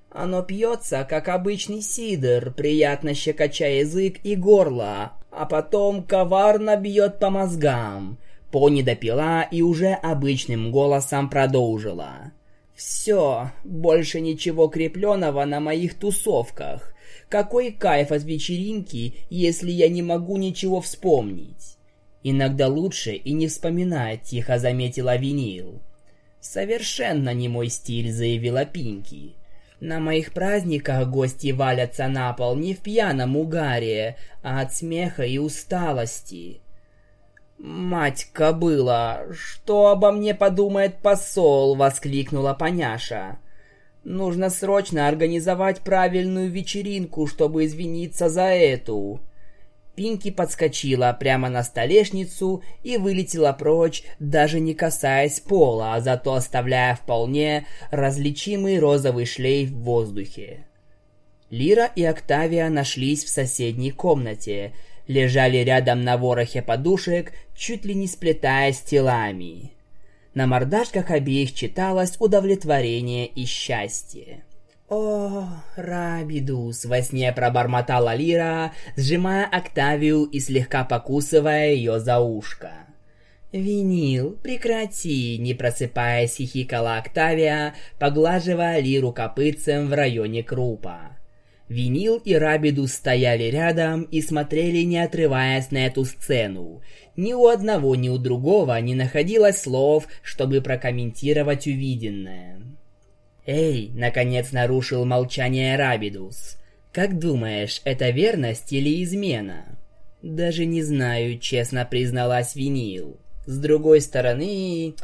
Оно пьется, как обычный сидр, приятно щекоча язык и горло, а потом коварно бьет по мозгам. Пони допила и уже обычным голосом продолжила. Все, больше ничего крепленного на моих тусовках. Какой кайф от вечеринки, если я не могу ничего вспомнить? Иногда лучше и не вспоминать, тихо заметила Винил. Совершенно не мой стиль, заявила Пинки. На моих праздниках гости валятся на пол не в пьяном угаре, а от смеха и усталости. «Мать кобыла, что обо мне подумает посол?» — воскликнула поняша. Нужно срочно организовать правильную вечеринку, чтобы извиниться за эту. Пинки подскочила прямо на столешницу и вылетела прочь, даже не касаясь пола, а зато оставляя вполне различимый розовый шлейф в воздухе. Лира и Октавия нашлись в соседней комнате, лежали рядом на ворохе подушек, чуть ли не сплетаясь телами. На мордашках обеих читалось удовлетворение и счастье. «О, Рабидус!» — во сне пробормотала Лира, сжимая Октавию и слегка покусывая ее за ушко. «Винил, прекрати!» — не просыпаясь, хихикала Октавия, поглаживая Лиру копытцем в районе крупа. Винил и Рабидус стояли рядом и смотрели, не отрываясь на эту сцену. Ни у одного, ни у другого не находилось слов, чтобы прокомментировать увиденное. «Эй!» — наконец нарушил молчание Рабидус. «Как думаешь, это верность или измена?» «Даже не знаю», — честно призналась Винил. «С другой стороны...»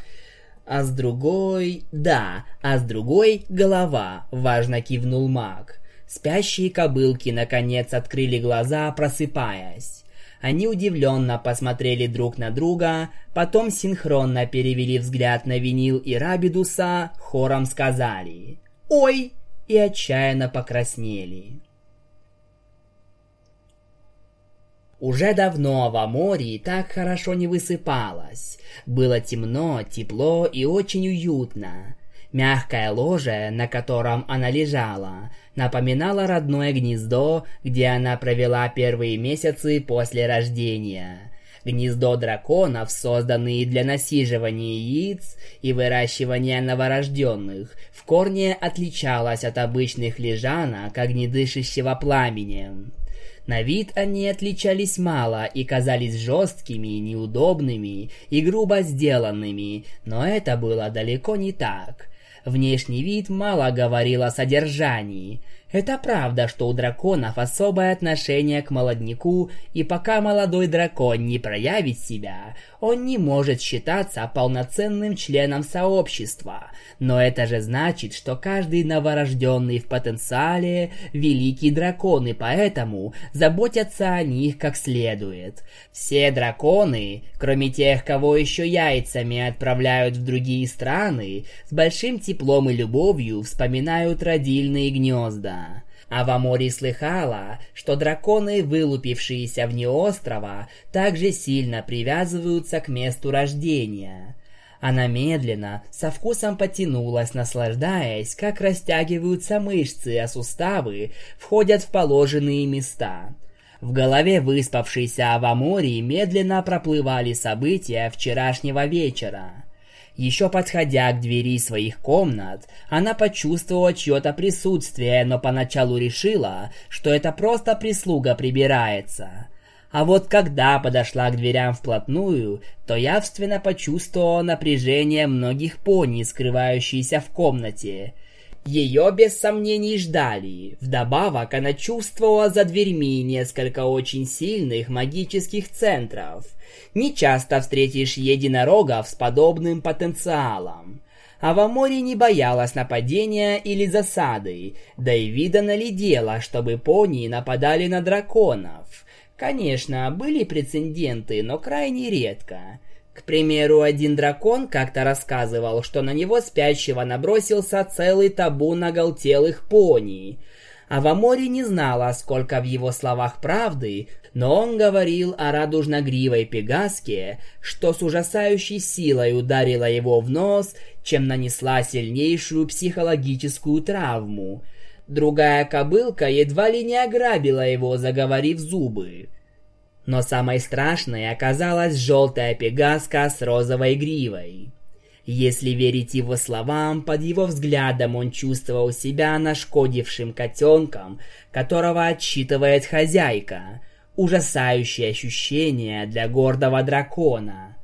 «А с другой...» «Да, а с другой — голова», — важно кивнул маг. Спящие кобылки наконец открыли глаза, просыпаясь. Они удивленно посмотрели друг на друга, потом синхронно перевели взгляд на винил и Рабидуса, хором сказали «Ой!» и отчаянно покраснели. Уже давно в море так хорошо не высыпалось. Было темно, тепло и очень уютно. Мягкое ложе, на котором она лежала, напоминало родное гнездо, где она провела первые месяцы после рождения. Гнездо драконов, созданные для насиживания яиц и выращивания новорожденных, в корне отличалось от обычных лежанок, огнедышащего пламенем. На вид они отличались мало и казались жесткими, неудобными и грубо сделанными, но это было далеко не так. Внешний вид мало говорил о содержании. Это правда, что у драконов особое отношение к молодняку, и пока молодой дракон не проявит себя, он не может считаться полноценным членом сообщества. Но это же значит, что каждый новорожденный в потенциале великий дракон, и поэтому заботятся о них как следует. Все драконы, кроме тех, кого еще яйцами отправляют в другие страны, с большим теплом и любовью вспоминают родильные гнезда. А в Аморе слыхала, что драконы, вылупившиеся вне острова, также сильно привязываются к месту рождения. Она медленно, со вкусом потянулась, наслаждаясь, как растягиваются мышцы, а суставы входят в положенные места. В голове выспавшейся Авамори медленно проплывали события вчерашнего вечера. Еще подходя к двери своих комнат, она почувствовала чье-то присутствие, но поначалу решила, что это просто прислуга прибирается. А вот когда подошла к дверям вплотную, то явственно почувствовала напряжение многих пони, скрывающиеся в комнате – ее без сомнений ждали. Вдобавок она чувствовала за дверьми несколько очень сильных магических центров. Не часто встретишь единорогов с подобным потенциалом. А в море не боялась нападения или засады, да и видано ли дело, чтобы пони нападали на драконов. Конечно, были прецеденты, но крайне редко. К примеру, один дракон как-то рассказывал, что на него спящего набросился целый табун оголтелых пони. А в море не знала, сколько в его словах правды, но он говорил о радужно-гривой пегаске, что с ужасающей силой ударила его в нос, чем нанесла сильнейшую психологическую травму. Другая кобылка едва ли не ограбила его, заговорив зубы. Но самой страшной оказалась желтая пегаска с розовой гривой. Если верить его словам, под его взглядом он чувствовал себя нашкодившим котенком, которого отчитывает хозяйка. Ужасающее ощущение для гордого дракона.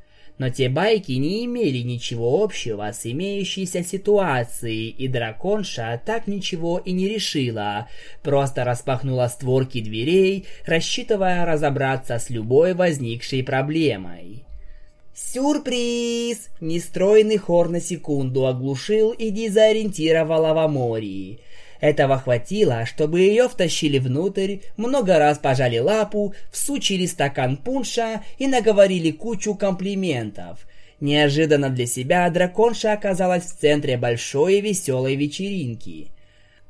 Но те байки не имели ничего общего с имеющейся ситуацией, и драконша так ничего и не решила, просто распахнула створки дверей, рассчитывая разобраться с любой возникшей проблемой. Сюрприз! Нестройный хор на секунду оглушил и дезориентировал Авамории. Этого хватило, чтобы ее втащили внутрь, много раз пожали лапу, всучили стакан пунша и наговорили кучу комплиментов. Неожиданно для себя драконша оказалась в центре большой и веселой вечеринки –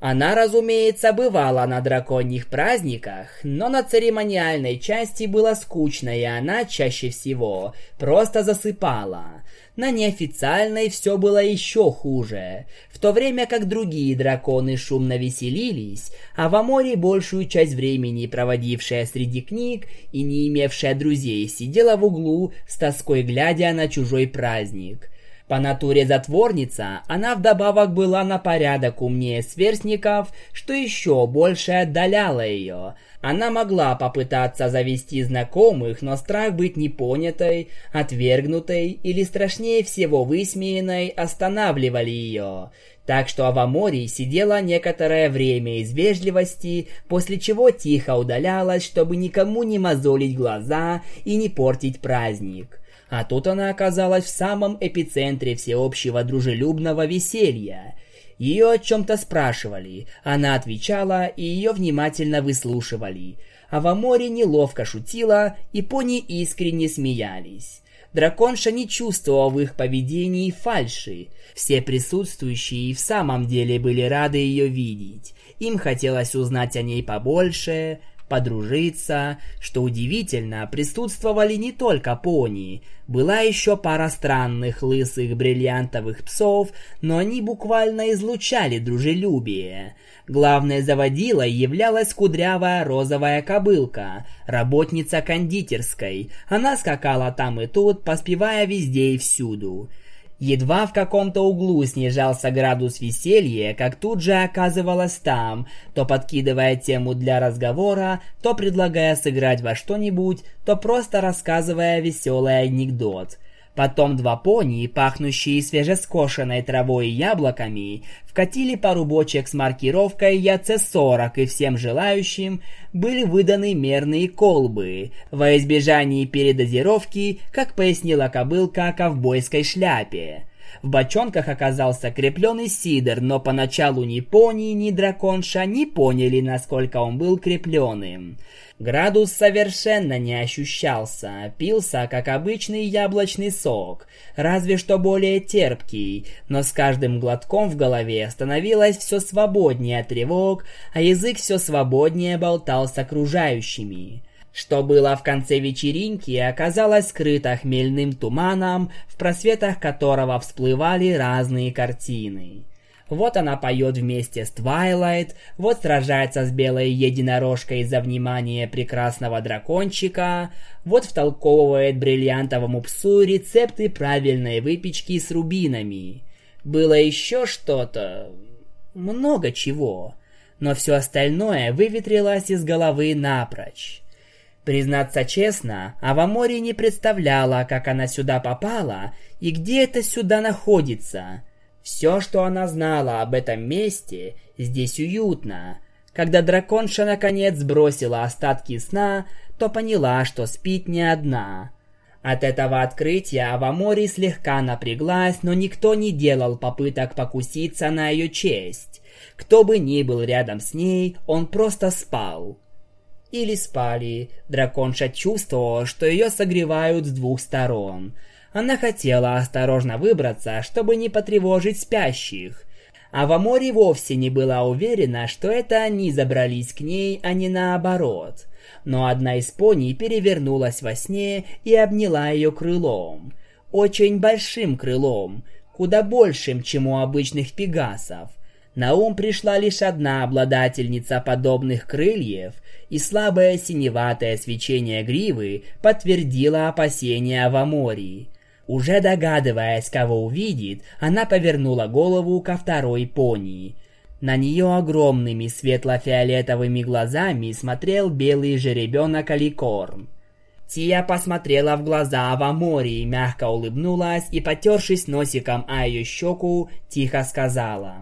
она, разумеется, бывала на драконьих праздниках, но на церемониальной части было скучно, и она чаще всего просто засыпала. На неофициальной все было еще хуже. В то время как другие драконы шумно веселились, а в Аморе большую часть времени, проводившая среди книг и не имевшая друзей, сидела в углу с тоской глядя на чужой праздник. По натуре затворница, она вдобавок была на порядок умнее сверстников, что еще больше отдаляло ее. Она могла попытаться завести знакомых, но страх быть непонятой, отвергнутой или страшнее всего высмеянной останавливали ее. Так что Авамори сидела некоторое время из вежливости, после чего тихо удалялась, чтобы никому не мозолить глаза и не портить праздник. А тут она оказалась в самом эпицентре всеобщего дружелюбного веселья. Ее о чем-то спрашивали, она отвечала, и ее внимательно выслушивали. А в море неловко шутила, и пони искренне смеялись. Драконша не чувствовала в их поведении фальши. Все присутствующие в самом деле были рады ее видеть. Им хотелось узнать о ней побольше, подружиться. Что удивительно, присутствовали не только пони. Была еще пара странных лысых бриллиантовых псов, но они буквально излучали дружелюбие. Главной заводилой являлась кудрявая розовая кобылка, работница кондитерской. Она скакала там и тут, поспевая везде и всюду. Едва в каком-то углу снижался градус веселья, как тут же оказывалась там, то подкидывая тему для разговора, то предлагая сыграть во что-нибудь, то просто рассказывая веселый анекдот – Потом два пони, пахнущие свежескошенной травой и яблоками, вкатили пару бочек с маркировкой ЯЦ-40 и всем желающим были выданы мерные колбы, во избежание передозировки, как пояснила кобылка о ковбойской шляпе. В бочонках оказался крепленный сидр, но поначалу ни пони, ни драконша не поняли, насколько он был крепленным. Градус совершенно не ощущался, пился как обычный яблочный сок, разве что более терпкий, но с каждым глотком в голове становилось все свободнее тревог, а язык все свободнее болтал с окружающими. Что было в конце вечеринки, оказалось скрыто хмельным туманом, в просветах которого всплывали разные картины. Вот она поет вместе с Твайлайт, вот сражается с белой единорожкой за внимание прекрасного дракончика, вот втолковывает бриллиантовому псу рецепты правильной выпечки с рубинами. Было еще что-то... много чего. Но все остальное выветрилось из головы напрочь. Признаться честно, Авамори не представляла, как она сюда попала и где это сюда находится. Все, что она знала об этом месте, здесь уютно. Когда драконша наконец сбросила остатки сна, то поняла, что спит не одна. От этого открытия Авамори слегка напряглась, но никто не делал попыток покуситься на ее честь. Кто бы ни был рядом с ней, он просто спал. Или спали. Драконша чувствовала, что ее согревают с двух сторон – она хотела осторожно выбраться, чтобы не потревожить спящих. А в Аморе вовсе не была уверена, что это они забрались к ней, а не наоборот. Но одна из пони перевернулась во сне и обняла ее крылом. Очень большим крылом, куда большим, чем у обычных пегасов. На ум пришла лишь одна обладательница подобных крыльев, и слабое синеватое свечение гривы подтвердило опасения Авамории. Уже догадываясь, кого увидит, она повернула голову ко второй пони. На нее огромными светло-фиолетовыми глазами смотрел белый жеребенок Аликорн. Тия посмотрела в глаза Авамори, мягко улыбнулась и, потершись носиком о ее щеку, тихо сказала.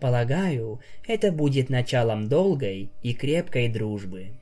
«Полагаю, это будет началом долгой и крепкой дружбы».